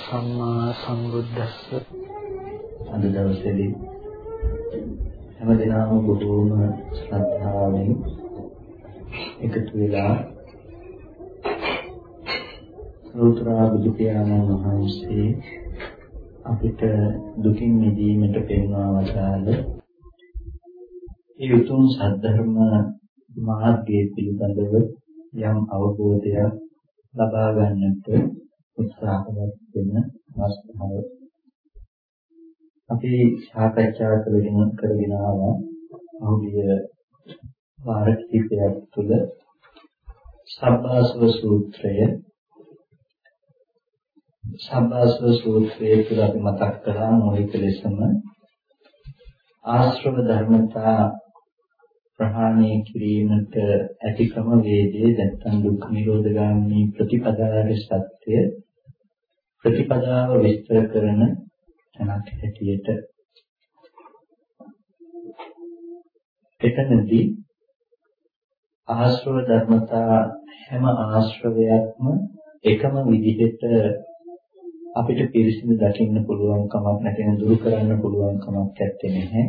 සම්මා සම්බුද්දස්ස. අද දවසේදී හැමදෙනාම බොහෝම ශ්‍රද්ධාවෙන් එකතු වෙලා සූත්‍රා බුදු පියාණන් වහන්සේ අපිට දුකින් මිදීමට පෙන්වා වදාළ ඒ උතුම් සද්ධර්ම මාර්ගයේ පිළිබඳව යම් අවබෝධයක් ලබා ගන්නට උත්සාහවත් වෙන අවස්ථාව. අපි සාකච්ඡා කරගෙන කරගෙන ආවා අහුගිය වාර කිහිපයක් තුළ සබ්බාසව සූත්‍රය සබ්බාසව සූත්‍රයේ තුළ අපි මතක් කරා මූලික ලෙසම ආශ්‍රව ධර්මතා ප්‍රහාණය කිරීමට ඇති ක්‍රම වේදයේ නැත්නම් දුක්ඛ නිරෝධ ගාමී ප්‍රතිපදාවේ සත්‍ය ප්‍රතිපදාව විස්තර කරන තැනක් හැටියට එතනදී ආශ්‍රව ධර්මතා හැම ආශ්‍රවයක්ම එකම විදිහට අපිට පිරිසිදු දකින්න පුළුවන් කමක් නැතිනම් දුරු කරන්න පුළුවන් කමක් නැත්තේ නැහැ.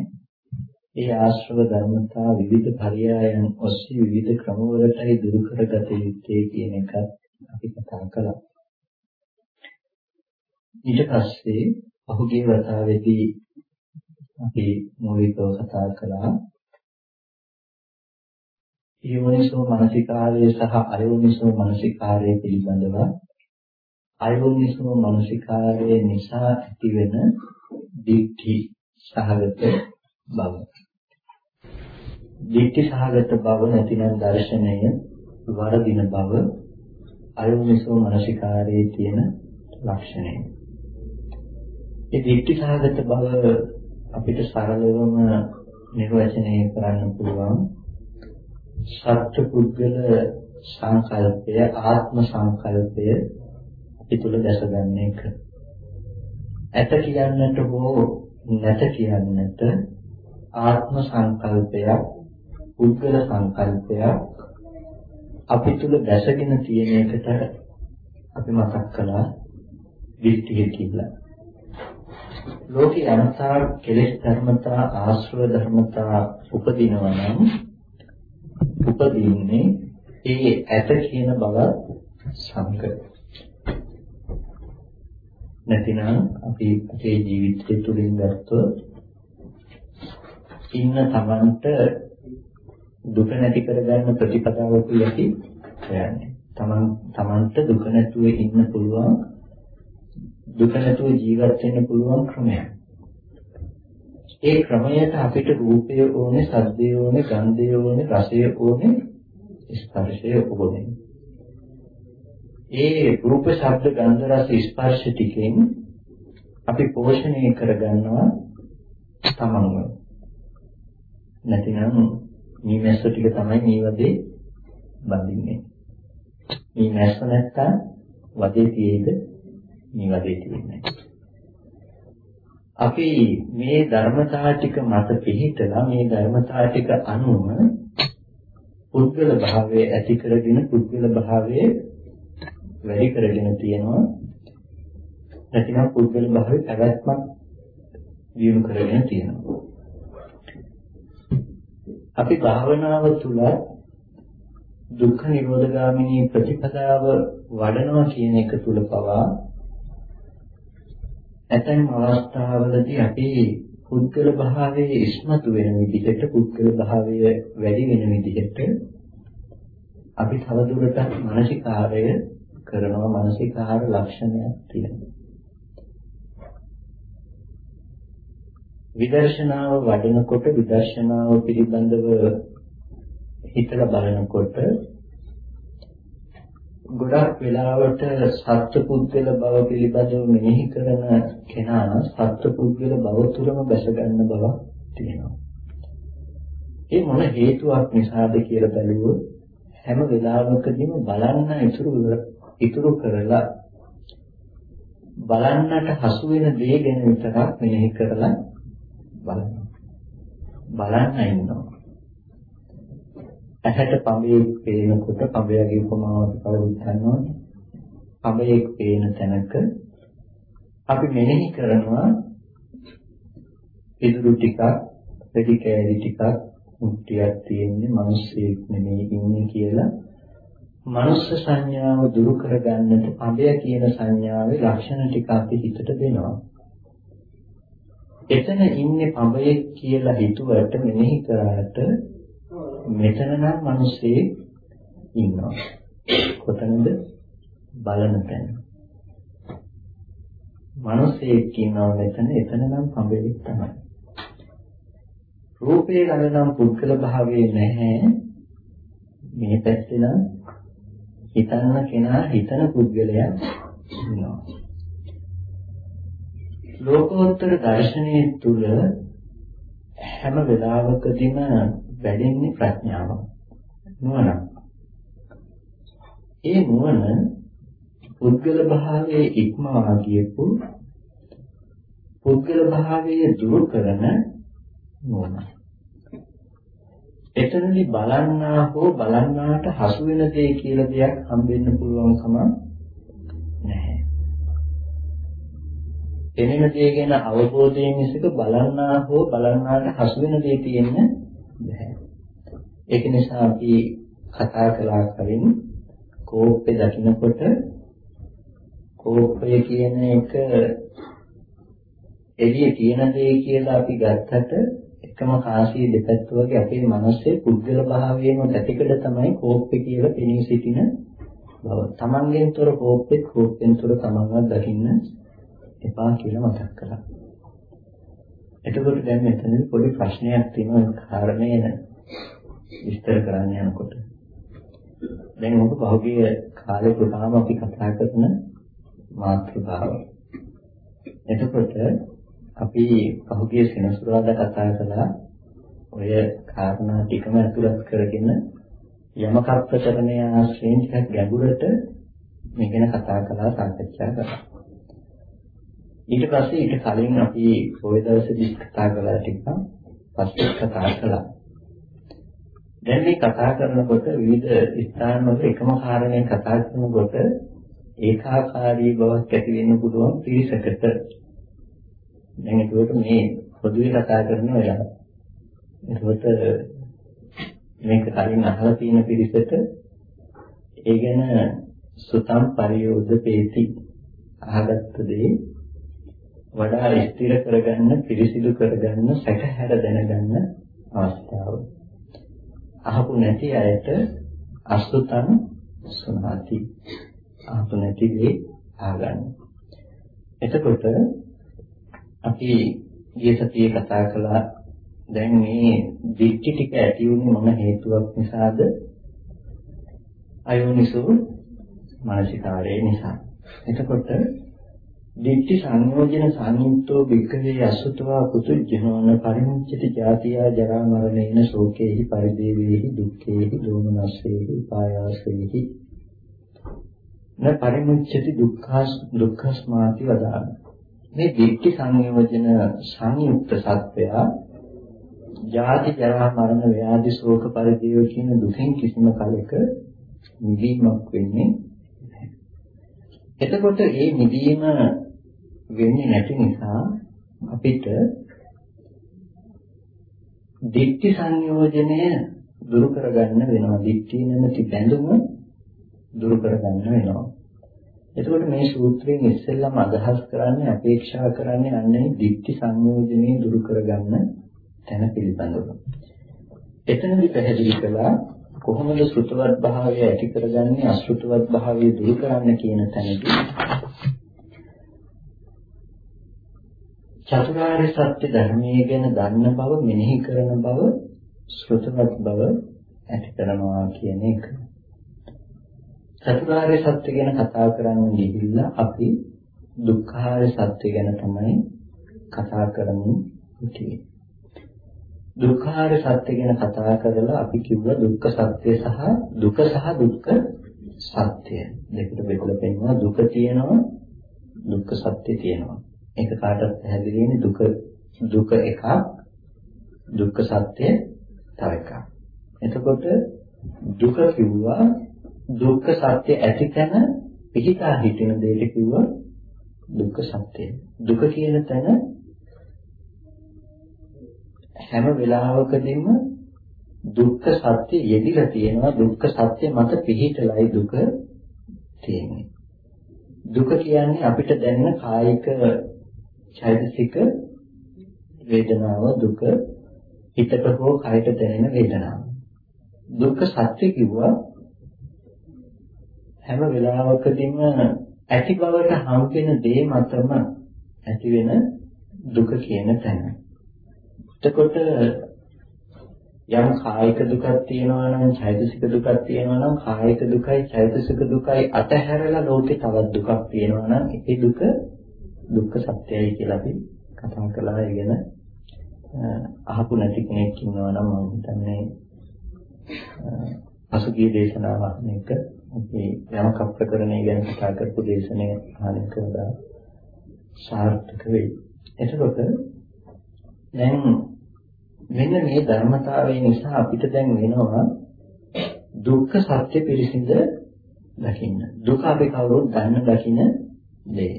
ඒ ආශ්‍රව ධර්මතා විවිධ පරයයන් ඔස්සේ විවිධ ක්‍රමවලටයි දුරු කරගත යුත්තේ කියන එකත් අපි කතා කළා. ඊට පස්සේ පහුගිය වතාවේදී අපි මූලිකව කතා කළා යෝනිසෝ මනසිකාරය සහ අයෝනිසෝ මනසිකාරය පිළිබඳව අයෝනිසෝ මනසිකාරය නිසා ඇතිවෙන දික්ටි සහගත බව. දික්ටි සහගත බව නැතිනම් දර්ශනය වරදින බව අයෝනිසෝ මනසිකාරයේ තියෙන ලක්ෂණය. ඒ දික්ටි සහගත බව අපිට සරලවම නිර්වචනය කරන්න පුළුවන් සත්‍ය පුද්ගල සංකල්පය ආත්ම සංකල්පය අපි තුල දැසගන්න එක. ඇත කියන්නට හෝ නැත කියන්නට ආත්ම සංකල්පයක් පුද්ගල සංකල්පයක් අපි තුල දැසගෙන තියෙන එකට අපි මතක් කළා දිට්ඨිය කියලා. ලෝකේ අනසාර කෙලෙස් ධර්මතා ආශ්‍රව ධර්මතා උපදිනවා නම් උපදින්නේ ඒ ඇත කියන බව සංක නැතිනම් අපි අපේ ජීවිතය තුළින් ගත්තොත් ඉන්න තමන්ට දුක නැති කරගන්න ප්‍රතිපදාවක් යටි කියන්නේ. තමන් තමන්ට දුක නැතුව ඉන්න පුළුවන් දුක නැතුව ජීවත් වෙන්න පුළුවන් ක්‍රමයක්. ඒ ක්‍රමයට අපිට රූපය ඕනේ, ශබ්දය ඕනේ, ගන්ධය ඕනේ, රසය ඕනේ, ස්පර්ශය ඕනේ. ඒ රූප, ශබ්ද, ගන්ධ, රස, ස්පර්ශ ටිකෙන් අපි පෝෂණය කරගන්නවා තමන්ව. නැතිනම් මේ මැස්ස ටික තමයි මේ වදේ බඳින්නේ. මේ මැස්ස නැත්තම් වදේ තියෙයිද? මේ වදේ තියෙන්නේ අපි මේ ධර්මතා ටික මත පිළිහිටලා මේ ධර්මතා ටික අනුව පුද්ගල භාවයේ ඇති කරගෙන පුද්ගල භාවයේ වැඩි කරගෙන තියෙනවා. නැතිනම් පුද්ගල භාවයේ පැවැත්මක් දියුණු කරගෙන තියෙනවා. අපි භාවනාව තුළ දුක්ඛ නිරෝධ ගාමිනී ප්‍රතිපදාව වඩනවා කියන එක තුල පවා ඇතැම් අවස්ථාවලදී අපි පුද්ගල භාවයේ ඉස්මතු වෙන විදිහට පුද්ගල භාවය වැඩි වෙන විදිහට අපි තවදුරටත් මානසිකාරය කරනවා මානසිකාර ලක්ෂණයක් තියෙනවා. විදර්ශනාව වඩනකොට විදර්ශනාව පිළිබඳව හිතලා බලනකොට ගොඩක් වෙලාවට සත්පුද්ගල බව පිළිබඳව මෙනෙහි කරන කෙනා සත්පුද්ගල බව තුරම බැස ගන්න බවක් තියෙනවා. ඒ මොන හේතුවක් නිසාද කියලා බැලුවොත් හැම වෙලාවකදීම බලන්න ඉතුරු ඉතුරු කරලා බලන්නට හසු වෙන දේ ගැන විතරක් මෙනෙහි කරලා බලනවා. බලන්න ඉන්නවා. ඇහැට පඹේ පේනකොට පඹයගේ උපමාවක් කවුරුත් දන්නවනේ. පඹේ පේන තැනක අපි මෙනෙහි කරනවා ඉදුරු ටිකක්, පෙඩි කෑලි ටිකක් මුට්ටියක් තියෙන්නේ මිනිස්සෙක් නෙමෙයි ඉන්නේ කියලා මනුස්ස සංඥාව දුරු කරගන්නට පඹය කියන සංඥාවේ ලක්ෂණ ටික අපි හිතට දෙනවා. එතන ඉන්නේ පඹය කියලා හිතුවට මෙනෙහි කරාට මෙතන නම් මිනිස්සේ ඉන්නවා. කොතනද? බලන තැන. මිනිස්සෙක් ඉන්නවා මෙතන එතන නම් පඹෙලෙක් තමයි. රූපේ ළඟ නම් පුද්ගල භාවයේ නැහැ. මේ පැත්තේ නම් හිතන්න කෙනා හිතන පුද්ගලයා ඉන්නවා. ලෝකෝත්තර දර්ශනයේ තුල හැම වෙලාවකදීම වැඩෙන්නේ ප්‍රඥාව. නුවණ. ඒ නුවණ පුද්ගල භාවයේ ඉක්මවා ගියපු පුද්ගල භාවයේ දුරු කරන නුවණ. එතනදි බලන්නා හෝ බලන්නාට හසු වෙන දේ කියලා දෙයක් හම්බෙන්න පුළුවන් කම නැහැ. එනෙන දේ ගැන අවබෝධයෙන් මිසක බලන්නා හෝ බලන්නාට හසු වෙන දේ තියෙන්න බැහැ. ඒක නිසා අපි කතා කළා කලින් කෝප්පේ දකින්නකොට කෝපය කියන එක එළිය තියෙන දේ කියලා අපි ගත්තට එකම කාසිය දෙපැත්ත වගේ අපේ මනසේ පුද්ගල භාවයේම පැතිකඩ තමයි කෝප්පේ කියලා පෙනී සිටින බව. තමන්ගෙන් තොර කෝප්පෙත් කෝප්පෙන් තොර තමන්වත් දකින්න එපා කියලා මතක් කළා. එතකොට දැන් මෙතනදී පොඩි ප්‍රශ්නයක් තියෙනවා කාරණේ විස්තර කරන්න යනකොට. දැන් ඔබ පහුගිය කාලේ පුරාම අපි කතා කරන මාතෘකාව. එතකොට අපි පහුගිය සෙනසුරාදා කතා කළා ඔය කාරණා ටිකම අතුලත් කරගෙන යමක ප්‍රචරණය ආශ්‍රයෙන් ටිකක් ගැඹුරට මේ ගැන කතා කළා සාකච්ඡා කළා. ඊට පස්සේ ඊට කලින් අපි පොය දවසේදී කතා කළා ටිකක් පස්සේ කතා කළා. දැන් මේ කතා කරනකොට විවිධ ස්ථානවල එකම කාරණේ කතා කරනකොට ඒකාකාරී බවක් ඇති වෙන්න පුළුවන් පිරිසකට. දැන් ඒකට මේ පොදුවේ කතා කරන වෙලාව. ඒකට මේක කලින් අහලා තියෙන පිරිසට ඒ ගැන සුතම් පරියෝධ පේති අහගත්ත දේ වඩා ස්ථිර කරගන්න පිරිසිදු කරගන්න සැකහැර දැනගන්න අවස්ථාව. අහපු නැති අයට අසුතං සුනාති ආපු නැති දේ ආගන්න. එතකොට අපි ගිය සතියේ කතා කළා දැන් මේ දික්ටි ටික ඇති වුණේ මොන හේතුවක් නිසාද? අයෝනිසෝ මානසිකාරය නිසා. එතකොට දිට්ඨි සංයෝජන සංයුක්තෝ භික්ඛවේ අසුතවා පුතුජනෝන පරිමුච්ඡති ජාතියා ජරා මරණේන ශෝකේහි පරිදේවේහි දුක්ඛේහි දෝමනස්සේහි උපායාසේහි. න පරිමුච්ඡති දුක්ඛස් දුක්ඛස්මාති වදාන. මේ දිට්ඨි සංයෝජන සංයුක්ත සත්‍යය ජාති ජරා මරණ ව්‍යාධි ශෝක පරිදේව කියන දුකෙන් කිසිම කලක නිවීමක් වෙන්නේ එතකොට මේ නිවීම වෙන්නේ නැති නිසා අපිට දික්ටි සංයෝජනය දුරු කරගන්න වෙනවා. දික්ටි නැමැති බැඳුම දුරු කරගන්න වෙනවා. එතකොට මේ සූත්‍රයෙන් ඉස්සෙල්ලම අදහස් කරන්නේ අපේක්ෂා කරන්නේ අන්නේ දික්ටි සංයෝජනේ දුරු කරගන්න තැන පිළිබඳව. එතනදි පැහැදිලි කළා කොහොමද ශ්‍රුතවත් භාවය ඇති කරගන්නේ අශ්‍රුතවත් භාවය දුරු කරන්න කියන තැනදී චතුරාර්ය සත්‍ය ධර්මයේ ගැන දන්න බව මෙනෙහි කරන බව ශ්‍රුතවත් බව ඇති කරනවා කියන එක. චතුරාර්ය සත්‍ය ගැන කතා කරන්න ගිහිල්ලා අපි දුක්ඛාර්ය සත්‍ය ගැන තමයි කතා කරමින් සිටියේ. දුක්ඛාර සත්‍ය ගැන කතා කරලා අපි කිව්වා දුක්ඛ සත්‍ය සහ දුක සහ දුක්ඛ සත්‍ය දෙකට බෙදලා පෙන්නනවා දුක තියෙනවා දුක්ඛ සත්‍ය තියෙනවා. ඒක කාටත් පැහැදිලි වෙන්නේ දුක දුක එකක් දුක්ඛ සත්‍ය තව එකක්. එතකොට දුක කිව්වා දුක්ඛ සත්‍ය ඇති තැන පිහිටා හිටින දෙයට කිව්වා දුක්ඛ සත්‍ය. දුක කියන තැන හැම වෙලාවකදීම දුක්ඛ සත්‍ය යෙදිලා තියෙනවා දුක්ඛ සත්‍ය මත පිහිටලයි දුක තියෙන්නේ. දුක කියන්නේ අපිට දැනෙන කායික චෛතසික වේදනාව දුක හිතට හෝ කයට දැනෙන වේදනාව. දුක්ඛ සත්‍ය කිව්වා හැම වෙලාවකදීම ඇති බවට හම්බෙන දේ මතම ඇති වෙන දුක කියන තැන. එතකොට යම් කායික දුකක් තියෙනවා නම් චෛතසික දුකක් තියෙනවා නම් කායික දුකයි චෛතසික දුකයි අතහැරලා ලෝකේ තවත් දුකක් තියෙනවා නම් ඒ දුක දුක්ඛ සත්‍යයි කියලා අපි කතා කළා. ඒ ගැන අහපු නැති කෙනෙක් ඉන්නවා නම් මම හිතන්නේ අසුගිය දේශනාව අහන එක අපි යමක් අප්‍රකරණය ගැන කතා කරපු දේශනේ අහන එක වඩා සාර්ථක වෙයි. එතකොට දැන් මෙන්න මේ ධර්මතාවය නිසා අපිට දැන් වෙනවා දුක්ඛ සත්‍ය පිරිසිඳ දකින්න. දුක අපි කවුරුත් දන්න දකින්න දේ.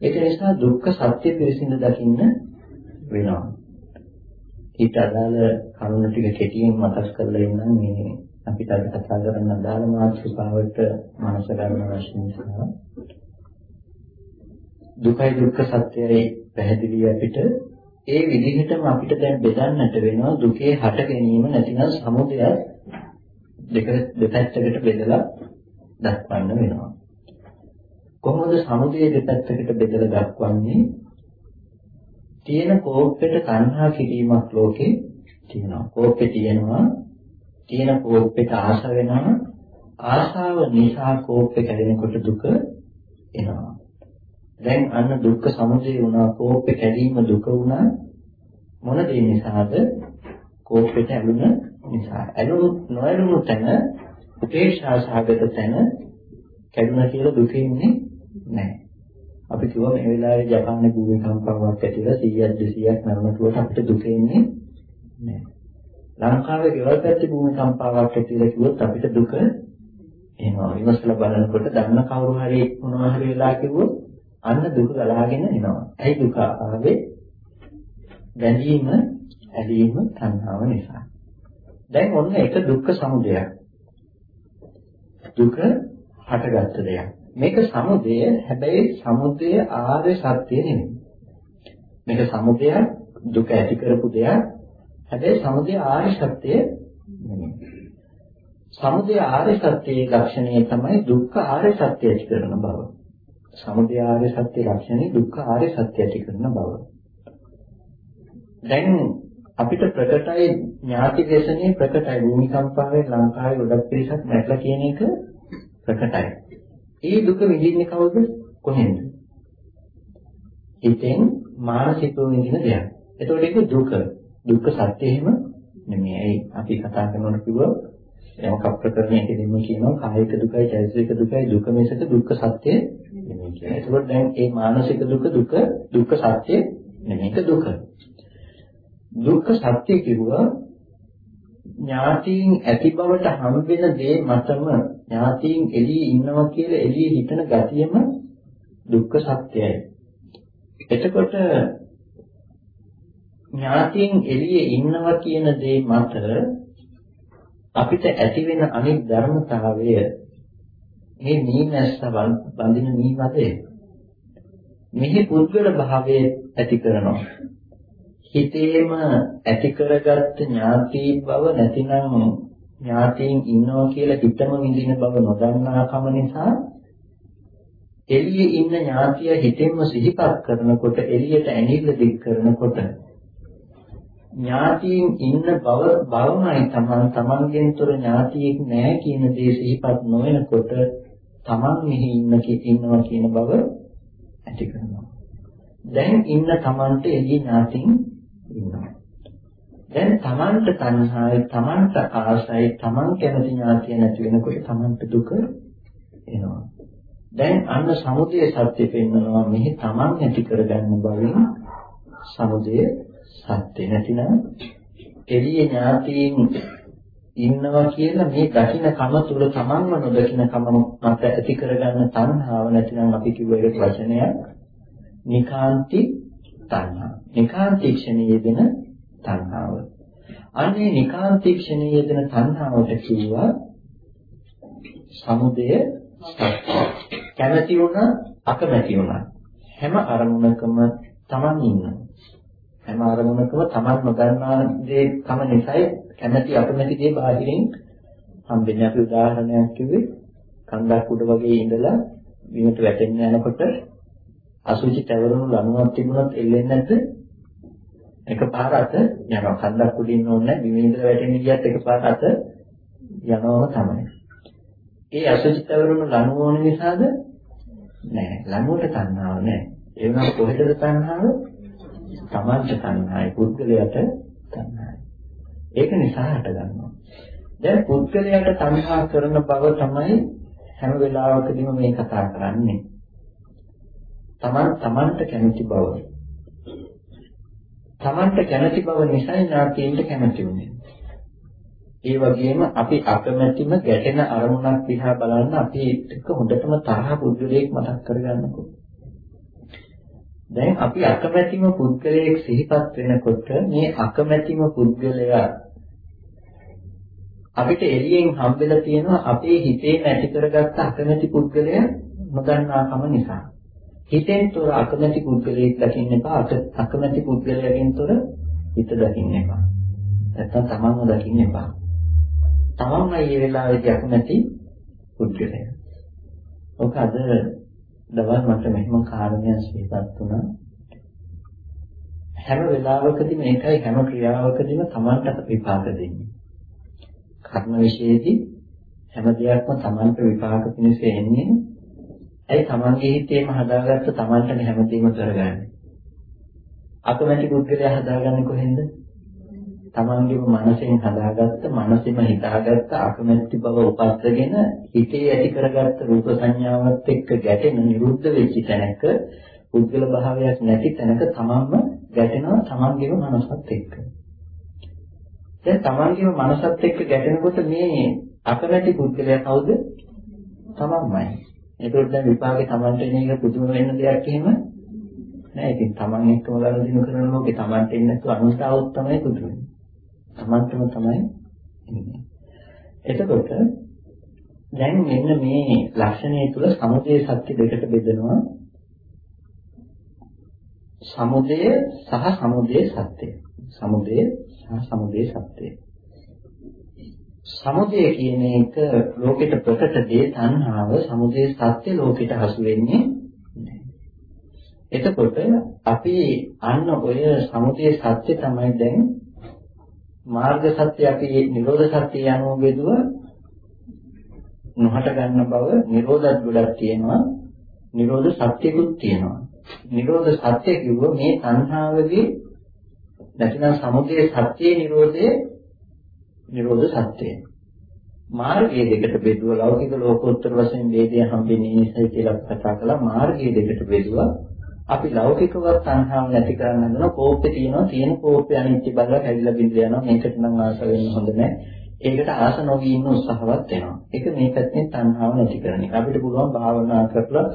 ඒක නිසා දුක්ඛ සත්‍ය පිරිසිඳ දකින්න වෙනවා. ඊට අදාළ කරුණු ටික කෙටියෙන් මතක් කරලා ඉන්නම් මේ අපිට අද කතා කරන්න අදාළ මාතෘකාවට මනස ගන්න අවශ්‍ය නිසා දුකයි දුක්ඛ සත්‍යයයි පැහැදිලි අපිට ඒ විදිහටම අපිට දැන් බෙදන්නට වෙනවා දුකේ හට ගැනීම නැතිනම් සමුදය දෙක දෙපැත්තකට බෙදලා දක්වන්න වෙනවා. කොහොමද සමුදය දෙපැත්තකට බෙදලා දක්වන්නේ? තියෙන කෝප්පෙට තණ්හා කිරීමක් ලෝකේ තියෙනවා. කෝප්පේ තියෙනවා. තියෙන කෝප්පෙට ආශ වෙනවා. ආශාව නිසා කෝප්පේ කැඩෙනකොට දුක එනවා. දැන් අන්න දුක්ඛ සමුදය වුණා කෝපේ කැඩීම දුක වුණා මොන දේ නිසාද කෝපෙට ඇලුන නිසා ඇලුණු නොඇලුණු තැන උපේක්ෂා සහගත තැන කැඩුනා කියලා දුක ඉන්නේ නැහැ අපි කිව්වා මේ වෙලාවේ ජපානයේ භූමිකම්පාවක් ඇතිලා 100ක් 200ක් මරණතුවට අපිට දුක ඉන්නේ නැහැ ලංකාවේ ගෙවල් පැත්තේ භූමිකම්පාවක් ඇතිලා කිව්වොත් අපිට දුක එනවා විමසලා බලනකොට දන්න කවුරු හරි මොනවා හරි වෙලා කිව්වොත් අන්න දුක ගලාගෙන එනවා. ඇයි දුක ආවේ? බැඳීම, ඇලීම, තණ්හාව නිසා. දැන් ඔන්න එක දුක්ඛ සමුදයක්. දුක හටගත්ත දෙයක්. මේක සමුදය හැබැයි සමුදය ආර්ය සත්‍ය නෙමෙයි. මේක සමුදයක් දුක ඇති කරපු දෙයක්. හැබැයි සමුදය ආර්ය සත්‍ය නෙමෙයි. සමුදය ආර්ය සත්‍යයේ ලක්ෂණය තමයි දුක්ඛ ආර්ය සත්‍ය ඇති කරන බව. සමුදය ආර්ය සත්‍ය ලක්ෂණේ දුක්ඛ ආර්ය සත්‍ය ඇති කරන බව. දැන් අපිට ප්‍රකටයි ඥාති දේශනේ ප්‍රකටයි භූමිකම්පාවේ ලංකාවේ ගොඩක් පිරිසක් නැట్లా කියන එක ප්‍රකටයි. ඒ දුක විඳින්නේ කවුද? කොහෙන්ද? හිතෙන් මානසිකව විඳින දෙයක්. එතකොට ඒක දුක. දුක්ඛ සත්‍ය එහෙම නෙමෙයි. අපි කතා කරනකොට කිව්වා යමක ප්‍රකරණයකදීම කියනවා කායික දුකයි චෛතසික දුකයි දුක මිසක දුක්ඛ සත්‍ය නෙමෙයි කියලා. ඒකෝට දැන් මේ මානසික දුක දුක දුක්ඛ සත්‍ය නෙමෙයි ඒක දුක. දුක්ඛ සත්‍ය කිව්වා ඥාතීන් ඇති බවට හම්බෙන දේ මතම ඥාතීන් එළියේ ඉන්නවා කියලා එළියේ හිතන ගතියම දුක්ඛ සත්‍යයි. එතකොට ඥාතීන් එළියේ ඉන්නවා කියන දේ මත අපිට ඇති වෙන අනිත් ධර්මතාවය මේ නීනස්ස බඳින නීවදය මෙහි පුද්ගල භාවයේ ඇති කරනවා හිතේම ඇති කරගත්ත ඥාති බව නැතිනම් ඥාතීන් ඉන්නවා කියලා හිතම විඳින බව නොදන්නාකම නිසා එළියේ ඉන්න ඥාතිය හිතෙන්ම සිහිපත් කරනකොට එළියට ඇනිල්ල දික් කරනකොට ඥාතීන් ඉන්න බව බවමයි තමන් තමන්ගෙන් තොර ඥාතියෙක් නැහැ කියන දේ සිහිපත් නොවෙනකොට තමන් මෙහි ඉන්න ඉන්නවා කියන බව ඇති කරනවා. දැන් ඉන්න තමන්ට එළිය ඥාතීන් ඉන්නවා. දැන් Tamanට තණ්හායි Tamanට ආසයි Taman කැමති ඥාතිය නැති වෙනකොට Tamanට දුක එනවා. දැන් අන්න සමුදය සත්‍ය පෙන්වනවා මෙහි Taman ඇති කරගන්න බවින් සමුදය සත්‍ය නැතිනම් එළිය ඥාතීන් ඉන්නවා කියලා මේ දකින්න කම තුල තමන්ම නොදකින්න කම මත ඇති කරගන්න තණ්හාව නැතිනම් අපි කිව්ව එක වචනයක් නිකාන්ති තණ්හා. නිකාන්ති ක්ෂණයේ යෙදෙන තණ්හාව. අනේ නිකාන්ති ක්ෂණයේ යෙදෙන තණ්හාවට කිව්වා සමුදය කැමැති වුණා අකමැති වුණා හැම අරමුණකම තමන් ඉන්නවා. හැම අරමුණකම තමන් නොදන්නා දේ කම නිසායි කැමැති අකමැති දේ බාහිරින් හම්බෙන්නේ. අපි උදාහරණයක් කිව්වේ කන්දක් උඩ වගේ ඉඳලා බිමට වැටෙන්න යනකොට අසුචි තවරුණු ලණුවක් තිබුණත් එල්ලෙන්නේ නැද්ද? එකපාර අත යනවා. කන්දක් උඩින් ඕනේ බිමේ ඉඳලා වැටෙන්න ගියත් එකපාර අත යනවම තමයි. ඒ අසුචි තවරුණු ලණුව ඕන නිසාද? නෑ. ලණුවට තණ්හාව නෑ. ඒ වුණාට කොහෙද තණ්හාව? තමන්ට තණ්හායි පුද්ගලයාට තණ්හායි. ඒක නිසා හට ගන්නවා. දැන් පුද්ගලයාට තණ්හා කරන බව තමයි හැම වෙලාවකදීම මේ කතා කරන්නේ. තමන් තමන්ට කැමති බව. තමන්ට කැමති බව නිසා ඥාතියින්ට කැමති වෙන්නේ. ඒ වගේම අපි අකමැතිම ගැටෙන අරමුණක් දිහා බලන්න අපි එක හොඳටම තරහ පුද්ගලයෙක් මතක් කරගන්නකො. දැන් අපි අකමැතිම පුද්ගලයෙක් සිහිපත් වෙනකොට මේ අකමැතිම පුද්ගලයා අපිට එළියෙන් හම්බෙලා තියෙනවා අපේ හිතේ ඇති කරගත්ත අකමැති පුද්ගලයා නොදන්නාකම නිසා. හිතෙන් තොර අකමැති පුද්ගලයෙක් දකින්න එපා අකමැති පුද්ගලයාගෙන් තොර හිත දකින්න එපා. නැත්තම් තමන්ව දකින්න එපා. තමන්මයි මේ වෙලාවේදී අකමැති පුද්ගලයා. ඔක අද දවල් මට මෙහෙම කාරණයක් සිහිපත් වුණා. හැම වෙලාවකදීම මේකයි හැම ක්‍රියාවකදීම Tamanට විපාක දෙන්නේ. කර්ම විශේෂදී හැම දෙයක්ම Tamanට විපාක පිණිස එන්නේ. ඇයි Tamanගේ හිතේම හදාගත්ත Tamanටනේ හැමදේම කරගන්නේ. අකමැති පුද්ගලයා හදාගන්නේ කොහෙන්ද? තමන්ගේම මනසෙන් හදාගත්ත මනසෙම හිතාගත්ත අකමැති බව උපස්සගෙන හිතේ ඇති කරගත්ත රූප සංඥාවත් එක්ක ගැටෙන නිරුද්ධ වෙච්ච තැනක පුද්ගල භාවයක් නැති තැනක තමන්ම ගැටෙනවා තමන්ගේම මනසත් එක්ක. දැන් තමන්ගේම මනසත් එක්ක ගැටෙනකොට මේ අකමැති පුද්ගලයා කවුද? තමන්මයි. ඒකෝට දැන් විපාකේ තමන්ට එන එක පුදුම වෙන්න දෙයක් එහෙම නෑ. ඉතින් තමන් එක්කම ගනුදෙනු කරන ලෝකේ තමන්ට එන්නේ නැතුව අනුසාවොත් තමයි පුදුම වෙන්නේ. තමන්ටම තමයි එන්නේ. එතකොට දැන් මෙන්න මේ ලක්ෂණය තුල සමුදය සත්‍ය දෙකට බෙදෙනවා. සමුදය සහ සමුදය සත්‍ය. සමුදය සහ සමුදය සත්‍ය. සමුදය කියන එක ලෝකෙට ප්‍රකට දේ තණ්හාව සමුදය සත්‍ය ලෝකෙට හසු වෙන්නේ එතකොට අපි අන්න ඔය සමුදය සත්‍ය තමයි දැන් මාර්ග සත්‍ය අපි නිරෝධ සත්‍ය යනුව බෙදුව නොහට ගන්න බව නිරෝධත් ගොඩක් තියෙනවා. නිරෝධ සත්‍යකුත් තියෙනවා. නිරෝධ සත්‍ය කිව්ව මේ සංහාවගේ නැතිනම් සමුදය සත්‍යයේ නිරෝධයේ නිරෝධ සත්‍යය. මාර්ගයේ දෙකට බෙදුව ලෞකික ලෝකෝත්තර වශයෙන් වේදය හම්බෙන්නේ නිසයි කියලා කතා කළා. මාර්ගයේ දෙකට බෙදුවා අපි ලෞකිකව තණ්හාව නැති කරන්න හදන කෝපේ තියෙනවා. තියෙන කෝපය අනිත්‍ය බලලා කැවිලා බිඳලා යනවා. මේකට නම් ආස වෙන්න හොඳ නැහැ. ඒකට ආස නොවී ඉන්න උත්සාහවත් වෙනවා. ඒක මේ පැත්තෙන් තණ්හාව නැති කරන එක. අපිට පුළුවන් භාවනා කරලා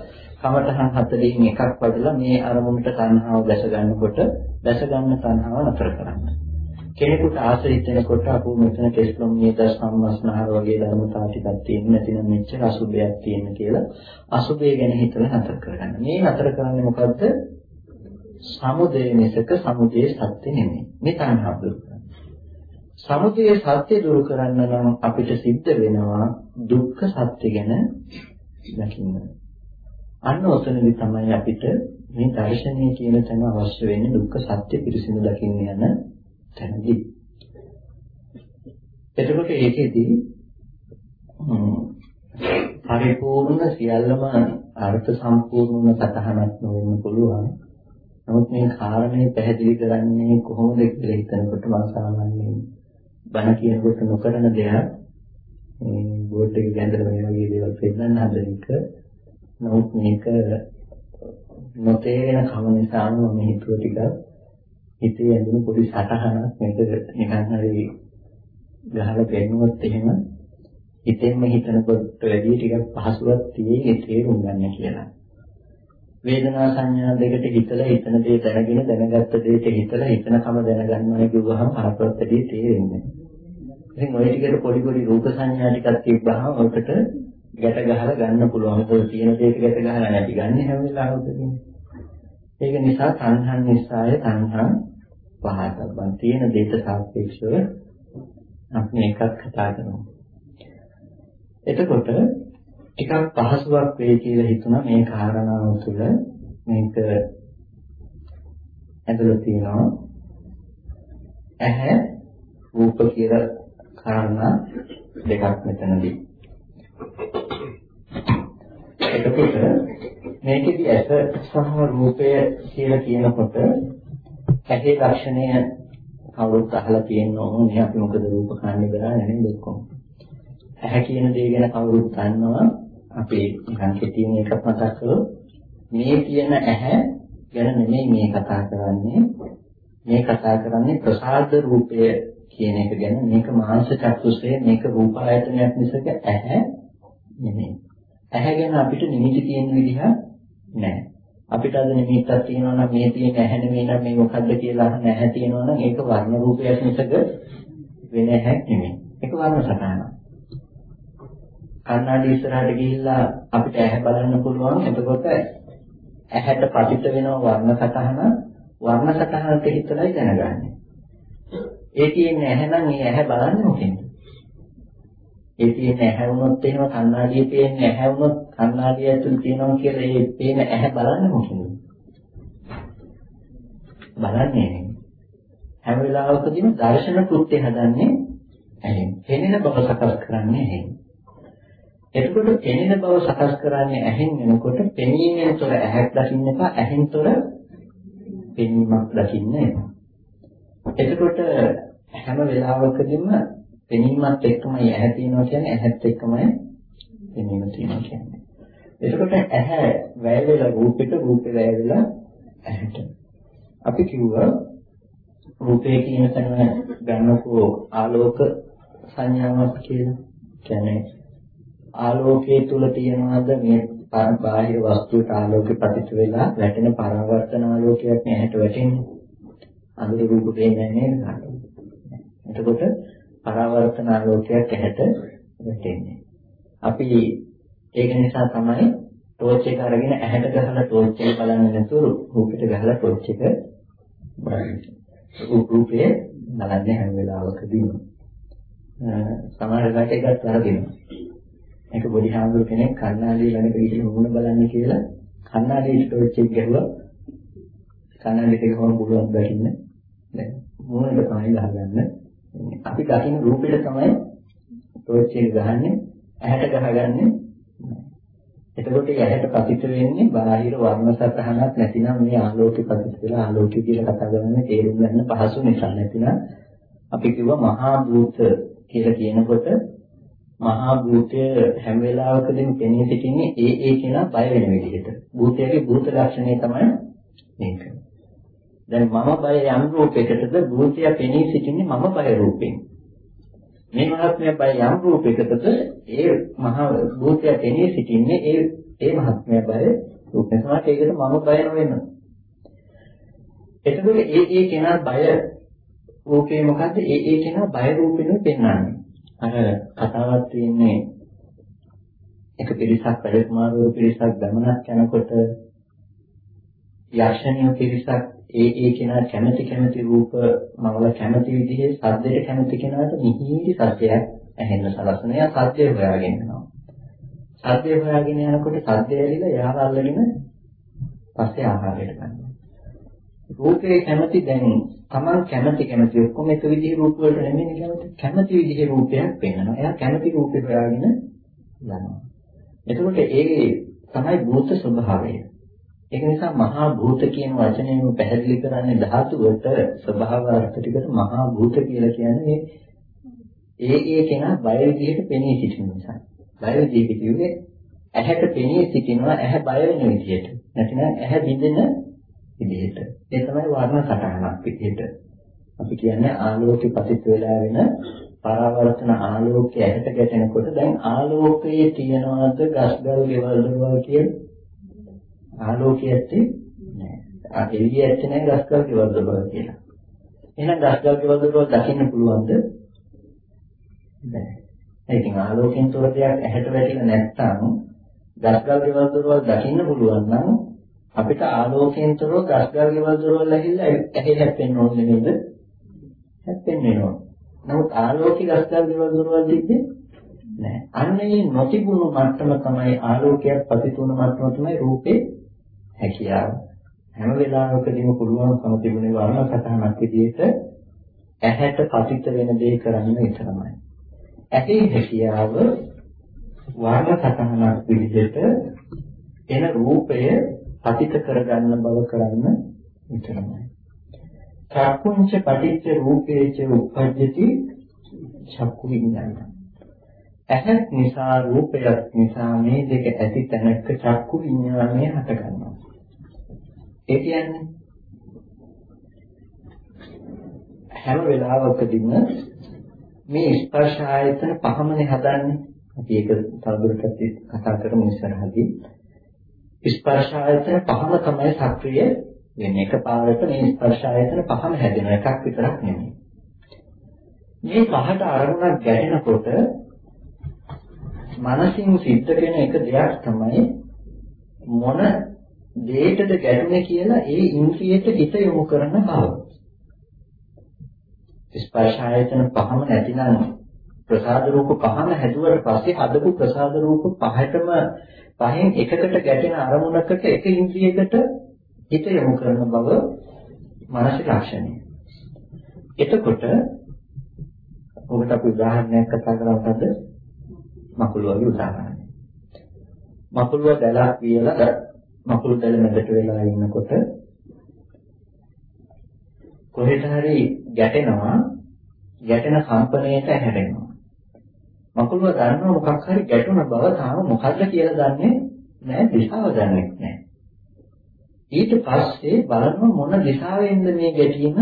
කමඨහන් හතරෙන් එකක් වඩලා මේ අරමුණට තණ්හාව දැස ගන්නකොට දැස ගන්න තණ්හාව නතර කරන්න. කෙනෙකුට ආශ්‍රිත වෙනකොට අපු මෙතන කෙස්ලොම් නියත සම්මස්නහර වගේ ධර්මතා ටිකක් තියෙන නැතිනම් මෙච්චර අසුබයක් තියෙන කියලා අසුබය ගැන හිතලා නතර කරගන්න. මේ නතර කරන්නේ මොකද්ද? සමුදය මිසක සමුදය සත්‍ය නෙමෙයි. මේ තණ්හාව දුරු කරන්න. සමුදය සත්‍ය දුරු කරන්න නම් අපිට සිද්ධ වෙනවා දුක්ඛ සත්‍ය ගැන දකින්න. අන්න ඔතනදි තමයි අපිට මේ දර්ශනය කියන තැන අවශ්‍ය වෙන්නේ දුක්ඛ සත්‍ය පිරිසිදු දකින්න යන තැනදී. එතකොට ඒකෙදී පරිපූර්ණ සියල්ලම අර්ථ සම්පූර්ණ සතහනක් නොවෙන්න පුළුවන්. නමුත් මේ කාරණේ පැහැදිලි කරන්නේ කොහොමද කියලා හිතනකොට මම සාමාන්‍යයෙන් බණ කියනකොට නොකරන දෙයක්. මේ බෝඩ් එකේ ගැඳලා මේ වගේ දේවල් පෙන්නන්න හදන එක. නමුත් මේක නොතේරෙන කම නිසා මම හිතුව ටිකක් හිතේ ඇඳුණු පොඩි සටහනක් මේක නිකන් හරි ගහලා පෙන්නුවොත් එහෙම හිතෙන්ම හිතනකොට වැඩි ටිකක් පහසුවක් තියෙන්නේ තේරුම් ගන්න කියලා. වේදනා සංඥා දෙකට හිතලා හිතන දේ දැනගෙන දැනගත්ත දේට හිතලා හිතන කම දැනගන්නවා කියුවහම අරපත්තදී තේරෙන්නේ. ඉතින් ওই ටිකට පොඩි පොඩි රූප සංඥා ටිකක් තිබ්බහම ඔකට ගැට ගහලා ගන්න පුළුවන්. ඒක තියෙන දේට ගැට ගහලා නැති ගන්න හැම වෙලාවකදී. ඒක නිසා සංහන් නිසාය සංහන් පහතබ්බන් තියෙන දේට සාපේක්ෂව අපි එකක් කතා කරනවා. එතකොට ටිකක් පහසුවක් වෙයි කියලා හිතුණා මේ කාරණාව තුළ. මේක ඇතුළත තියෙනවා. ඇහැ රූප කියලා කාරණා දෙකක් මෙතනදී. එතකොට මේකෙදි ඇස සහ රූපය කියලා කියනකොට ඇහි ලක්ෂණය කවුරුත් අහලා තියෙන්න ඕනේ. අපි මොකද රූප කාණ්ඩ කරන්නේ නේද ඔක්කොම ඇහැ කියන දේ ගැන කවුරුත් දන්නවා. අපි නිකන් කෙටියෙන් එකක් මතක් කළොත් මේ කියන ඇහැ ගැන නෙමෙයි මේ කතා කරන්නේ. මේ කතා කරන්නේ ප්‍රසාද රූපය කියන එක ගැන. මේක මාංශ චක්කුසේ මේක රූප ආයතනයක් මිසක ඇහැ නෙමෙයි. ඇහැ ගැන අපිට නිමිති තියෙන විදිහ නැහැ. අපිට අද නිමිත්තක් තියෙනවා නම් මේ තියෙන ඇහැ නෙමෙයි නම් මේ මොකද්ද කියලා අහන ඇහැ තියෙනවා නම් ඒක වර්ණ රූපයක් මිසක වෙන ඇහැක් නෙමෙයි ඒක වර්ණ සටහනක් කන්නාඩි ඉස්සරහට ගිහිල්ලා අපිට ඇහැ බලන්න පුළුවන්. එතකොට ඇහැට පතිත වෙන වර්ණ සටහන වර්ණ සටහනට හිතලයි දැනගන්නේ. ඒ කියන්නේ ඇහැ නම් මේ ඇහැ බලන්නේ මොකෙන්ද? ඒ කියන්නේ ඇහැ වුණොත් එහෙම කන්නාඩියේ තියෙන ඇහැ වුණොත් කන්නාඩිය ඇතුළේ තියෙනවා කියලා ඒ පේන ඇහැ බලන්නේ මොකෙන්ද? බලන්නේ හැම වෙලාවකදීම දර්ශන කෘත්‍ය හදන්නේ ඇහෙන්. පෙනෙන බව සකස් කරන්නේ ඇහෙන්. එතකොට පෙනෙන බව සකස් කරන්නේ ඇහෙන් වෙනකොට පෙනීමෙන් තොර ඇහැක් දකින්න එපා ඇහෙන් තොර පෙනීමක් දකින්න එපා. එතකොට හැම වෙලාවකදීම පෙනීමත් එක්කමයි ඇහැ තියෙනවා කියන්නේ ඇහත් එක්කමයි පෙනීම තියෙනවා කියන්නේ. එතකොට ඇහැ වැය වෙලා රූපෙට රූපේ වැය වෙලා ඇහැට. අපි කිව්වා රූපේ කියන තැන ගන්නකෝ ආලෝක සංඥාවක් කියලා. කියන්නේ ආලෝකයේ තුල තියනවාද මේ බාහිර වස්තුවට ආලෝකෙ පතිත වෙලා වැටෙන පරාවර්තන ආලෝකයක් නේ ඇහැට වැටෙන්නේ. අඳුරු රූප පේන්නේ නේද? එතකොට පරාවර්තන ආලෝකයක් ඇහැට වැටෙන්නේ. අපි ඒක නිසා තමයි ටෝච් එක අරගෙන ඇහැට ගහලා ටෝච් එක බලන්නේ නැතුව රූපෙට ගහලා ටෝච් එක බලන්නේ. රූපේ බලන්නේ හැම වෙලාවකදීම. සමහර වෙලාවට ඒකත් වරදිනවා. ඒක පොඩි හාමුදුරු කෙනෙක් කන්නාඩිය ළඟට ගිහින් මුණ බලන්න කියලා කන්නාඩියේ ටෝච් එක ගැහුවා. කන්නාඩියට ගහම පුළුවන් දකින්න. දැන් මුණට තමයි ගහගන්න. අපි දකින්න රූපෙට තමයි ටෝච් එක ගහන්නේ. ඇහැට ගහගන්නේ. එතකොට ඇහැට පතිත වෙන්නේ බාහිර වර්ණ සතහනක් නැතිනම් මේ ආලෝකෙ පතිත වෙලා ආලෝකය කියලා කතා කරන්නේ තේරුම් ගන්න පහසු නිසා නැතිනම් අපි කිව්වා මහා භූත කියලා කියනකොට මහා භූතය හැම වෙලාවකදීම පෙනී සිටින්නේ ඒ ඒ කෙනා බය වෙන විදිහට. භූතයේ භූත ලක්ෂණය තමයි මේක. දැන් මම බය යම් රූපයකටද භූතය පෙනී සිටින්නේ මම බය රූපෙන්. මේ මහත්මයා බය යම් රූපයකටද ඒ මහා භූතය පෙනී සිටින්නේ ඒ ඒ මහත්මයා බය රූපේ. සමහරට ඒකට මම බය නොවෙනවා. එතකොට ඒ ඒ කෙනා බය රූපේ මොකද්ද? ඒ ඒ කෙනා බය රූපෙනුයි පෙන්වන්නේ. අර කතාවක් තියෙන්නේ එක පිරිසක් වැඩිමාරුව පිරිසක් ගමනක් යනකොට යක්ෂණිය පිරිසක් ඒ ඒ කෙනා කැමැති කැමැති රූප මවල කැමැති විදිහේ සද්දයට කැමැති කෙනාට නිහිරි සද්දයක් ඇහෙන්න සලසන. එයා සද්දේ හොයාගෙන යනවා. සද්දේ හොයාගෙන යනකොට සද්දය ඇවිල්ලා යාව අල්ලගෙන පස්සේ ආහාරයට ගන්නවා. රූපේ කැමැති දැන් Taman කැමැති කැමැති ඔක්කොම එක විදිහේ රූප වලට නෙමෙයි කැමැති කැමැති විදිහේ රූපයක් පෙන්වනවා. එයා කැමැති රූපේ හොයාගෙන යනවා. එතකොට ඒ තමයි භූත ස්වභාවය. ඒක නිසා මහා භූත කියන වචනයම පැහැදිලි කරන්නේ ධාතුවට ස්වභාව අර්ථ ටිකට මහා භූත කියලා කියන්නේ ඒ ඒ කෙනා බය විදිහට පෙනී සිටින නිසා. බය විදිහට කිව්වේ ඇහැට පෙනී සිටිනවා ඇහැ බය වෙන විදිහට. නැතිනම් ඇහැ බිඳෙන විදිහට. ඒ තමයි වර්ණ සටහනක් විදිහට. අපි කියන්නේ ආලෝකෙ පතිත වෙලා වෙන පරාවර්තන ආලෝකය ඇහැට ගැටෙනකොට දැන් ආලෝකයේ තියනවාද ගස්ගල් ගෙවල් දොරවල් කියලා ආලෝකය ඇත්තේ නෑ. එළිය ඇත්තේ නෑ ගස්ගල් ගෙවල් දොරවල් කියලා. එහෙනම් ගස්ගල් ගෙවල් දොරවල් දකින්න පුළුවන්ද? බෑ. ඒකෙන් ආලෝකයෙන් තොර දෙයක් ඇහැට වැටිලා නැත්නම් ගස්ගල් ගෙවල් දොරවල් දකින්න පුළුවන් නම් අපිට ආලෝකයෙන් තොරව ගස්ගල් ගෙවල් දොරවල් ඇහිලා ඇහි හැප්පෙන්න ඕනේ නේද? හැප්පෙන්න වෙනවා. නමුත් ආලෝකික ගස්ගල් ගෙවල් දොරවල් දෙන්නේ නෑ. අන්න ඒ නොතිබුණු මට්ටම තමයි ආලෝකයක් පතිතුන මට්ටම තමයි රූපේ හැකියාව. හැම වෙලාවකදීම පුළුවන්කම තිබුණේ වර්ණ සටහනක් විදිහට ඇහැට පතිත වෙන දේ කරන්න විතරමයි. ඇහි හැකියාව වර්ණ සටහනක් විදිහට එන රූපය පතිත කරගන්න බව කරන්න විතරමයි. චක්කුංච පටිච්ච රූපේච උප්පජ්ජති චක්කු විඥානං ඇහත් නිසා රූපයක් නිසා මේ දෙක ඇති තැනක චක්කු විඥානය හට ගන්නවා. ඒ කියන්නේ හැම වෙලාවකදීම මේ ස්පර්ශ ආයතන පහමනේ හදන්නේ. අපි ඒක තවදුරටත් කතා කරමු ඉස්සරහදී. ස්පර්ශ ආයතන පහම තමයි සක්‍රිය වෙන්නේ. එකපාරට මේ ස්පර්ශ ආයතන පහම හැදෙන එකක් විතරක් නෙමෙයි. මේ පහට අරමුණක් ගැටෙනකොට මනසින් සිද්ධ වෙන එක දෙයක් තමයි මොන දෙයකද ගැටුනේ කියලා ඒ ඉන්ද්‍රියට හිත යොමු කරන බව. ස්පර්ශ ආයතන පහම නැතිනම් ප්‍රසාද රූප පහම හැදුවට පස්සේ හදපු ප්‍රසාද රූප පහටම පහෙන් එකකට ගැටෙන අරමුණකට එක ඉන්ද්‍රියකට හිත යොමු කරන බව මානසික ලක්ෂණය. එතකොට ඔබට අපි උදාහරණයක් කතා කරවන්නද මකුළු වගේ උදාහරණයක්. මකුළුව දැලක් වියලා මකුළු දැල මැදට වෙලා ඉන්නකොට කොහෙට හරි ගැටෙනවා ගැටෙන කම්පණයට හැරෙනවා. මකුළුව දන්නවා මොකක් හරි ගැටුණ බව තාම මොකද්ද කියලා දන්නේ නැහැ දිශාව දන්නේ නැහැ. ඊට පස්සේ බලනවා මොන දිශාවෙන්ද මේ ගැටීම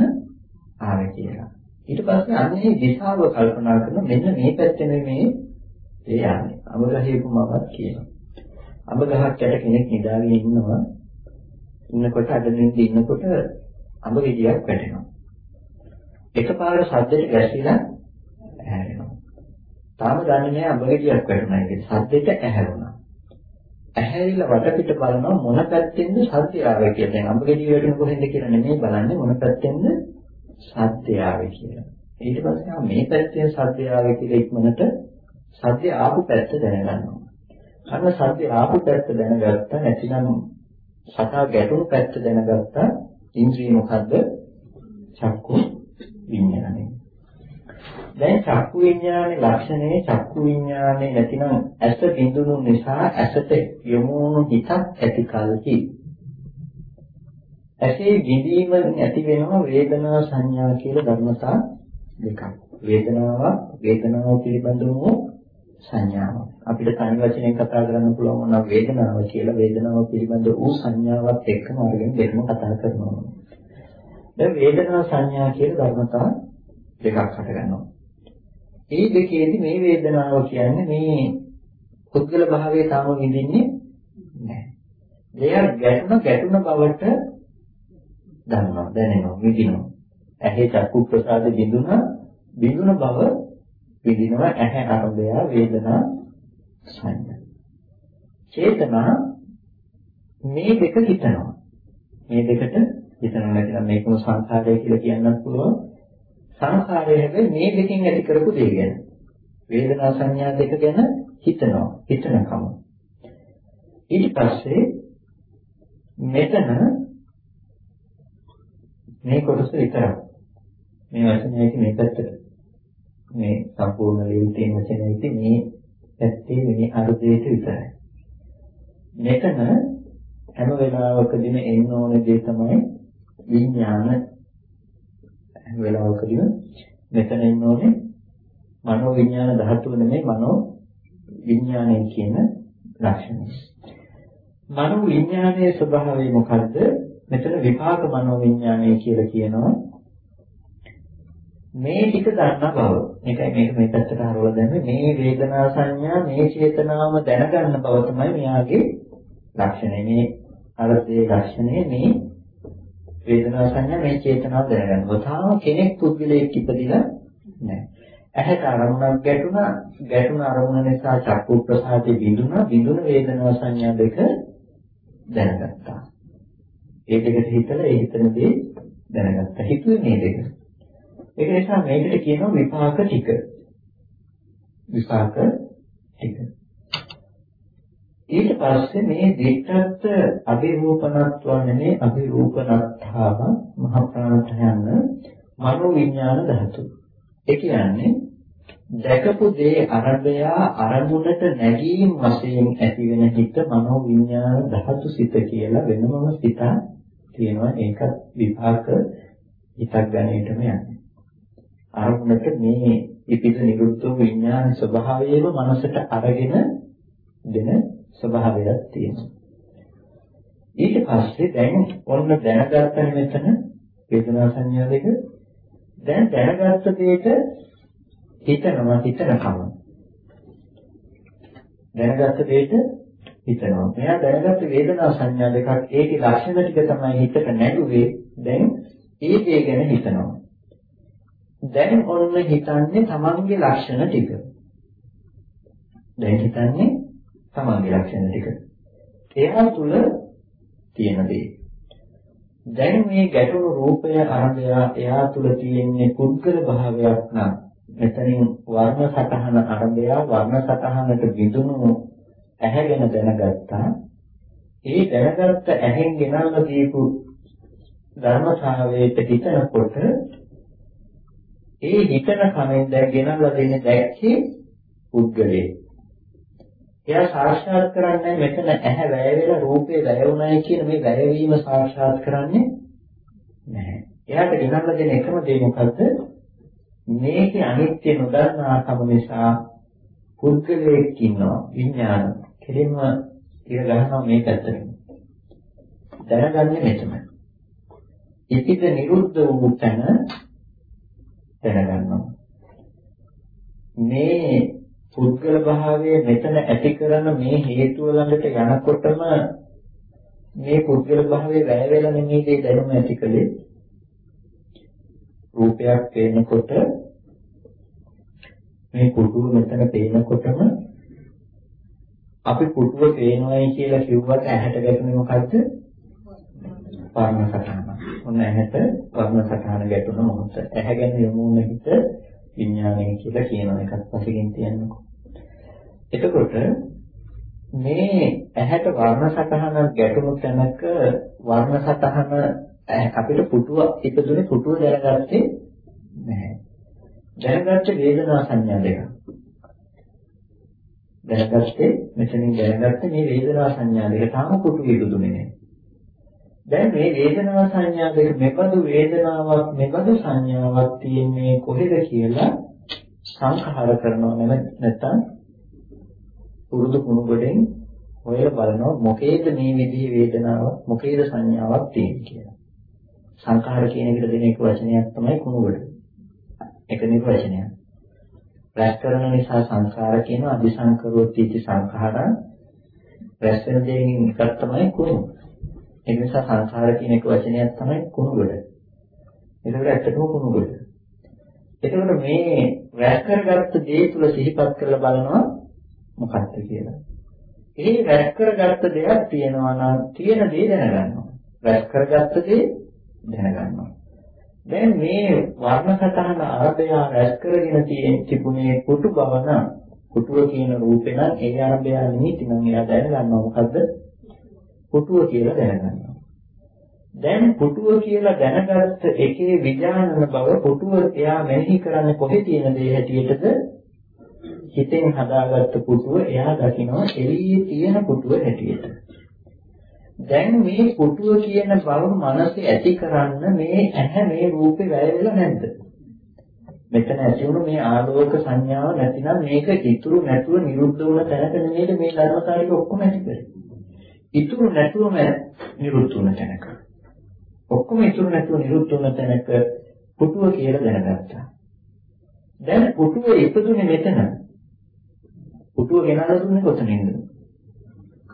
ආවේ කියලා. ඊට පස්සේ අන්නේ දිශාව කල්පනා කරන මෙන්න මේ පැත්තේ මේ ඒ යන්නේ. අමගහේ කුමවත් කියනවා. අඹ ගහක් යට කෙනෙක් නිදාගෙන ඉන්නවා. ඉන්නකොට අඩනින්ද ඉන්නකොට අඹ ගෙඩියක් වැටෙනවා. එකපාරට සද්දෙට ගැසිලා ඇහැරෙනවා. තාම දන්නේ නැහැ අඹ ගෙඩියක් වැටුණා කියලා. සද්දෙට ඇහැරුණා. ඇහැරිලා වටපිට බලනවා මොන පැත්තෙන්ද සද්දය ආවේ කියලා. දැන් අඹ ගෙඩිය වැටෙන කොහෙන්ද කියලා නෙමෙයි බලන්නේ මොන පැත්තෙන්ද සද්දය ආවේ කියලා. ඊට පස්සේ මේ පැත්තෙන් සද්දය ආවේ කියලා ඉක්මනට සද්දය ආපු පැත්ත දැනගන්නවා. අන්න සද්දේ ආපු පැත්ත දැනගත්තා නැතිනම් සතා ගැටුණු පැත්ත දැනගත්තා. ඉන්ද්‍රිය මොකද්ද? චක්කු විඥානය. දැන් චක්කු විඥානේ ලක්ෂණේ චක්කු විඥානේ නැතිනම් ඇස බිඳුණු නිසා ඇසට යොමුණු හිතක් ඇති කලකි ඇසේ විඳීම ඇති වෙනවා වේදනා සංඥා කියලා ධර්මතා දෙකක්. වේදනාව වේදනාව පිළිබඳව සංඥාවක්. අපිට තනි වචනෙන් කතා කරන්න පුළුවන් මොනවා වේදනාව කියලා වේදනාව පිළිබඳ වූ සංඥාවක් එක්කම අරගෙන දෙකම කතා කරනවා. දැන් වේදනා සංඥා කියලා ධර්මතා දෙකක් හට ගන්නවා. මේ දෙකේදී මේ වේදනාව කියන්නේ මේ පුද්ගල භාවයේ තාම විඳින්නේ නැහැ. දෙයක් ගැටුණ ගැටුණ බවට දන්නවා දැනෙනවා විඳිනවා. ඇහි චක්කු ප්‍රසාද බිඳුන බිඳුන බව විඳිනවා ඇහැ අරබය වේදනා සංඥා. චේතනා මේ දෙක හිතනවා. මේ දෙකට හිතනවා නැතිනම් මේකම සංඛාරය කියලා කියන්නත් පුළුවන්. සංඛාරය හැබැයි මේ දෙකෙන් ඇති කරපු දේ ගැන. වේදනා සංඥා දෙක ගැන හිතනවා. හිතනකම. ඊට පස්සේ මෙතන මේ කොටස විතරක්. මේ වචනයක මේ පැත්තට. මේ සම්පූර්ණ ලියවිලා තියෙන වචනේ ඉතින් මේ පැත්තේ මේ අර්ධයට විතරයි. මෙතන හැම වෙලාවකදීම එන්න ඕන දේ තමයි විඥාන හැම වෙලාවකදීම මෙතන එන්න ඕනේ මනෝ විඥාන ධාතුව නෙමෙයි මනෝ විඥානය කියන ලක්ෂණය. මනෝ විඥානයේ ස්වභාවය මොකද්ද? මෙතන විපාක මනෝ විඥානය කියලා කියනවා. මේ ටික දන්නා බව. මේකයි මේක මේ පැත්තට හරවලා දැම්මේ මේ වේදනා සංඥා මේ චේතනාවම දැනගන්න බව තමයි මෙයාගේ ලක්ෂණය. මේ අරතේ ලක්ෂණය මේ වේදනා සංඥා මේ චේතනාව දැනගන්නවා. තාම කෙනෙක් පුද්ගලයෙක් ඉපදිලා නැහැ. ඇහැට අරමුණක් ගැටුණා ගැටුණ අරමුණ නිසා චක්කු ප්‍රසාදේ බිඳුණා බිඳුන වේදනා සංඥා දෙක දැනගත්තා ඒ දෙකට හිතලා ඒ හිතන දේ දැනගත්තා හිතුවේ මේ දෙක ඒක නිසා මේකට කියනවා විපාක ටික. විපාක ටික. ඊට පස්සේ මේ දෙක්කත් අභිරූපණත්ව නෙමේ අභිරූපණත්තාව මහ ප්‍රාණතයන් මනෝ විඥාන ධාතු. ඒ කියන්නේ දැකපු දේ අරබයා අරමුණට නැගීම් වශයෙන් ඇති වෙන හිත මනෝ විඥාන ධාතු සිත කියලා වෙනමම සිතක් තියෙනවා. ඒක විපාක හිතක් ගණේටම යන්නේ. අරමුණට මේ ඉපිද නිරුද්ධ විඥාන ස්වභාවයම මනසට අරගෙන දෙන ස්වභාවයක් තියෙනවා ඊට පස්සේ දැන් ඔන්න දැනගත්තනේ මෙතන වේදනා සංඥා දෙක දැන් දැනගත්ත දෙයට හිතනවා හිතනකම. දැනගත්ත දෙයට හිතනවා. මෙයා දැනගත්ත වේදනා සංඥා දෙකක් ඒකේ ලක්ෂණ ටික තමයි හිතට නැගුවේ. දැන් ඒ දේ ගැන හිතනවා. දැන් ඔන්න හිතන්නේ තමන්ගේ ලක්ෂණ ටික. දැන් හිතන්නේ තමන්ගේ ලක්ෂණ ටික. එයා තුල තියෙන දේ. දැන් මේ ගැටුණු රූපය අරබය එයා තුල තියෙන්නේ පුද්ගල භාවයක් නම් මෙතනින් වර්ණ සතහන අරබය වර්ණ සතහනට විදුණු ඇහැගෙන දැනගත්තා ඒ දැනගත්ත ඇහෙන් ගෙනල්ලා දීපු ධර්මතාවයට හිතනකොට ඒ හිතන කමෙන් දැන් ගෙනල්ලා දෙන්නේ දැක්කේ පුද්ගලයේ එයා සාක්ෂාත් කරන්නේ මෙතන ඇහැ වැය වෙලා රූපේ වැය වුණායි කියන මේ වැයවීම සාක්ෂාත් කරන්නේ නැහැ. එයාට ගෙනල්ලා දෙන එකම දේ මොකද්ද? මේකේ අනිත්‍ය නොදන්නාකම නිසා පුද්ගලයෙක් ඉන්නවා විඥාන. කෙලින්ම ඉර ගන්නවා මේ පැත්තට. දැනගන්නේ මෙතන. ඉතිද නිරුද්ධ වූ තැන දැනගන්නවා. මේ පුද්ගල භාවය මෙතන ඇති කරන මේ හේතුව ළඟට යනකොටම මේ පුද්ගල භාවය වැය වෙලා නෙමෙයි ඒ දැනුම ඇති කලේ රූපයක් පේනකොට මේ පුටුව මෙතන පේනකොටම අපි පුටුව පේනවායි කියලා කිව්වට ඇහැට ගැටුනේ මොකද්ද? වර්ණ සටහන. ඔන්න ඇහැට වර්ණ සටහන ගැටුණ මොහොත. ඇහැ ගැන යොමු වෙන හිත විඥානය කියලා කියන එකක් පසුකින් තියන්නකො. එතකොට මේ ඇහැට වර්ණ සතහන ගැටුණු තැනක වර්ණ සතහන අපිට පුටුව ඉපදුනේ පුටුව දැනගත්තේ නැහැ. දැනගත්ත වේදනා සංඥා දෙක. දැනගත්තේ මෙතනින් දැනගත්තේ මේ වේදනා සංඥා දෙක තාම පුටුව ඉපදුනේ නැහැ. දැන් මේ වේදනා සංඥා දෙක මෙබඳු වේදනාවක් මෙබඳු සංඥාවක් තියෙන්නේ කොහෙද කියලා සංඛාර කරනව නැත්නම් පුරුදු කුණු ගොඩෙන් හොයලා බලනවා මොකේද මේ විදිහේ වේදනාවක් මොකේද සංඥාවක් තියෙන්නේ කියලා. සංඛාර කියන එකට දෙන එක වචනයක් තමයි කුණු ගොඩ. එක නිර්වචනයක්. රැස් කරන නිසා සංඛාර කියන අபிසංකරෝත් ඉති සංඛාරං රැස් වෙන දෙයින් එකක් තමයි කුණු. ඒ නිසා සංඛාර කියන එක වචනයක් තමයි කුණු ගොඩ. ඒකට ඇත්තටම කුණු ගොඩ. එතකොට මේ රැස් කරගත්ත දේ තුල සිහිපත් කරලා බලනවා මොකක්ද කියලා. ඒ රැස් කරගත්ත දෙයක් තියෙනවා නම් තියෙන දේ දැනගන්නවා. රැස් කරගත්ත දේ දැනගන්නවා. දැන් මේ වර්ණ සතහන අරබය රැස් කරගෙන තියෙන තිබුණේ කුටු බව නම් කුටුව කියන රූපේ නම් ඒ අරබය නිමිති නම් එයා දැනගන්නවා මොකද්ද? කුටුව කියලා දැනගන්නවා. දැන් පුටුව කියලා දැනගත්ත එකේ විඥානන බව පුටුව එයා මෙනෙහි කරන්නේ කොහේ තියෙන දේ හැටියටද හිතෙන් හදාගත්ත පුටුව එයා දකිනවා එළියේ තියෙන පුටුව හැටියට. දැන් මේ පුටුව කියන බව මනසේ ඇති කරන්න මේ ඇහැ මේ රූපේ වැය වෙලා නැද්ද? මෙතන ඇති වුණු මේ ආලෝක සංඥාව නැතිනම් මේක ඉතුරු නැතුව නිරුද්ධ වුණ තැනක නෙමෙයි මේ ධර්මතාවය ඔක්කොම ඇති කරේ. ඉතුරු නැතුවම නිරුද්ධ වුණ තැනක. ඔක්කොම ඉතුරු නැතුව නිරුද්ධ වුණ තැනක පුටුව කියලා දැනගත්තා. දැන් පුටුව ඉපදුනේ මෙතන. පුටුව ගෙනල්ලා දුන්නේ කොතනින්ද?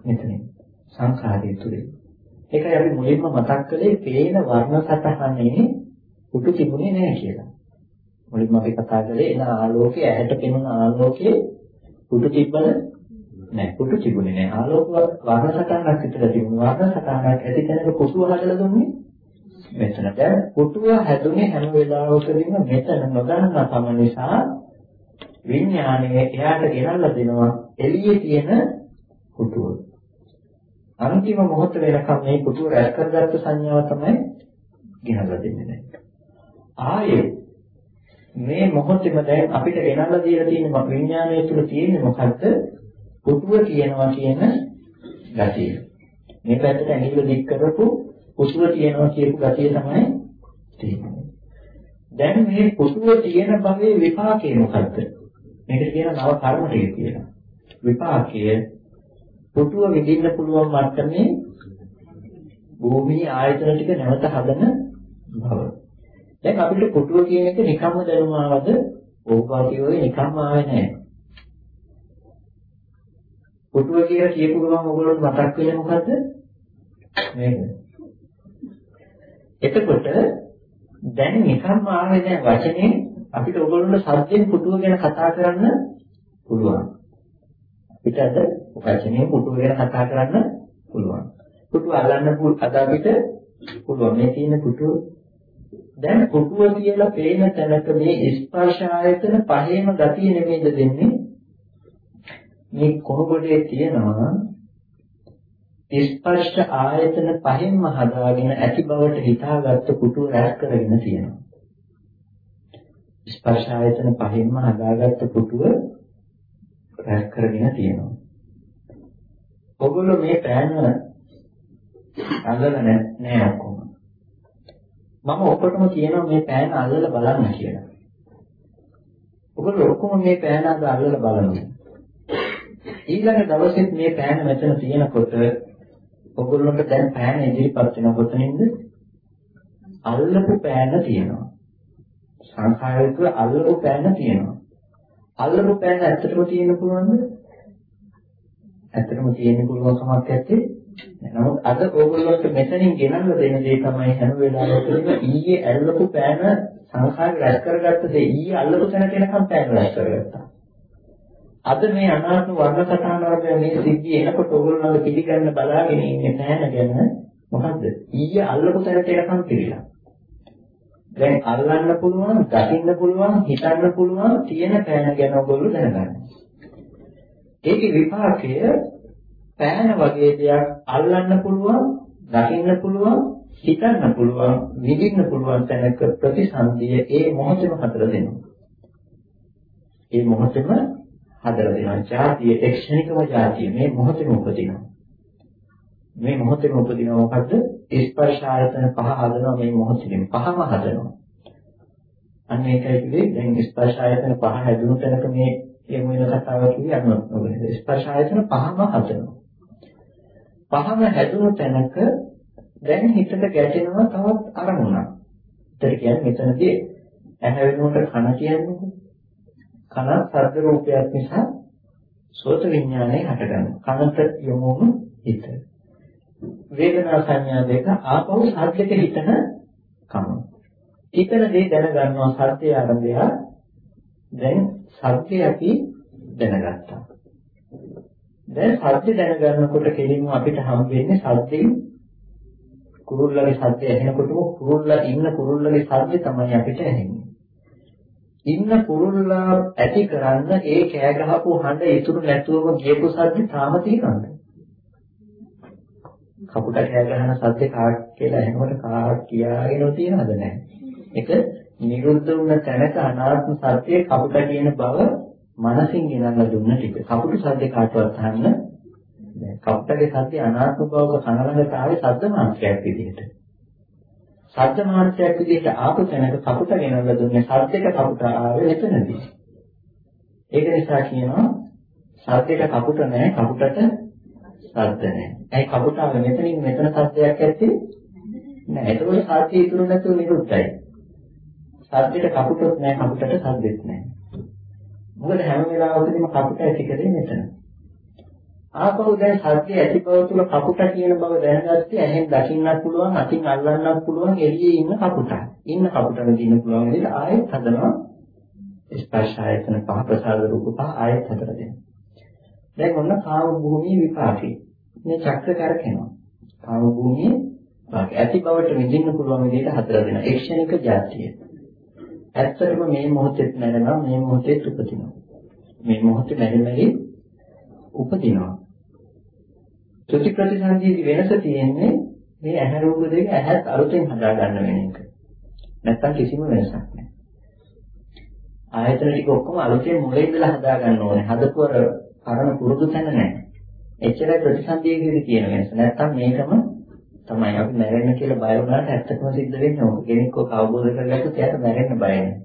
මෙතනින්. සංඛාරය තුලින්. ඒකයි අපි මුලින්ම මතක් කළේ පේන වර්ණ සතහනේ පුටු තිබුණේ නැහැ කියලා. මුලින්ම අපි කතා කරේ එන ආලෝකයේ ඇහැට පෙනුන ආලෝකයේ පුටු තිබ්බද නැහැ පුටු තිබුණේ නැහැ ආලෝක වර්ණ සටහනක් විතර තිබුණු වර්ණ සටහනක් ඇති තැනක පුටුව හදලා දුන්නේ. මෙතන දැන් පුටුව හැදුනේ හැම වෙලාවකදීම මෙතන නොදන්නා කම නිසා විඥානය එයාට ගෙනල්ලා දෙනවා එළියේ තියෙන පුටුව අන්තිම මොහොත වෙනකම් මේ පුටුව රැස් කරගත්ත සංඥාව තමයි ගෙනල්ලා දෙන්නේ ආයේ මේ මොහොතේම දැන් අපිට ගෙනල්ලා දීලා තියෙන විඥානය තුළ තියෙන්නේ මොකද්ද? පුතුව කියනවා කියන ගතිය. මේ පැත්තට ඇඟිල්ල දික් කරපු පුතුව කියනවා කියපු ගතිය තමයි තියෙන්නේ. දැන් මේ පුතුව තියෙන භවයේ විපාකය මොකද්ද? මේකට කියන නව කර්ම ටික කියලා. විපාකය පුතුව විඳින්න පුළුවන් මට්ටමේ භූමියේ ආයතන ටික නැවත හදන භව. දැන් අපිට පුටුව කියන එක නිකම්ම දැනුම ආවද? ඕපාතිය වගේ නිකම්ම ආවේ නැහැ. පුටුව කියලා කියපු ගමන් ඔයගොල්ලෝ මතක් වෙන්නේ මොකද්ද? මේක. එතකොට දැන් නිකම්ම ආවේ නැහැ වචනේ අපිට ඔයගොල්ලෝ සද්දෙන් පුටුව ගැන කතා කරන්න පුළුවන්. අපිට අද වචනේ පුටුව ගැන කතා කරන්න පුළුවන්. පුටුව අල්ලන්න අද අපිට පුළුවන්. මේ තියෙන පුටුව දැන් පුටුව කියලා පේන තැනක මේ ස්පර්ශ ආයතන පහේම ගතිය නෙමෙයිද දෙන්නේ මේ කොහොබඩේ තියෙනවා ස්පර්ශ ආයතන පහෙන්ම හදාගෙන ඇති බවට හිතාගත්ත පුටුව රැස් කරගෙන තියෙනවා ස්පර්ශ ආයතන පහෙන්ම හදාගත්ත පුටුව රැස් කරගෙන තියෙනවා ඔගොල්ලෝ මේ පෑන අඳලා නැහැ ඔක්කොම මම ඔක්කොටම කියනවා මේ පෑන අල්ලලා බලන්න කියලා. ඔයගොල්ලෝ ඔක්කොම මේ පෑන අද අල්ලලා බලනවා. ඊළඟ දවසෙත් මේ පෑන මෙතන තියෙනකොට ඔයගොල්ලන්ට දැන් පෑන ඉදිරිපත් වෙනකොට නේද? අල්ලපු පෑන තියෙනවා. සංඛාරික අල්ලපු පෑන තියෙනවා. අල්ලපු පෑන ඇත්තටම තියෙන්න පුළුවන්ද? ඇත්තටම තියෙන්න පුළුවන් කමක් නැත්තේ නමුත් අද ඕගොල්ලන්ට මෙතනින් ගෙනල්ලා දෙන දේ තමයි හැම වෙලාවෙම ඊයේ ඇල්ලපු පෑන සංඛාර රැස් කරගත්ත දේ ඊයේ අල්ලපු තැනට එනකම් පෑන රැස් කරගත්තා. අද මේ අනාත්ම වර්ණ සටහන වර්ගය මේ සිද්ධිය එනකොට ඕගොල්ලෝ පිළිගන්න බලාගෙන ඉන්නේ පෑන ගැන මොකද්ද? ඊයේ අල්ලපු තැනට එනකම් පිළිලා. දැන් අල්ලන්න පුළුවන්, දකින්න පුළුවන්, හිතන්න පුළුවන් තියෙන පෑන ගැන ඔයගොල්ලෝ දැනගන්න. ඒකේ විපාකය පෑන වගේ දෙයක් අල්ලන්න පුළුවන්, දකින්න පුළුවන්, හිතන්න පුළුවන්, විඳින්න පුළුවන් තැනක ප්‍රතිසන්දිය ඒ මොහොතේම හතර දෙනවා. ඒ මොහොතේම හදලා දෙනවා. ජාතිය එක්ෂණිකව ජාතිය මේ මොහොතේම උපදිනවා. මේ මොහොතේම උපදිනවා මොකද්ද? ස්පර්ශ ආයතන පහ හදනවා මේ මොහොතේම පහම හදනවා. අන්න ඒකයි කිව්වේ දැන් ස්පර්ශ ආයතන පහ හැදුණු තැනක මේ යමු වෙන කතාවක් කිව්වේ අනුත් නොවෙන්නේ. ස්පර්ශ ආයතන පහම හදනවා. පහම හැදුණු තැනක දැන් හිතට ගැටෙනවා තවත් අරමුණක්. ඒතර කියන්නේ මෙතනදී ඇහැ වෙනුවට කන කියන්නේ කන ශබ්ද රූපයක් නිසා සෝත විඥානය හටගන්නවා. කනට යොමුම හිත. වේදනා සංඥා දෙක ආපහු සද්දක හිතන කම. හිතන දේ දැනගන්නවා සත්‍ය ආරම්භය දැන් සත්‍ය අපි දැනගත්තා. දැන් සද්ද දැනගන්නකොට කෙලින්ම අපිට හම් වෙන්නේ සද්දෙන් කුරුල්ලගේ සද්ද ඇහෙනකොටම කුරුල්ලා ඉන්න කුරුල්ලගේ සද්ද තමයි අපිට ඇහෙන්නේ. ඉන්න කුරුල්ලා ඇති කරන්න ඒ කෑ ගහපු හඬ ඉතුරු නැතුවම ගියපු සද්ද තාම තියෙනවද? කපුට කෑ ගහන සද්ද කාක් කියලා එනකොට කාක් කියාගෙන තියෙනවද නැහැ. ඒක නිරුද්ධ වුණ තැනක අනාත්ම සත්‍යයේ කපුට කියන බව මනසින් ගෙනල්ලා දුන්න ටික. කපුටු සද්ද කාටවත් අහන්න කපුටගේ සද්දේ අනාත්ම බවක කන ළඟට ආවේ සද්ද මාත්‍රයක් විදිහට. සද්ද මාත්‍රයක් විදිහට ආපු තැනක කපුට ගෙනල්ලා දුන්නේ සද්දෙට කපුට ආවේ එතනදී. ඒක නිසා කියනවා සද්දෙට කපුට නැහැ කපුටට සද්ද නැහැ. ඇයි කපුට ආවේ මෙතනින් මෙතන සද්දයක් ඇත්තේ? නෑ. ඒකවල සද්ද ඉතුරු නැතුව නිරුද්ධයි. සද්දෙට කපුටොත් නැහැ කපුටට සද්දෙත් නැහැ. මොකද හැම වෙලාවකදීම කපුට ඇති කරේ මෙතන. ආපහු දැන් සත්‍ය ඇති බව තුළ කපුට කියන බව දැනගත්තේ ඇහෙන් දකින්නත් පුළුවන් අතින් අල්ලන්නත් පුළුවන් එළියේ ඉන්න කපුට. ඉන්න කපුටම දින්න පුළුවන් විදිහට ආයෙත් හදනවා ස්පර්ශ ආයතන පහ ප්‍රසාද රූප පහ ආයෙත් හතර දෙනවා. දැන් ඔන්න කාම භූමියේ විපාකේ. මේ චක්‍ර කරකිනවා. කාම භූමියේ ඇති බවට විඳින්න පුළුවන් විදිහට හතර දෙනවා. ඒක්ෂණික જાතිය. ඇත්තටම මේ මොහොතේ නැරෙනවා මේ මොහොතේ උපදිනවා. මේ මොහොතේ මෙරි මෙරි උපදිනවා. ත්‍ෘති ප්‍රතිසන්දියේ වෙනස තියෙන්නේ මේ ඇහැ රූප දෙක ඇහත් අලුතෙන් හදා ගන්න වෙන එක. නැත්තම් කිසිම වෙනසක් නැහැ. ආයතන ටික ඔක්කොම අලුතෙන් මුලින් ඉඳලා හදා ගන්න ඕනේ. හදපු අර පරණ පුරුදු තැන නැහැ. එච්චරයි ප්‍රතිසන්දියේදී තියෙන වෙනස. නැත්තම් මේකම තමයි අපි මැරෙන්න කියලා බය වුණාට ඇත්තටම සිද්ධ වෙන්නේ ඕක. කෙනෙක් ඔක අවබෝධ කරගත්තොත් එයාට මැරෙන්න බය නැහැ.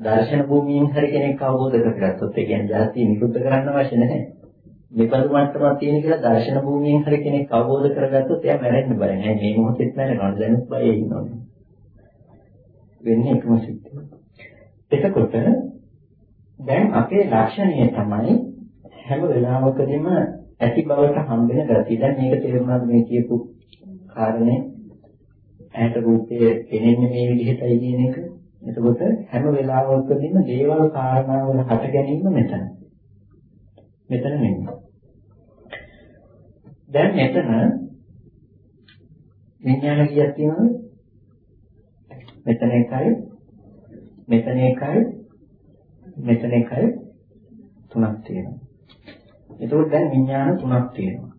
දර්ශන භූමියෙන් හරි කෙනෙක් අවබෝධ කරගත්තොත් ඒ කියන්නේ ජාතිය නිරුද්ධ කරන්න අවශ්‍ය නැහැ. මෙපදු මට්ටමක් තියෙන කියලා දර්ශන භූමියෙන් හරි කෙනෙක් අවබෝධ කරගත්තොත් එයා මැරෙන්න බය නැහැ. මේ මොහොතේත් මැරෙනවා. දැනුත් බය ඉන්නවා. වෙන්නේ එකම සිද්ධිය. එතකොට දැන් අපේ ලක්ෂණය තමයි හැම වෙලාවකදීම ඇති බවට හම්බෙන ගතිය. දැන් මේක තේරුණාද මේ කියපු කාරණේ ඇයට රූපයේ පෙනෙන්නේ මේ විදිහටයි කියන එක. එතකොට හැම වෙලාවකදීම දේවල් කාරණාවල හට ගැනීම මෙතන. මෙතන නෙමෙයි. දැන් මෙතන විඥාන කීයක් තියෙනවද? මෙතන එකයි මෙතන එකයි මෙතන එකයි තුනක් තියෙනවා. එතකොට දැන් විඥාන තුනක් තියෙනවා.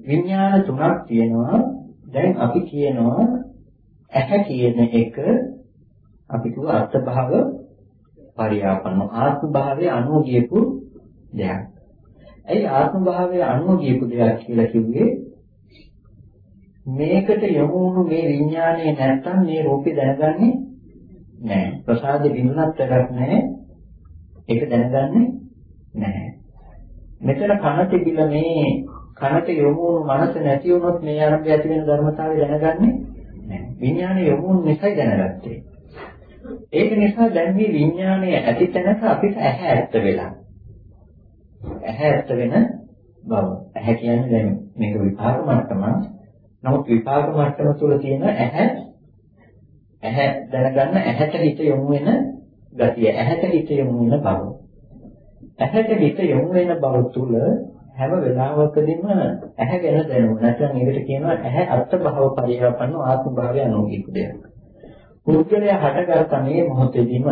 විඥාන තුනක් තියෙනවා. දැන් අපි කියනවා ඇහැ කියන එක අපි කිව්ව අර්ථභාව පරියාපන්න ආත්ම භාවයේ අනුව ගියපු දෙයක්. ඇයි ආත්ම භාවයේ අනුව ගියපු දෙයක් කියලා කිව්වේ? මේකට යොමු වුණු මේ විඥානයේ නැත්තම් මේ රූපේ දැනගන්නේ නැහැ. ප්‍රසාද විඳුනත් වැඩක් නැහැ. ඒක දැනගන්නේ නැහැ. මෙතන කන තිබිලා මේ කනට යොමු වුණු මනස නැති වුණොත් මේ ආරම්භය ඇති වෙන ධර්මතාවය දැනගන්නේ නැහැ. විඥානය යොමු වුණු නිසා දැනගත්තේ. ඒක නිසා දැන් මේ විඥානය ඇති තැනක අපිට ඇහැ ඇත්ත වෙලා. ඇහැ ඇත්ත වෙන බව. ඇහැ කියන්නේ දැන් මේක විපාක මට්ටම. නමුත් විපාක මට්ටම තුළ තියෙන ඇහැ ඇහැ දැනගන්න ඇහැට හිත යොමු වෙන ගතිය. ඇහැට හිත යොමු වෙන බව. ඇහැට හිත යොමු වෙන බව තුල හැම වෙලාවකදීම ඇහැ ගැන දැනුම නැත්නම් ඒකට කියනවා ඇහැ අර්ථ භව පරිහරපන්න ආත්ම භාවය අනුගික දෙයක්. පුද්ගලයා හටගත්ත මේ මොහොතේදීම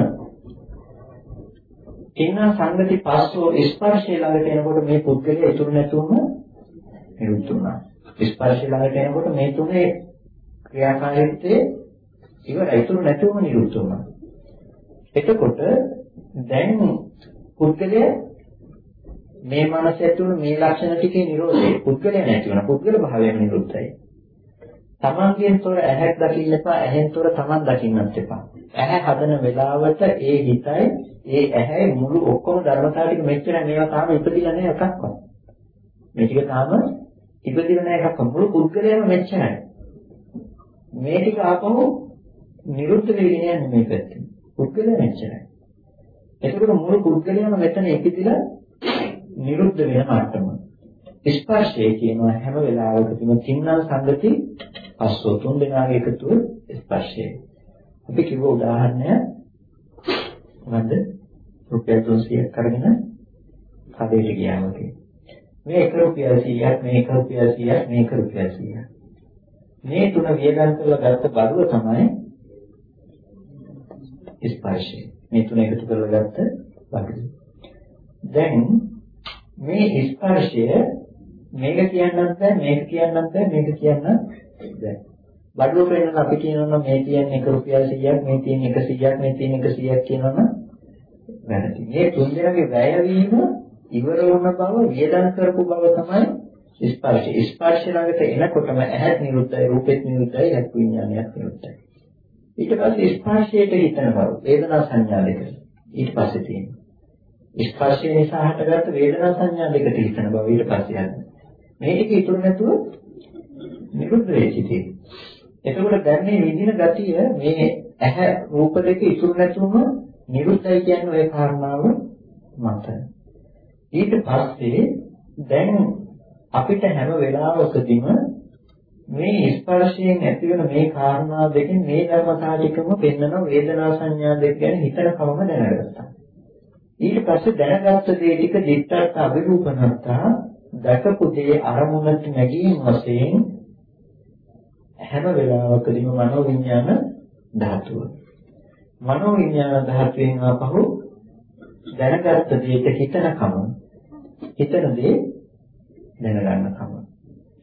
කිනා සංගති පස්සෝ ස්පර්ශය ළඟට එනකොට මේ පුද්ගලයා ඉතුරු නැතුවම නිරුද්ධ වුණා. ස්පර්ශය ළඟට එනකොට මේ තුනේ ක්‍රියාකාරීත්වයේ ඉවරයි ඉතුරු නැතුවම නිරුද්ධ වුණා. එතකොට දැන් පුද්ගලයා මේ මනස ඇතුළු මේ ලක්ෂණ ටිකේ නිරෝධය පුද්ගලයා නැති වෙන පුද්ගල භාවයෙන් නිරුද්ධයි. තමන්ගෙන් තොර ඇහැක් දකින්න එපා ඇහෙන් තොර තමන් දකින්නත් එපා. ඇහැ හදන වෙලාවට ඒ හිතයි ඒ ඇහැ මුළු ඔක්කොම ධර්මතාව ටික මෙච්චර මේවා තාම ඉපදිලා නැහැ එකක්වත්. මේ ටික තාම ඉපදිලා නැහැ එකක්වත් මුළු පුද්ගලයාම මෙච්චරයි. මේ ටික ආපහු නිරුද්ධ වෙගෙන යන්නේ මේ පැත්තේ. පුද්ගලයා මෙච්චරයි. එතකොට මුළු පුද්ගලයාම මෙතන ඉපදිලා නිරුද්ධ වෙන මට්ටම. ස්පර්ශය කියනවා හැම වෙලාවකදීම තින්නම් සංගති පස්සෝ තුන් දෙනාගේ එකතුව ස්පර්ශය. අපි කිව්ව උදාහරණය මොකද්ද? රුපියල් 300ක් අරගෙන කඩේට ගියාම මේ 1 රුපියල් 100ක් මේ 1 රුපියල් 100ක් මේ 1 රුපියල් 100ක්. මේ තුන වියදම් කරලා ගත්ත බඩුව තමයි ස්පර්ශය. මේ තුන එකතු කරලා ගත්ත බඩුව. දැන් මේ ස්පර්ශය මේක කියන්නත් බෑ මේක කියන්නත් බෑ මේක කියන්නත් බෑ. බඩුව පෙන්නන අපි කියනවා මේ තියෙන 1 රුපියල් 100ක් මේ තියෙන 100ක් මේ තියෙන 100ක් කියනවනම් වැරදි. මේ තුන් දෙනාගේ වැය වීම ඉවර වුණ බව වියදම් කරපු බව තමයි ස්පර්ශය. ස්පර්ශය ළඟට එනකොටම ඇහත් නිරුද්ධයි, රූපෙත් නිරුද්ධයි, චක්කු විඥානයත් නිරුද්ධයි. ඊට පස්සේ ස්පර්ශයට හිතන බව වේදනා සංඥා දෙක. ඊට පස්සේ තියෙනවා. ස්පර්ශය නිසා හටගත්ත වේදනා සංඥා දෙකට හිතන බව ඊට පස්සේ යනවා. මේ ටික ඉතුරු නැතුව නිරුද්ධ වෙච්ච ඉතින්. එතකොට දැන් මේ විඳින ගතිය මේ ඇහැ රූප දෙක ඉතුරු නැතුවම නිරුද්ධයි කියන්නේ ওই කාරණාව මත. ඊට පස්සේ දැන් අපිට හැම වෙලාවකදීම මේ ස්පර්ශයෙන් ඇතිවන මේ කාරණා දෙකෙන් මේ ධර්මතාව ටිකම පෙන්වන වේදනා සංඥා දෙක ගැන හිතන කවම දැනගත්තා. ඊට පස්සේ දැනගත්ත දේ ටික දිට්ඨත් අභිරූපණත්තා දැකපු දේ අරමුණට නැගීම වශයෙන් හැම වෙලාවකදීම මනෝ විඥාන ධාතුව. මනෝ විඥාන ධාතුවෙන් ආපහු දැනගත්ත දෙයට හිතනකම හිතන දේ දැනගන්නකම.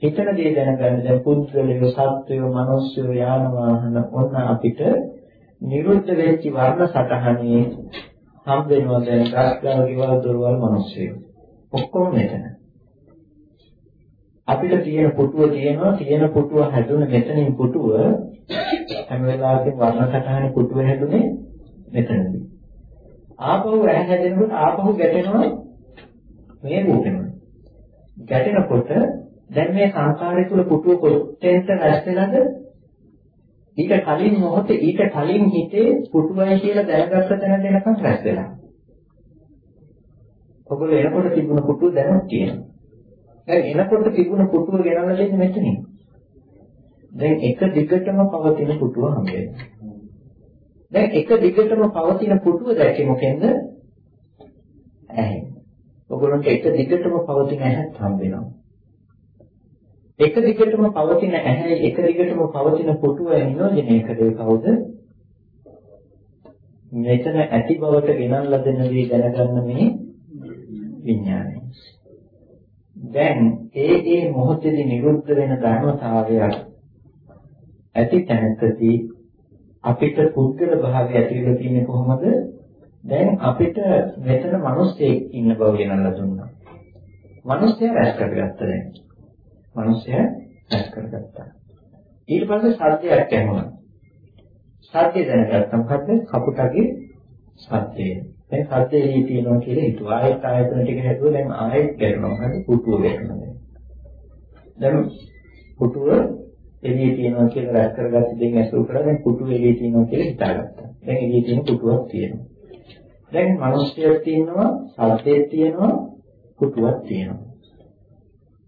හිතන දේ දැනගන්න දැන් පුද්ගලයෝ සත්වයෝ මිනිස්සුયો යාන වාහන ඔන්න අපිට නිරුද්ධ වෙච්ච වර්ණ සටහනේ හම් වෙනවා දැන් රාස්කාව කිවල් දොරවල් මිනිස්සුયો. ඔක්කොම මෙතන. අපිට තියෙන පුටුව තියෙනවා තියෙන පුටුව හැදුන මෙතනින් පුටුව හැම වෙලාවෙම වර්ණ සටහනේ පුටුව හැදුනේ මෙතනදී. ආපහු ඇහැ හැදෙනකොට ආපහු ගැටෙනවා මේ රූපෙම. ගැටෙනකොට දැන් මේ සංකාරය තුල පුටුව කොටෙන්ට රැස් වෙනද ඊට කලින් මොහොතේ ඊට කලින් හිතේ පුටුවයි කියලා දැනගත්ත තැන දෙනකන් රැස් වෙලා. ඔගොල්ලෝ එනකොට තිබුණ පුටුව දැනුත් තියෙනවා. දැන් එනකොට තිබුණ පුටුව ගෙනල්ලා දෙන්නේ මෙතනින්. දැන් එක දිගටම පවතින පුටුව හම්බෙනවා. දැන් එක දිගටම පවතින පුටුව දැක්කේ මොකෙන්ද? ඇහෙන්. ඔගොල්ලන්ට එක දිගටම පවතින ඇහත් හම්බෙනවා. එක දිගටම පවතින ඇහැ එක දිගටම පවතින පුටුව නියෝජනය කරේ කවුද? මෙතන ඇති බවට ගෙනල්ලා දෙන දේ දැනගන්න මේ විඥානය. දැන් ඒ ඒ මොහොතේදී නිරුද්ධ වෙන ධර්මතාවයක් ඇති තැනකදී අපිට පුද්ගල භාවය ඇති වෙලා තියෙන්නේ කොහොමද? දැන් අපිට මෙතන මිනිස්සෙක් ඉන්න බව ගෙනල්ලා දුන්නා. මිනිස්සයා රැස් කරගත්තා දැන්. මිනිස්සයා රැස් කරගත්තා. ඊට පස්සේ සත්‍යයක් ඇහුණා. සත්‍ය දැනගත්තා මොකද්ද? කපුටගේ සත්‍යය. දැන් සත්‍ය එළිය තියෙනවා කියලා හිතුවා. ආයෙත් ආයතන ටික හැදුවා දැන් ආයෙත් ගැටෙනවා. මොකද පුටුව ගැටෙනවා දැන්. දැන් පුටුව එළිය තියෙනවා කියලා රැස් කරගත්ත දෙයින් ඇසුරු කරලා දැන් පුටුව එළිය තියෙනවා කියලා හිතාගත්තා. දැන් එළිය තියෙන පුටුවක් තියෙනවා. දැන් මිනිස්සුයක් තියෙනවා, සත්‍යයක් තියෙනවා, පුටුවක් තියෙනවා.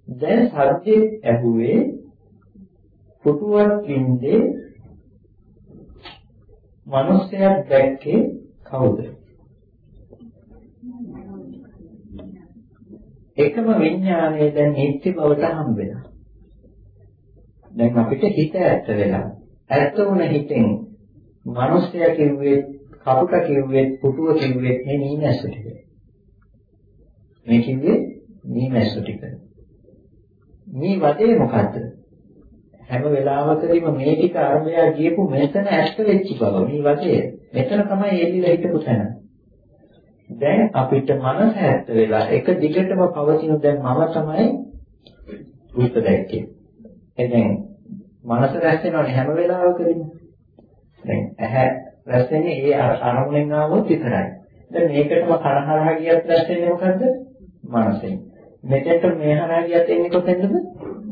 දැන් සත්‍යයක් ඇහුවේ පුටුවක් වින්දේ මිනිස්සයක් දැක්කේ කවුද? එකම විඥානය දැන් නිත්‍ය බවට හම්බ වෙනවා. දැන් අපිට හිත ඇත්ත වෙලා. ඇත්ත වුණ හිතෙන් මිනිස්සයා කිව්වේ කපුට කිව්වේ පුටුව කිව්වේ මේ නීමැස්ස ටික. මේ කිව්වේ නීමැස්ස ටික. මේ වදේ මොකද්ද? හැම වෙලාවකදීම මේ ටික අරබය ගියපු මෙතන ඇත්ත වෙච්ච බව මේ වදේ. මෙතන තමයි එල්ලිලා හිටපු තැන. දැන් අපිට මනස ඇත්ත වෙලා එක දිගටම පවතින දැන් මම තමයි රූප දැක්කේ. එතෙන් මනස රැස් වෙනවනේ හැම වෙලාවකදීම. දැන් ඇහැ රැස් වෙන්නේ ඒ අරමුණෙන් ආවොත් විතරයි. දැන් මේකටම කනහරහා ගියත් රැස් වෙන්නේ මොකද්ද? මනසෙන්. මෙතෙන්ට මේ හරහා ගියත් එන්නේ කොතෙන්ද?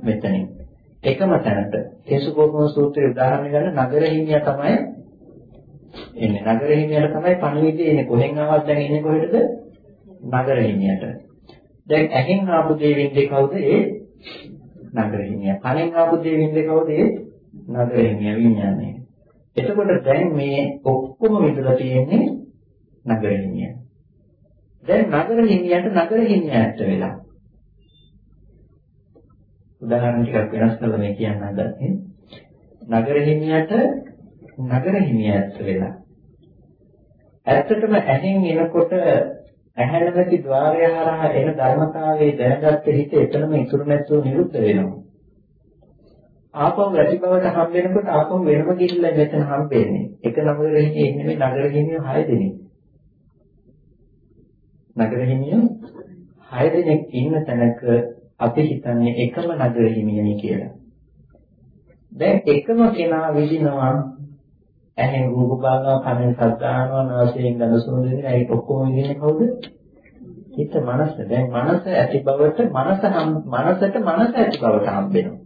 මෙතනින්. එකම තැනට. කේසුකෝපම සූත්‍රයේ උදාහරණ ගන්න නගර හිමියා තමයි එන්නේ. නගර හිමියට තමයි පණිවිඩය එන්නේ. කොහෙන් ආවත් දැන් එන්නේ කොහෙටද? නගර හිමියට. දැන් ඇහෙන් ආපු දේ වෙන්නේ කවුද? ඒ නගර හිමියා. කනෙන් ආපු දේ වෙන්නේ කවුද? ඒ නගර හිමියා විඥානය. එතකොට දැන් මේ ඔක්කොම විදලා තියෙන්නේ නගර හිමියා. දැන් නගර හිමියන්ට නගර හිමියාට වෙලා. උදාහරණ ටිකක් වෙනස් කරලා මේ කියන්න හදන්නේ. නගර හිමියට නගර හිමියත් වෙලා. ඇත්තටම ඇහෙන් එනකොට ඇහැනගති ద్వාරය හරහා එන ධර්මතාවයේ දැනගත්ත හිත එතනම ඉතුරු නැතුව නිරුද්ධ වෙනවා. ආපහු රැටි බවට හම් වෙනකොට ආපහු වෙනම ගිහිල්ලා මෙතන හම් වෙන්නේ. එක නගර හිමියෙ ඉන්නේ නගර හිමියෝ 6 දෙනෙක්. නගර හිමියෝ හය දෙනෙක් ඉන්න තැනක අපි හිතන්නේ එකම නගර හිමියනි කියලා. දැන් එකම කෙනා විදිනවා ඇහෙන් රූප බලනවා කනෙන් ශබ්ද අහනවා නාසයෙන් ගඳ සුවඳ විඳිනවා ඒක ඔක්කොම විඳින්නේ කවුද? හිත මනස. දැන් මනස ඇති බවට මනස මනසට මනස ඇති බවට හම්බෙනවා.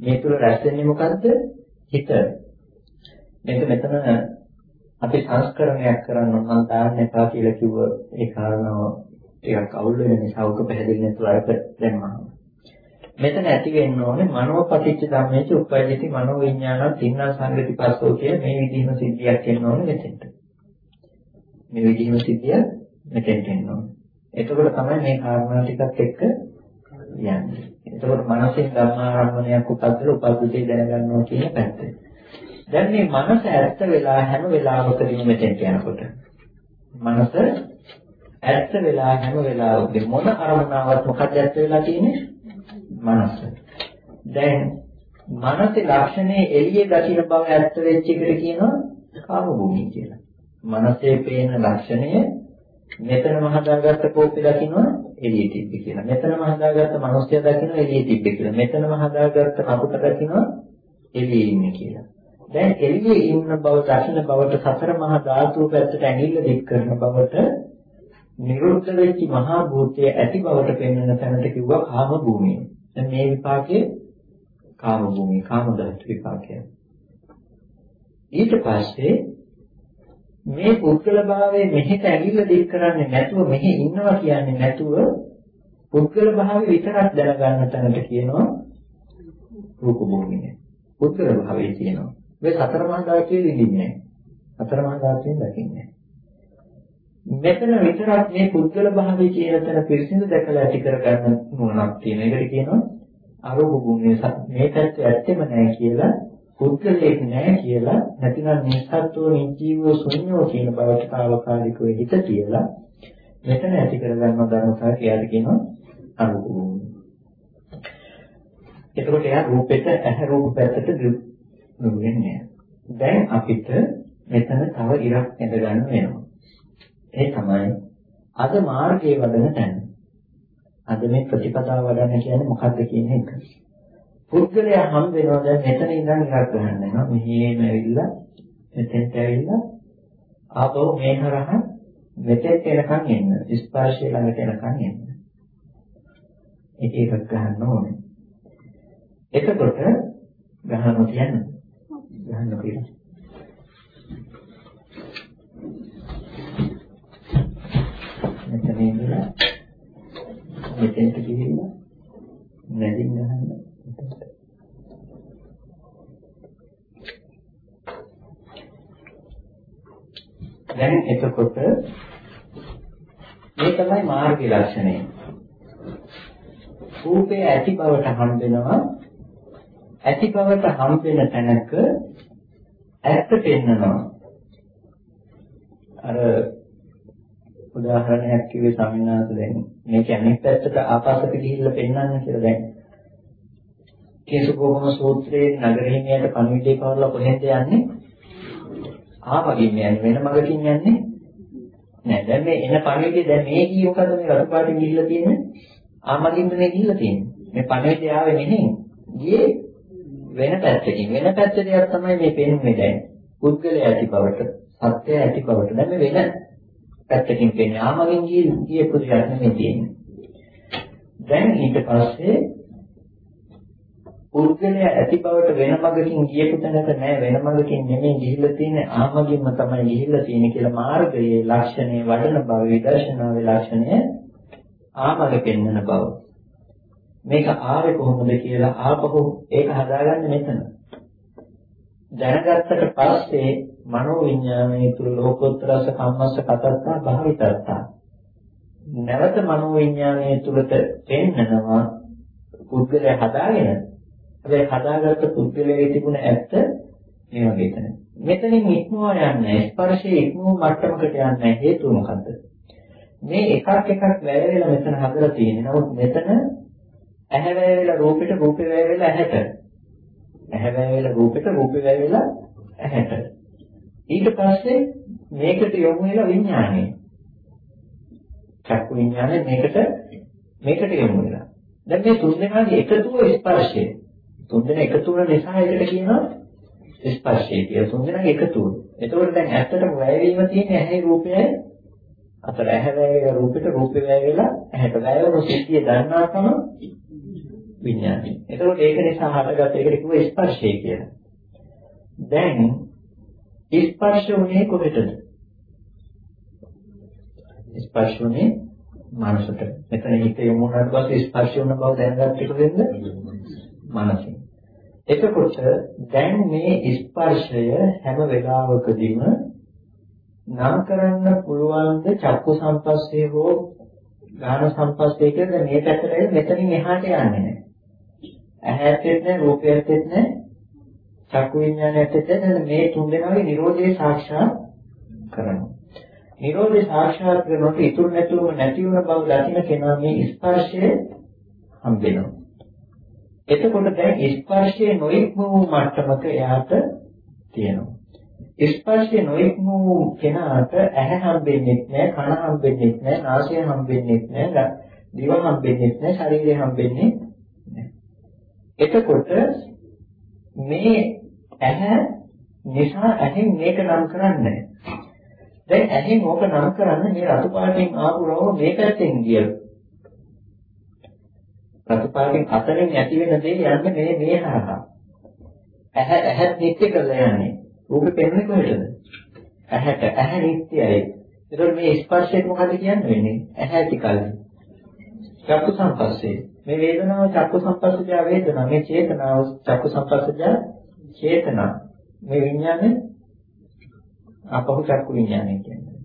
මේ තුල රැස් වෙන්නේ මොකද්ද? හිත. මේක මෙතන අපි සංස්කරණයක් කරන්න නම් දාන්න එපා කියලා කිව්ව ඒ කාරණාව ටිකක් අවුල් වෙන නිසා උක පැහැදිලි නැතුව අරක දැම්මා. මෙතන ඇති වෙන්න ඕනේ මනෝපටිච්ච ධම්මේච උපයජිති මනෝ විඥාන තින්නා සංගති පස්සෝ කිය මේ විදිහම සිද්ධියක් එන්න ඕනේ මෙතෙන්ට. මේ විදිහම සිද්ධිය මෙතෙන්ට එන්න ඕනේ. එතකොට තමයි මේ කාරණා ටිකත් එක්ක යන්නේ. එතකොට මනසෙන් ධර්මාරම්මණයක් උපද්දලා උපද්දිතේ දැනගන්නවා කියන පැත්ත. දැන් මේ මනස ඇත්ත වෙලා හැම වෙලාවකදීම මෙතෙන්ට යනකොට මනස ඇත්ත වෙලා හැම වෙලාවෙදී මොන අරමුණාවක් මොකක්ද ඇත්ත වෙලා තියෙන්නේ? මනස. දැන් මනසේ ලක්ෂණේ එළියේ දකින්න බව ඇත්ත වෙච්ච එකට කියනවා කාම භූමිය කියලා. මනසේ පේන ලක්ෂණය මෙතනම හදාගත්ත කෝපේ දකින්නවා එළියේ තිබ්බ කියලා. මෙතනම හදාගත්ත මිනිස්සයා දකින්නවා එළියේ තිබ්බ කියලා. මෙතනම හදාගත්ත කපුට දකින්නවා එළියේ ඉන්නේ කියලා. දැන් එළියේ ඉන්න බව දකින්න බවට සතර මහා ධාතු පැත්තට ඇඟිල්ල දික් කරන බවට නිරුද්ධ වෙච්ච මහා භූතය ඇති බවට පෙන්වන තැනට කිව්වා කාම භූමිය. දැන් මේ විපාකයේ කාම භූමිය, කාම ධාතු විපාකය. ඊට පස්සේ මේ පුද්ගල භාවයේ මෙහෙට ඇවිල්ල දික් කරන්නේ නැතුව මෙහෙ ඉන්නවා කියන්නේ නැතුව පුද්ගල භාවය විතරක් දැනගන්න තැනට කියනවා රූප භූමිය. පුද්ගල භාවය කියනවා. මේ සතර මහා ධාතුවේ විඳින්නේ නැහැ. සතර මහා ධාතුවෙන් දකින්නේ මෙතන විතරක් මේ පුද්ගල භාවය කියන තැන පිරිසිදු දැකලා ඇති කරගන්න නුවණක් තියෙන. ඒකට කියනවා අරූප භූමිය. මේ පැත්ත ඇත්තෙම නැහැ කියලා පුද්ගලයෙක් නැහැ කියලා නැතිනම් නිස්සත්ව නිජීවෝ ශුන්‍යෝ කියන බවට తాවකාලිකව හිත තියලා මෙතන ඇති කරගන්න ධර්මතාවය කියලා කියනවා අරූප භූමිය. එතකොට එයා රූපෙට ඇහැ රූප පැත්තට දුන්නේ දැන් අපිට මෙතන තව ඉරක් ඇඳ ගන්න වෙනවා. ඒ තමයි අද මාර්ගයේ වඩන තැන. අද මේ ප්‍රතිපදාව වඩන්න කියන්නේ මොකක්ද කියන එක. පුද්ගලයා හම් වෙනවා දැන් මෙතන ඉඳන් ඉරක් ගන්න යනවා. මෙහෙම ඇවිල්ලා මෙතෙන්ට ඇවිල්ලා ආපහු මේ හරහා මෙතෙන්ට එනකන් එන්න. ස්පර්ශය ළඟට එනකන් එන්න. ඒක එකක් ගන්න ඕනේ. එතකොට ගහනවා කියන්නේ ගහන්න කියලා. මෙතන ඉඳලා මෙතෙන්ට ගිහිල්ලා නැදින් ගහන්න දැන් එතකොට මේ තමයි මාර්ගයේ ලක්ෂණය. රූපේ ඇති බවට හම් වෙනවා ඇති බවට හම් වෙන තැනක ඇත්ත පෙන්නනවා. අර උදාහරණයක් කිව්වේ සමිනාස දැන් මේ කියන්නේ පැත්තට ආපස්සට ගිහිල්ලා පෙන්වන්න කියලා දැන්. කේසුකෝම සූත්‍රයේ නගරහිමියට පණිවිඩය කවරලා කොහෙන්ද යන්නේ? ආපගින් යන්නේ. වෙන මගකින් යන්නේ නෑ දැන් මේ එන පණිවිඩය දැන් මේ කී මොකද මේ රතුපාටින් ගිහිල්ලා තියෙන්නේ? ආමගින් මේ ගිහිල්ලා තියෙන්නේ? මේ පණිවිඩය ආවේ මෙහෙන්. ගියේ වෙන පැත්තකින්. වෙන පැත්තට යක් තමයි මේ පෙන්වන්නේ දැන්. පුද්ගලයා ඇති බවට සත්‍යය ඇති බවට. දැන් මේ වෙන පැත්තකින් පෙන්නේ ආමගෙන් ගිය පුදුරයක් නෙමෙයි තියෙන්නේ. දැන් ඊට පස්සේ පුද්ගලයා ඇති බවට වෙන මගකින් ගියපු තැනක නෑ වෙන මගකින් නෙමෙයි ගිහිල්ලා තියෙන්නේ ආමගින්ම තමයි ගිහිල්ලා තියෙන්නේ කියලා මාර්ගයේ ලක්ෂණය වඩන බව විදර්ශනාවේ ලක්ෂණය ආමග පෙන්වන බව. මේක ආවේ කොහොමද කියලා ආපහු ඒක හදාගන්න මෙතන. දැනගත්තට පස්සේ මනෝ විඥානයේ තුල ලෝකෝත්තරස කම්මස්ස කතත්තා භාවිතත්තා. නැවත මනෝ විඥානයේ තුලට පෙන්නනවා පුද්ගලයා හදාගෙන. හැබැයි හදාගත්ත පුද්ගලයාගේ තිබුණ ඇත්ත මේ වගේ තමයි. මෙතනින් ඉක්මවා යන්නේ ස්පර්ශයේ ඉක්මව මට්ටමකට යන්නේ හේතුව මොකද්ද? මේ එකක් එකක් වැය වෙලා මෙතන හදලා තියෙන්නේ. නමුත් මෙතන ඇහැ වැය වෙලා රූපෙට රූපේ වැය වෙලා ඇහැට. ඇහැ වැය වෙලා රූපෙට රූපේ වැය වෙලා ඇහැට. ඊට පස්සේ මේකට යොමු වෙලා විඥානය. චක්කු විඥානය මේකට මේකට යොමු වෙනවා. දැන් මේ තුන් දෙනාගේ එකතුව ස්පර්ශය. තුන් දෙනා එකතු වන නිසා ඒකට කියනවා ස්පර්ශය කියලා. තුන් දෙනාගේ එකතුව. එතකොට දැන් ඇත්තටම වැයවීම තියෙන්නේ ඇහි රූපයයි අතර ඇහැ වැය රූපෙට රූපේ වැය වෙලා ඇහැට වැය වුණු සිද්ධිය දන්නාකම විඥානය. එතකොට ඒක නිසා හටගත් ඒකට කිව්ව ස්පර්ශය කියලා. දැන් ස්පර්ශ වුණේ කොහෙටද? ස්පර්ශ වුණේ මනසට. මෙතන හිත යොමු වුණාට පස්සේ ස්පර්ශ වුණ බව දැනගත්තේ කොහෙන්ද? මනසෙන්. එතකොට දැන් මේ ස්පර්ශය හැම වෙලාවකදීම නම් කරන්න පුළුවන් ද චක්කු සම්පස්සේ හෝ ගාන සම්පස්සේ කියලා මේ පැත්තට මෙතනින් එහාට යන්නේ නැහැ. ඇහැටෙත් නැහැ, රූපයටෙත් නැහැ, චක්කු විඥානයටෙත් නැහැ. මේ තුන් දෙනාගේ Nirodhe සාක්ෂාත් කරනවා. Nirodhe සාක්ෂාත් කරනකොට ඉතුරු නැතුවම නැති වුණ බව දකින්න කෙනා මේ ස්පර්ශය හම්බෙනවා. එතකොට දැන් ස්පර්ශයේ නොඉක්ම වූ මට්ටමක එයාට තියෙනවා. ස්පර්ශයේ නොඉක්ම වූ කෙනාට ඇහැ හම්බෙන්නේ නැහැ, කන හම්බෙන්නේ නැහැ, නාසය හම්බෙන්නේ නැහැ, දිව හම්බෙන්නේ නැහැ, ශරීරය හම්බෙන්නේ නැහැ. එතකොට මේ ඇහැ නිසා ඇහෙන් මේක නම් කරන්නේ දැන් ඇහෙන් ඕක නම් කරන්නේ මේ රතු පාටින් ආපු රෝම මේ පැත්තෙන් ගියලු. රතු පාටින් අතරින් ඇති වෙන දේ යන්නේ මේ මේ හරහා. ඇහැ ඇහත් නිත්‍ය කරලා යන්නේ. රූපේ පෙන්වන්නේ කොහෙටද? ඇහැට. ඇහැ නිත්‍යයි. ඒතකොට මේ ස්පර්ශයට මොකද කියන්න වෙන්නේ? ඇහැ ටිකල්ලි. චක්කු සංපස්සේ. මේ වේදනාව චක්කු සංපස්සජ වේදනා. මේ චේතනාව චක්කු සංපස්සජ චේතනා. මේ විඥානේ අපහු චක්කු විඥානය කියන්නේ.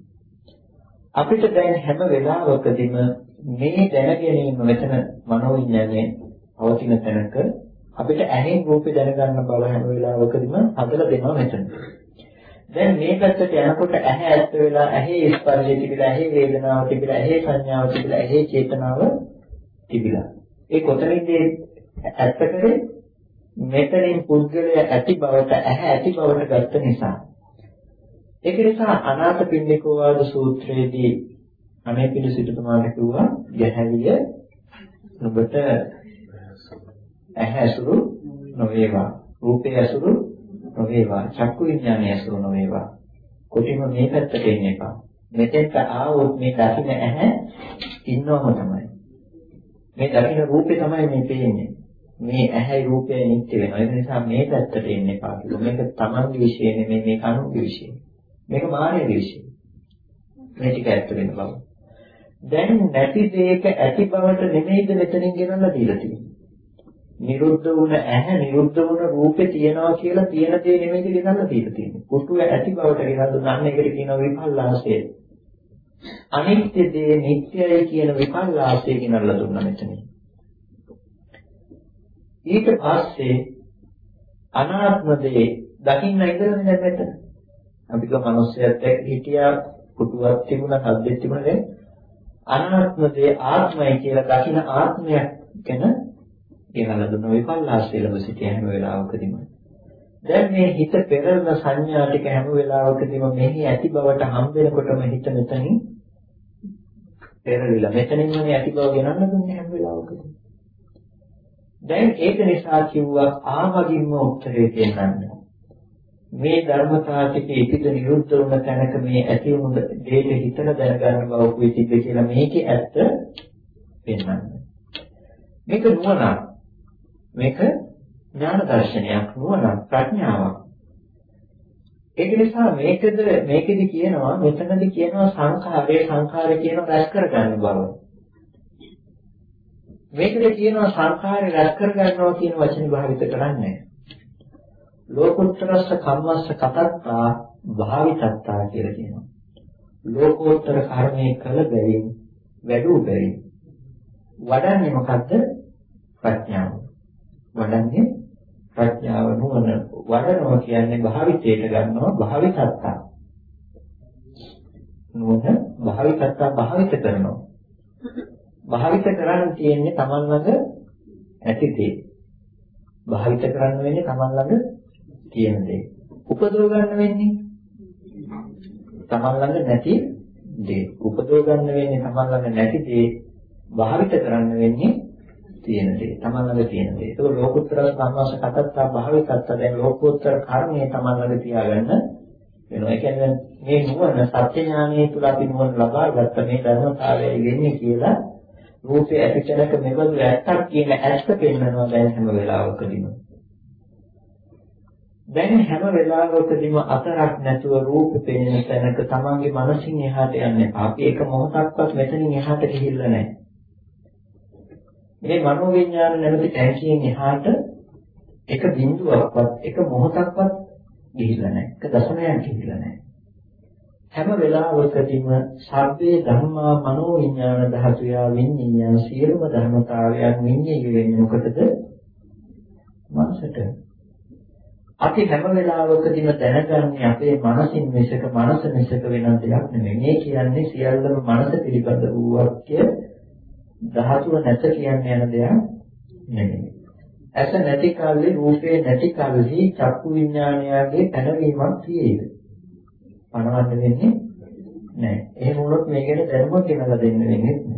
අපිට දැන් හැම වෙලාවකදීම මේ දැන ගැනීම මෙතන මනෝ විඥානයේ පවතින තැනක අපිට ඇහෙන් රූපේ දැනගන්න බල හැම වෙලාවකදීම හදලා දෙනවා මෙතන. දැන් මේ පැත්තට යනකොට ඇහැ ඇත්ත වෙලා ඇහි ස්පර්ශය තිබිලා ඇහි වේදනාව තිබිලා ඇහි සංඥාව තිබිලා ඇහි චේතනාව තිබිලා. ඒ කොතනින්ද ඇත්ත කරේ? මෙතනින් පුද්ගලයා ඇති බවට ඇහැ ඇති බවට ගත්ත නිසා. ඒක නිසා අනාථ පින්ඩිකෝවාද සූත්‍රයේදී අනේ පිළි සිටුමාට කිව්වා ගැහැවිය ඔබට ඇහැ ඇසුරු නොවේවා. රූපේ ඇසුරු නොවේවා. චක්කු විඥානය ඇසුරු නොවේවා. කොටිම මේ පැත්තට එන්න එපා. මෙතෙන්ට ආවොත් මේ දකින්න ඇහැ ඉන්නවම තමයි. මේ දකින්න රූපේ තමයි මේ පේන්නේ. මේ ඇහැයි රූපය නිත්‍ය වෙනවා ඒ නිසා මේ පැත්තට එන්න එපා කියලා මේක තමන්ගේ විශ්ය නෙමෙයි මේක අනුන්ගේ විශ්ය මේක මානවයේ විශ්ය මේ ටික ඇත්ත වෙන බව දැන් නැති දෙයක ඇති බවට නෙමෙයිද මෙතනින් ගෙනල්ලා දීලා තියෙන්නේ නිරුද්ධ වුණ ඇහැ නිරුද්ධ වුණ රූපේ තියනවා කියලා තියෙන දේ නෙමෙයි ගෙනල්ලා දීලා තියෙන්නේ. කුටුව ඇති බවට ගෙනල්ලා දුන්නා එකට කියනවා විපල්ලාසය. අනිත්‍ය දේ නිට්ටයයි කියන විපල්ලාසය ගෙනල්ලා දුන්නා මෙතන. ඊට පස්සේ අනාත්ම දේ දකින්න ඉඳලා දැන් මෙතන. අපි කව මිනිස්සයත් එක්ක හිටියා කුටුවක් තිබුණා, හද්දෙක් තිබුණා දැන් අනාත්ම දේ ආත්මය කියලා දකින ආත්මයක් ගැන ගෙනලා දුන්න විපල්ලාසය ලැබ සිටිය හැම වෙලාවකදීම. දැන් මේ හිත පෙරළන සංඥා ටික හැම වෙලාවකදීම මෙහි ඇති බවට හම් වෙනකොටම හිත මෙතනින් පෙරළිලා මෙතනින්මනේ ඇති බව ගෙනන්න දුන්නේ හැම වෙලාවකදීම. දැන් ඒක නිසා කිව්වා ආවගින්ම උත්තරේ දෙන්නන්න. මේ ධර්මතා ටික ඉදිද නිරුද්ධ වුණ තැනක මේ ඇති වුණු දෙයට හිතලා දැනගන්න බව කුයිතිද කියලා මේකේ ඇත්ත පෙන්වන්න. මේක නුවණක්. මේක ඥාන දර්ශනයක් නුවණ ප්‍රඥාවක්. ඒක නිසා මේකද මේකෙදි කියනවා මෙතනදි කියනවා සංඛාරයේ සංඛාරය කියන රැස් කරගන්න බව. මේකද කියනවා සංඛාරය රැස් කරගන්නවා කියන වචනේ භාවිත කරන්නේ ලෝකෝත්තරස්ස කම්මස්ස කතත්තා භාවිතත්තා කියලා කියනවා. ලෝකෝත්තර කර්මයේ කළ බැවින් වැඩූ බැවින් වඩන්නේ මොකද්ද? ප්‍රඥාව. වඩන්නේ ප්‍රඥාව නුවණ වඩනවා කියන්නේ භාවිතයට ගන්නවා භාවිතත්තා නුවණ භාවිතත්තා භාවිත කරනවා භාවිත කරන්න තියෙන්නේ Taman ළඟ ඇති දේ භාවිත කරන්න වෙන්නේ Taman ළඟ තියෙන දේ උපදව ගන්න වෙන්නේ Taman ළඟ නැති දේ. උපදව ගන්න වෙන්නේ තමන් ළඟ නැති දේ භාවිත කරන්න වෙන්නේ තියෙන දේ. තමන් ළඟ තියෙන දේ. ඒක ලෝකෝත්තර සම්මාස කතත්තා භාවිතත්ත දැන් ලෝකෝත්තර කර්මය තමන් ළඟ තියාගන්න වෙනවා. ඒ කියන්නේ මේ නුවණ සත්‍ය ඥානයේ තුල අපි නුවණ ලබා ගත්ත මේ ධර්මතාවය වෙන්නේ කියලා රූපේ ඇතිචලක මෙබඳු ඇත්තක් කියන ඇත්ත පෙන්වනවා දැන් හැම වෙලාවකදීම. දැන් හැම වෙලාවකදීම අතරක් නැතුව රූප පෙනෙන තැනක තමන්ගේ මනසින් එහාට යන්නේ. අපි එක මොහොතක්වත් මෙතනින් එහාට ගිහිල්ලා නැහැ. මේ මනෝවිඤ්ඤාණ නැමැති ටැංකියෙන් එහාට එක බිඳුවක්වත් එක මොහොතක්වත් ගිහිල්ලා නැහැ. එක දශමයක් ගිහිල්ලා නැහැ. හැම වෙලාවකදීම සබ්බේ ධම්මා මනෝවිඤ්ඤාණ ධාතුයා විඤ්ඤාණ සියලුම ධර්මතාවයන් විඤ්ඤාණය වෙන්නේ මොකටද? මනසට. අපි හැම වෙලාවකදීම දැනගන්නේ අපේ මනසින් මිසක මනස මිසක වෙන දෙයක් නෙමෙයි. මේ කියන්නේ සියල්ලම මනස පිළිබඳ වූවක්ය ධාතුව නැත කියන්නේ යන දෙයක් නෙමෙයි. ඇස නැති කල්ලි රූපේ නැති කල්හි චක්කු විඥානයගේ පැනවීමක් තියෙයිද? පණවන්න වෙන්නේ නැහැ. එහෙම වුණොත් මේ ගැන දැනුම කියලා දෙන්න වෙන්නේ නැහැ.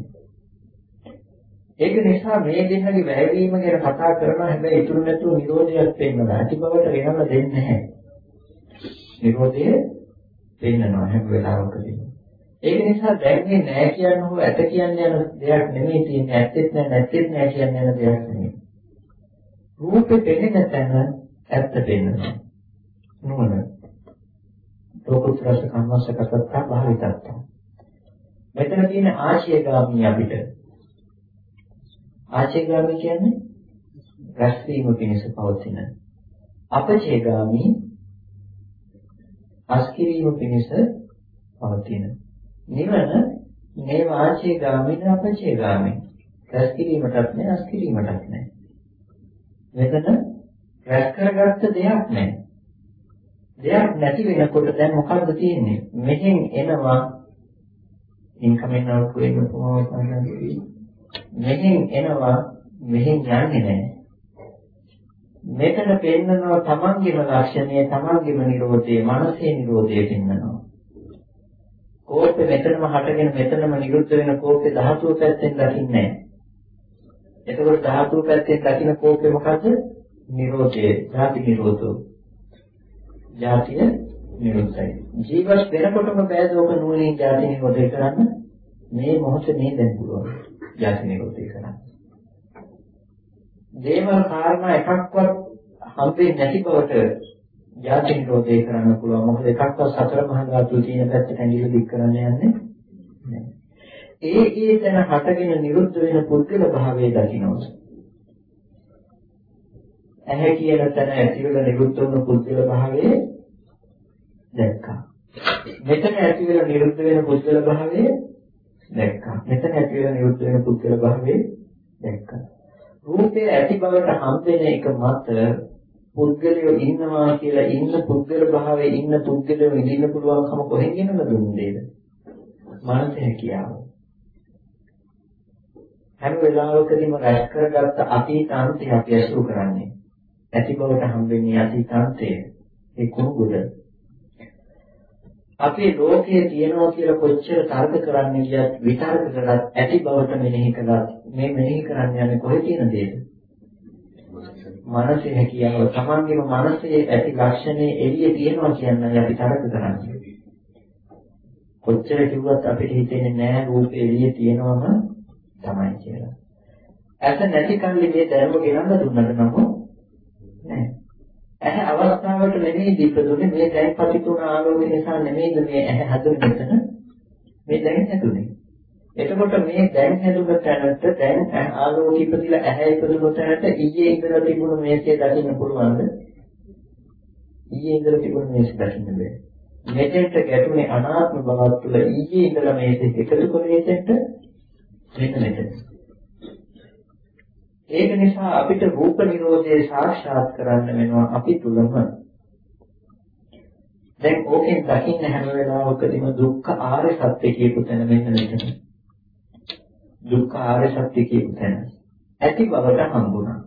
ඒක නිසා මේ දෙන්නගේ වැයවීම ගැන කතා කරනවා හැබැයි ඉතුරු නැතුව නිරෝධයක් පෙන්වනවා. ඇති බවට වෙනම දෙන්නේ නැහැ. නිරෝධය පෙන්වනවා හැම වෙලාවකදීම. ඒක නිසා දැන් මේ නෑ කියන හෝ ඇත කියන්නේ යන දෙයක් නෙමෙයි තියෙන්නේ. ඇත්තෙත් නෑ නැත්තෙත් නෑ කියන්නේ යන දෙයක් නෙමෙයි. රූපේ පෙනෙන තැන ඇත්ත පෙන්වනවා. නුවණ. ලෝකෝත්තරස කම්මස්සකසත්තා භාවිතත්තා. මෙතන තියෙන ආශයගාමී අපිට ආචේගාමී කියන්නේ රැස්වීම පිණිස පවතින. අපචේගාමී අස්කිරීම පිණිස පවතින. නිවන මේ වාචේගාමී අපචේගාමී. රැස්කිරීමටත් නෑ අස්කිරීමටත් නෑ. මෙතන රැස් කරගත්ත දෙයක් නෑ. දෙයක් නැති වෙනකොට දැන් මොකද්ද තියෙන්නේ? මෙහෙන් එනවා ඉන්කමින් අවුට් වෙන කොහොමද මෙහෙන් එනවා මෙහෙන් යන්නේ නැහැ. මෙතන පෙන්නනවා තමන්ගේම ලක්ෂණය තමන්ගේම නිරෝධය මනසේ නිරෝධය පෙන්නනවා. කෝපේ මෙතනම හටගෙන මෙතනම නිරුද්ධ වෙන කෝපේ ධාතුව පැත්තෙන් දකින්නේ නැහැ. එතකොට ධාතුව පැත්තෙන් දකින්න කෝපේ මොකද්ද? නිරෝධය, ධාති නිරෝධෝ. ජාතිය නිරුද්ධයි. ජීවත් වෙනකොටම බෑද ඔබ නුවණින් ජාති නිරෝධය කරන්න මේ මොහොතේ මේ දැන් පුළුවන්. ජාති නිරෝධය කරන්න. දේවල් කාරණා එකක්වත් හම්බෙන්නේ නැති බවට ජාති නිරෝධය කරන්න පුළුවන්. මොකද එකක්වත් සතර මහා ධාතු තියෙන පැත්තට ඇඟිලි දික් කරන්න යන්නේ නැහැ. ඒ ඒ තැන හටගෙන නිරුද්ධ වෙන පුද්ගල භාවයේ දකින්නවා. ඇහැ කියන තැන ඇතිවල නිරුද්ධ වුණු පුද්ගල භාවයේ දැක්කා. මෙතන ඇතිවල නිරුද්ධ වෙන පුද්ගල භාවයේ දැක්කා. මෙතන ඇති වෙන නිරුද්ධ වෙන පුද්ගල භාවයේ දැක්කා. රූපේ ඇති බවට හම්බෙන එක මත පුද්ගලයෝ ඉන්නවා කියලා ඉන්න පුද්ගල භාවයේ ඉන්න පුද්ගලයෝ ඉඳින්න පුළුවන්කම කොහෙන් ගෙනම දුන්නේද? මනසේ හැකියාව. හැම වෙලාවකදීම රැස් කරගත්ත අතීතාන්තය අපි අසුර කරන්නේ. ඇති බවට හම්බෙන්නේ අතීතාන්තය. ඒ කුණුගොඩ අපේ ලෝකයේ තියෙනවා කියලා කොච්චර තර්ක කරන්න ගියත් විතර්ක කරත් ඇති බවට මෙනෙහි කළත් මේ මෙනෙහි කරන්න යන්නේ කොහේ තියෙන දේද? මනසේ හැකියාව තමන්ගේම මනසේ ඇති ලක්ෂණේ එළියේ තියෙනවා කියන්නයි අපි තර්ක කරන්නේ. කොච්චර කිව්වත් අපිට හිතෙන්නේ නෑ රූපේ එළියේ තියෙනවම තමයි කියලා. ඇස නැති කල්ලි මේ දැනුම ගෙනල්ලා දුන්නද නමුත් නෑ. ඇහැ අවස්ථාවට නෙමෙයි දීපදුනේ මේ දැන් පතිතුන ආලෝකය නිසා නෙමෙයිද මේ ඇහැ හැදුනේ මෙතන? මේ දැන් හැදුනේ එතකොට මේ දැන් හැදුන තැනට දැන් ආලෝකය ඉපදිලා ඇහැ ඉපදුන තැනට ඊයේ ඉඳලා තිබුණු මේකේ දකින්න පුළුවන්ද? ඊයේ ඉඳලා තිබුණු මේක දකින්න බෑ මෙතෙන්ට ගැටුනේ අනාත්ම බවක් තුළ ඊයේ ඉඳලා මේක එකතු කරේ දෙන්න මෙතන මෙතන. ඒක නිසා අපිට රූප නිරෝධය සාක්ෂාත් කරන්න වෙනවා අපි තුලම. දැන් ඕකෙන් දකින්න හැම වෙලාවකදීම දුක්ඛ ආර්ය සත්‍ය කියපු තැන මෙන්න මෙතන. දුක්ඛ ආර්ය සත්‍ය කියපු තැන. ඇති බවට හම්බුණා.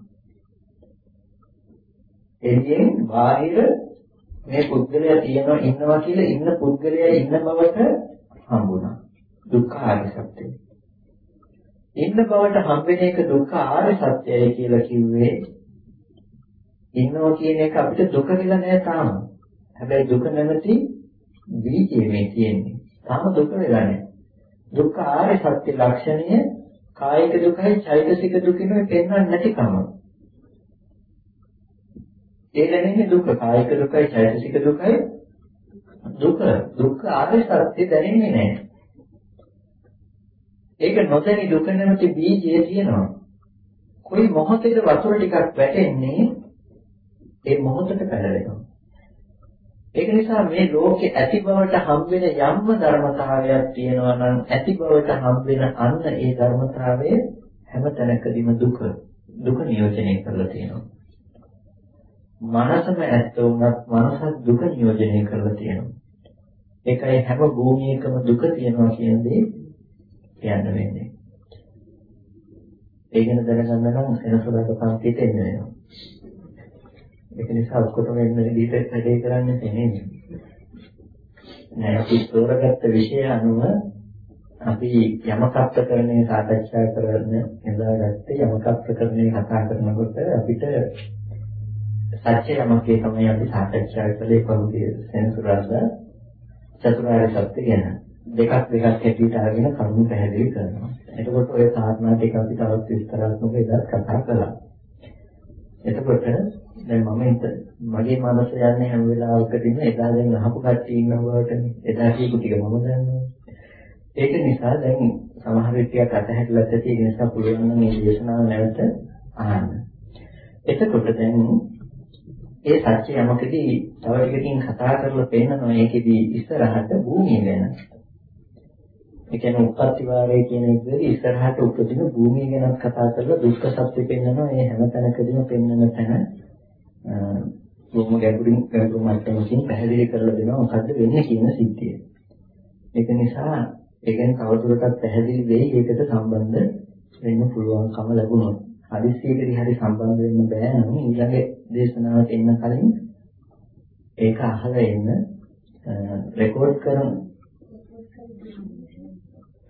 එළියෙන් බාහිර මේ පුද්ගලයා තියෙනවා ඉන්නවා කියලා ඉන්න පුද්ගලයා ඉන්න බවට හම්බුණා. දුක්ඛ ආර්ය සත්‍යය. ඉන්න බවට හම්බෙන එක දුක්ඛ ආර්ය සත්‍යය කියලා කිව්වේ ඉන්නවා කියන එක අපිට දුක කියලා නෑ තාම. හැබැයි දුක නැමැති බීජය මේ තියෙන්නේ. තාම දුක වෙලා නෑ. දුක්ඛ ආර්ය සත්‍ය ලක්ෂණය කායික දුකයි චෛතසික දුකිනුයි පෙන්වන්නේ නැතිකම. ඒ දැනෙන්නේ දුක කායික දුකයි චෛතසික දුකයි දුක දුක්ඛ ආර්ය සත්‍ය දැනෙන්නේ නැහැ. ඒක නොදැනි දුක නැමැති බීජය තියෙනවා. කොයි මොහොතේද වතුර ටිකක් වැටෙන්නේ ඒ මොහොතට පැලවෙනවා. ඒක නිසා මේ ලෝකේ ඇති බවට හම්බෙන යම්ම ධර්මතාවයක් තියෙනවා නම් ඇති බවට හම්බෙන අන්න ඒ ධර්මතාවය හැම තැනකදීම දුක දුක නියෝජනය කරලා තියෙනවා. මනසම ඇත්ත වුණත් මනසත් දුක නියෝජනය කරලා තියෙනවා. ඒකයි හැම භූමියකම දුක තියෙනවා කියන දේ කියන්න වෙන්නේ. ඒ ගැන දැනගන්න නම් සෙනසුරාක පන්තියට එන්න වෙනවා. ඒක නිසා ඔක්කොටම එන්න විදිහට වැඩේ කරන්න තේන්නේ. නෑ අපි තෝරගත්ත විෂය අනුව අපි යමකත්කරණය සාකච්ඡා කරන එදාගත්තේ යමකත්කරණය කතා කරනකොට අපිට සත්‍ය යමකේ තමයි අපි සාකච්ඡා කළේ පහුගිය සෙනසුරාදා චතුරාර්ය සත්‍ය ගැන. දෙකක් දෙකක් හැටියට අරගෙන කරුණු පැහැදිලි කරනවා. එතකොට ওই කාරණා ටික අපි තවත් විස්තරාත්මකව එදාත් කතා කළා. එතකොට දැන් මම මගේ මනස යන්නේ හැම වෙලාවකදීම එදා දැන් අහපු කට්ටිය ඉන්න බවටනේ. එදා කියපු ටික මම දන්නවා. ඒක නිසා දැන් සමහර විටියක් අතහැරලා ඇති ඒ නිසා පුළුවන් නම් මේ දේශනාව නැවත අහන්න. එතකොට දැන් ඒ සත්‍ය යමකදී තව ටිකකින් කතා කරලා පේනවා ඒකෙදී ඉස්සරහට භූමිය ගැන. ඒ කියන්නේ උපත්ති වාරය කියන එකදී ඉස්සරහට උපදින භූමිය ගැන කතා කරලා දුක්ඛ සත්‍ය පෙන්වනවා ඒ හැම තැනකදීම පෙන්වන තැන බොහොම ගැඹුරින් ගැඹුරු මට්ටමකින් පැහැදිලි කරලා දෙනවා මොකද්ද වෙන්නේ කියන සිද්ධිය. ඒක නිසා ඒ කියන්නේ කවදාවත් පැහැදිලි වෙයි ඒකට සම්බන්ධ වෙන්න පුළුවන්කම ලැබුණොත්. හදිස්සියකදී හරි සම්බන්ධ වෙන්න බෑ නම් ඊළඟ දේශනාවට එන්න කලින් ඒක අහලා එන්න රෙකෝඩ් කරන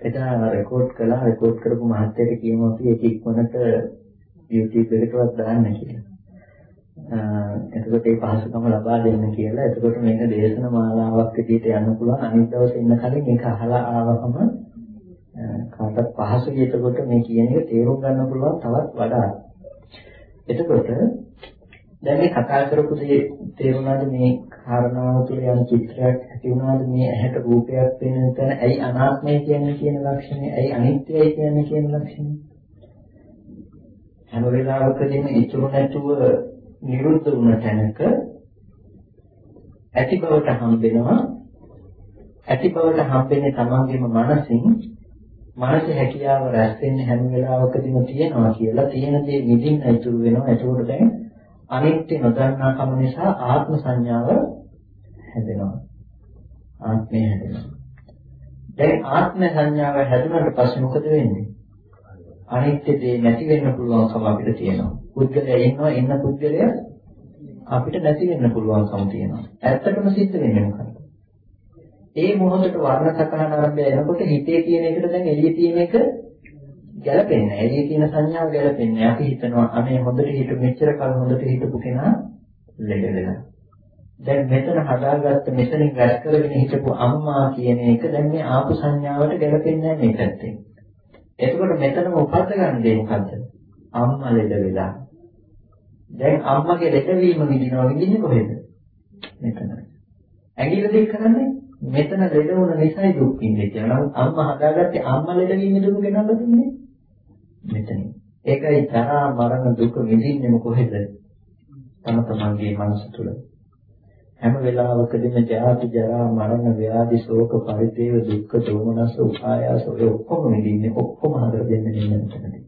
එදා රෙකෝඩ් කළා රෙකෝඩ් කරපු මහත්තයට කියමු අපි ඒක ඉක්මනට YouTube එකටවත් දාන්න කියලා. එතකොට ඒ පහසුකම ලබා දෙන්න කියලා. එතකොට මේක දේශන මාලාවක් විදිහට යන්න පුළුවන්. අනිත් දවසේ ඉන්න කලින් ඒක අහලා ආවම කාටත් පහසුයි. එතකොට මේ කියන එක තේරුම් ගන්න පුළුවන් තවත් වඩා. එතකොට දැන් මේ කතා කරපු දේ තේරුණාද මේ කාරණාව තුළ යන චිත්‍රයක් ඇති වුණාද මේ ඇහැට රූපයක් පෙනෙන තැන ඇයි අනාත්මය කියන්නේ කියන ලක්ෂණය ඇයි අනිත්‍යයි කියන්නේ කියන ලක්ෂණය හැම වෙලාවකදීම ඉතුරු නැතුව නිරුද්ධ වුණ තැනක ඇති බවට හම්බෙනවා. ඇති බවට හම්බෙන්නේ තමන්ගේම මනසින්. මනස හැකියාව රැස් වෙන්නේ හැම වෙලාවකදීම තියෙනවා කියලා තියෙන දේ විඳින්න ඉතුරු වෙනවා. ඒකෝට දැන් අනිත්‍ය නොදන්නාකම නිසා ආත්ම සංඥාව හැදෙනවා. ආත්මය හැදෙනවා. දැන් ආත්ම සංඥාව හැදුනට පස්සේ මොකද වෙන්නේ? අනිත්‍ය දේ නැති වෙන්න පුළුවන්කම අපිට තියෙනවා. පුද්ගලයා ඉන්නවා ඉන්න පුද්ගලයා අපිට නැති වෙන්න පුළුවන්කම තියෙනවා. ඇත්තටම සිද්ධ වෙන්නේ මොකක්ද? ඒ මොහොතට වර්ණ සකහන ආරම්භය එනකොට හිතේ තියෙන එකට දැන් එළියේ තියෙන එක ගැලපෙන්නේ නැහැ. එළියේ තියෙන සංඥාව ගැලපෙන්නේ නැහැ. අපි හිතනවා අනේ හොඳට හිටු මෙච්චර කල් හොඳට හිටපු කෙනා ලෙඩ වෙලා. දැන් මෙතන හදාගත්ත මෙතනින් රැස් කරගෙන හිටපු අම්මා කියන එක දැන් මේ ආපු සංඥාවට ගැලපෙන්නේ නැහැ මේ පැත්තෙන්. එතකොට මෙතනම උපත් ගන්න දේ මොකද්ද? අම්මා ලෙඩ වෙලා. දැන් අම්මගේ ලෙඩවීම විඳිනවා විඳින්නේ කොහෙද? මෙතන. ඇඟිල්ල දෙක කරන්නේ මෙතන ලෙඩ වුණ නිසායි දුක් විඳින්නේ කියලා. නමුත් අම්මා හදාගත්තේ අම්මා ලෙඩවීම දුක ගෙනල්ලා දුන්නේ මෙතන. ඒකයි ජරා මරණ දුක විඳින්නේ කොහෙද? තම තමන්ගේ මනස තුළ. හැම වෙලාවකදීම ජාති ජරා මරණ ව්‍යාධි ශෝක පරිදේව දුක්ඛ දෝමනස උපායාස ඔය ඔක්කොම විඳින්නේ ඔක්කොම හදලා දෙන්නේ මෙතනදී.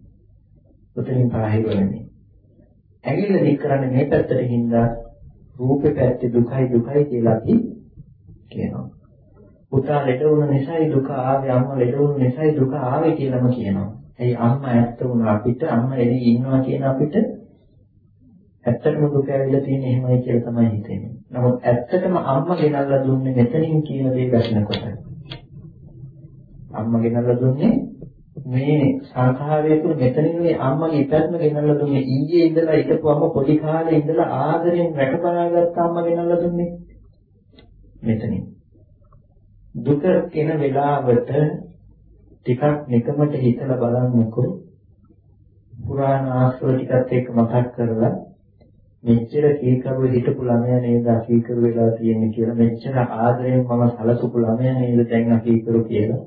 උතනින් පාහිර වෙන්නේ. ඇඟිල්ල දික් කරන්නේ මේ පැත්තට හින්දා රූපේ පැත්තේ දුකයි දුකයි කියලා අපි කියනවා. පුතා ලෙඩ වුණ නිසායි දුක ආවේ අම්මා ලෙඩ වුණ නිසායි දුක ආවේ කියලාම කියනවා. එයි අම්මා ඇත්ත වුණ අපිට අම්මා එළි ඉන්නවා කියන අපිට ඇත්තටම දුක ඇවිල්ලා තියෙන්නේ එහෙමයි කියලා තමයි හිතෙන්නේ. නමුත් ඇත්තටම අම්මා ගෙනල්ලා දුන්නේ මෙතනින් කියන දේ දැක්නකොට. අම්මා ගෙනල්ලා දුන්නේ මේ සංඛාරය තුළ මෙතනින් මේ අම්මගේ ඉපැත්ම ගෙනල්ලා දුන්නේ. ඊයේ ඉඳලා හිටපු අම්ම පොඩි කාලේ ඉඳලා ආදරෙන් රැකබලාගත්ත අම්මා ගෙනල්ලා දුන්නේ. මෙතනින්. දුක කෙන වෙලාවට ටිකක් නිකමට හිතලා බලන්නකෝ. පුරාණ ආශ්‍රව ටිකත් එක්ක මතක් කරලා මෙච්චර කීකරුව හිටපු ළමයා නේද අකීකරු වෙලා තියෙන්නේ කියලා මෙච්චර ආදරෙන් මම සැලසුපු ළමයා නේද දැන් අකීකරු කියලා.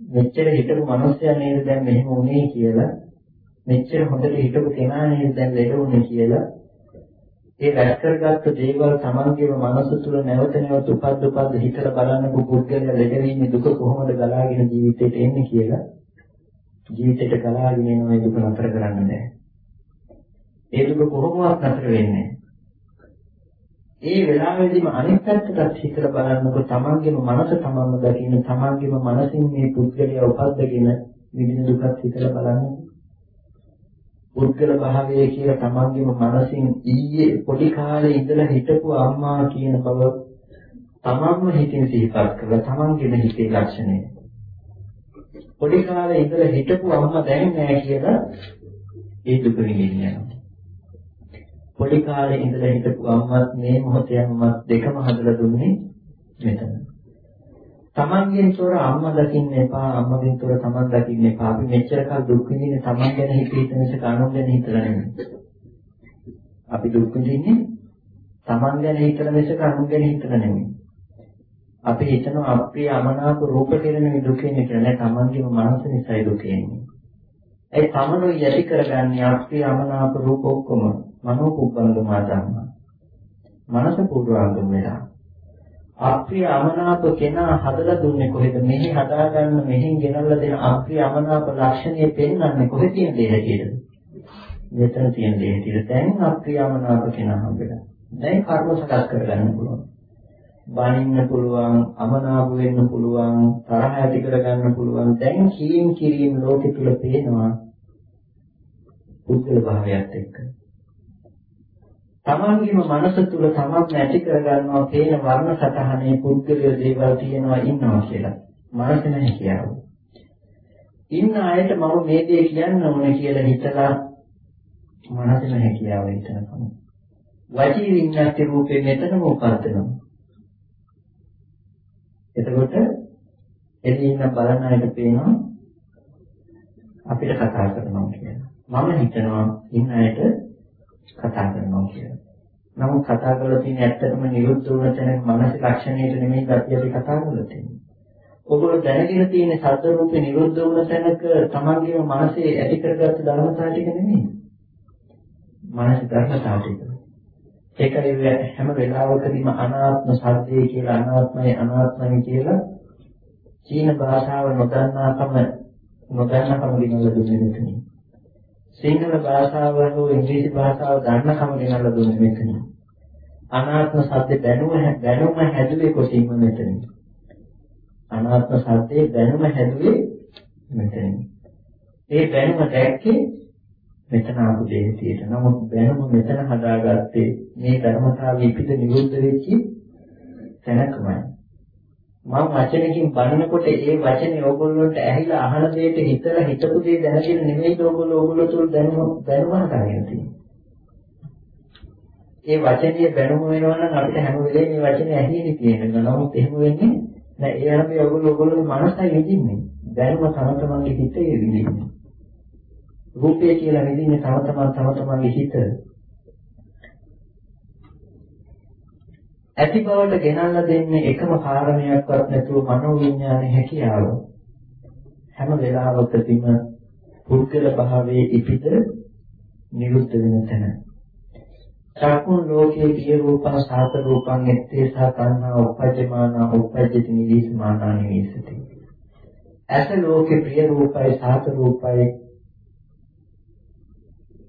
මෙච්චර හිටපු මිනිස්සයා නේද දැන් මෙහෙම වුනේ කියලා? මෙච්චර හොඳට හිටපු කෙනා නේද දැන් ලෙඩ වුනේ කියලා? ඒ රැස් කරගත්ත දේවල් තමන්ගේම මනස තුල නැවත නැවත උපද්ද උපද්ද හිතලා බලන්නකො පුද්ගලයා ලෙඩ වෙන්නේ දුක කොහොමද ගලාගෙන ජීවිතේට එන්නේ කියලා. ජීවිතේට ගලාගෙන එන මේ දුක නතර කරන්න බෑ. ඒ දුක කොහොමවත් නතර වෙන්නේ ඒ වෙලාවෙදිම අනිත් පැත්තට හිතලා බලන්නකො තමන්ගේම මනස තමන්ම දකින්න තමන්ගේම මනසින් මේ පුද්ගලයා උපද්දගෙන විඳින දුකත් හිතලා බලන්නකො පුද්ගල භාවය කියලා තමන්ගේම මනසින් ඊයේ පොඩි කාලේ ඉඳලා හිටපු අම්මා කියන බව තමන්ම හිතින් සිහිපත් කරලා තමන්ගේම හිතේ ලක්ෂණය. පොඩි කාලේ ඉඳලා හිටපු අම්මා දැන් නෑ කියලා ඒ දුක විඳින්න යනවා. පොඩි කාලේ ඉඳලා හිටපු අම්මත් මේ මොහොතේ අම්මත් දෙකම හදලා දුන්නේ මෙතන. තමන්ගෙන් තොර අම්මා දකින්න එපා අම්මගෙන් තොර තමන් දකින්න එපා. අපි මෙච්චර කල් දුක් විඳින්නේ තමන් ගැන හිතේ මිසක අනුන් ගැන හිතලා නෙමෙයි. අපි දුක් විඳින්නේ තමන් ගැන හිතලා මිසක අනුන් ගැන හිතලා නෙමෙයි. අපි හිතනවා අප්‍රිය අමනාප රූප කෙරෙන දුකෙන්නේ කියලා නෑ තමන්ගේම මනස නිසායි දුක එන්නේ ඒ තමනෝ යටි කරගන්නේ අප්‍රිය අමනාප රූප ඔක්කොම. මනෝ කුබ්බංගමා ධම්ම මනස පූර්වාංගම වෙලා අප්‍රිය අමනාප කෙනා හදලා දුන්නේ කොහෙද? මෙහි හදාගන්න මෙහෙන් ගෙනල්ලා දෙන අප්‍රිය අමනාප ලක්ෂණය පෙන්වන්නේ කොහෙ තියෙන දේ හැටියද? මෙතන තියෙන දේ හැටියට. දැන් අප්‍රිය අමනාප කෙනා හම්බෙලා. දැන් කර්ම සකස් කරගන්න පුළුවන්. බනින්න පුළුවන්, අමනාප වෙන්න පුළුවන්, තරහ ඇති කරගන්න පුළුවන්. දැන් කීම් කිරීම ලෝකෙ තුල පේනවා. පුද්ගල භාවයත් එක්ක. තමන්ගේම මනස තුල තමන් ඇති කරගන්නවා තේන වර්ණ සතහනේ පුද්ගලිය දේවල් තියෙනවා ඉන්නවා කියලා. මනස නැහැ කියනවා. ඉන්න අයට මම මේ දේ කියන්න ඕනේ කියලා හිතලා මනස නැහැ කියව හිතනකම. වචී විඤ්ඤාති රූපේ මෙතනම උපදිනවා. එතකොට එදී ඉන්න බලන අයට පේනවා අපිට කතා කරනවා කියලා. මම හිතනවා ඉන්න අයට කතා කරනවා කියලා. නමුත් කතා කරලා තියෙන ඇත්තටම නිරුද්ධ වුණ තැන මනස ලක්ෂණයට නෙමෙයි ගැතිය අපි කතා කරලා තියෙන්නේ. ඔගොල්ලෝ දැනගෙන තියෙන සද්ද රූපේ නිරුද්ධ වුණ තැනක තමන්ගේම මනසේ ඇති කරගත්ත ධර්මතාව ටික නෙමෙයි. මනස ධර්මතාව ටික. ඒකයි හැම වෙලාවකදීම අනාත්ම සත්‍යය කියලා අනාත්මයි අනාත්මයි කියලා චීන භාෂාව නොදන්නාකම නොදන්නාකම දිනවල දුන්නේ මෙතනින්. සිංහල භාෂාව හෝ ඉංග්‍රීසි භාෂාව දන්නකම ගෙනල්ලා දුන්නේ මෙතන. අනාත්ම සත්‍ය දැනුම දැනුම හැදුවේ කොටින්ම මෙතන. අනාත්ම සත්‍යයේ දැනුම හැදුවේ මෙතන. ඒ දැනුම දැක්කේ මෙතන ආපු දෙහිතියට. නමුත් දැනුම මෙතන හදාගත්තේ මේ ධර්මතාවයේ පිට නිරුද්ධ වෙච්චි තැනකමයි. මම වචනකින් බලනකොට ඒ වචනේ ඕගොල්ලන්ට ඇහිලා අහන දෙයට හිතලා හිතපු දේ දැනගෙන නෙමෙයි ඕගොල්ලෝ ඕගොල්ලෝ තුල දැනුම දැනුම හදාගෙන තියෙන්නේ. ඒ වචනේ බැනුම වෙනවා නම් අපිට හැම වෙලේම මේ වචනේ ඇහිලා තියෙනවා. නමුත් එහෙම වෙන්නේ නෑ. ඒ හැම ඕගොල්ලෝ ඕගොල්ලෝගේ මනසයි විඳින්නේ. දැනුම තම තමන්ගේ හිතේ විඳින්නේ. රූපය කියලා විඳින්නේ තම තමන් තම තමන්ගේ හිත. ඇති බවට ගෙනල්ලා දෙන්නේ එකම කාරණයක්වත් නැතුව මනෝවිඤ්ඤාණය හැකියාව. හැම වෙලාවකදීම පුද්ගල භාවයේ ඉපිද නිරුද්ධ වෙන තැන. චක්කුන් ලෝකයේ පිය රූපං සාත රූපං එත්තේසා තණ්හා උපජ්ජමානා උපජ්ජති නිවිසමානා නිවිසති. ඇස ලෝකේ ප්‍රිය රූපයි සාත රූපයි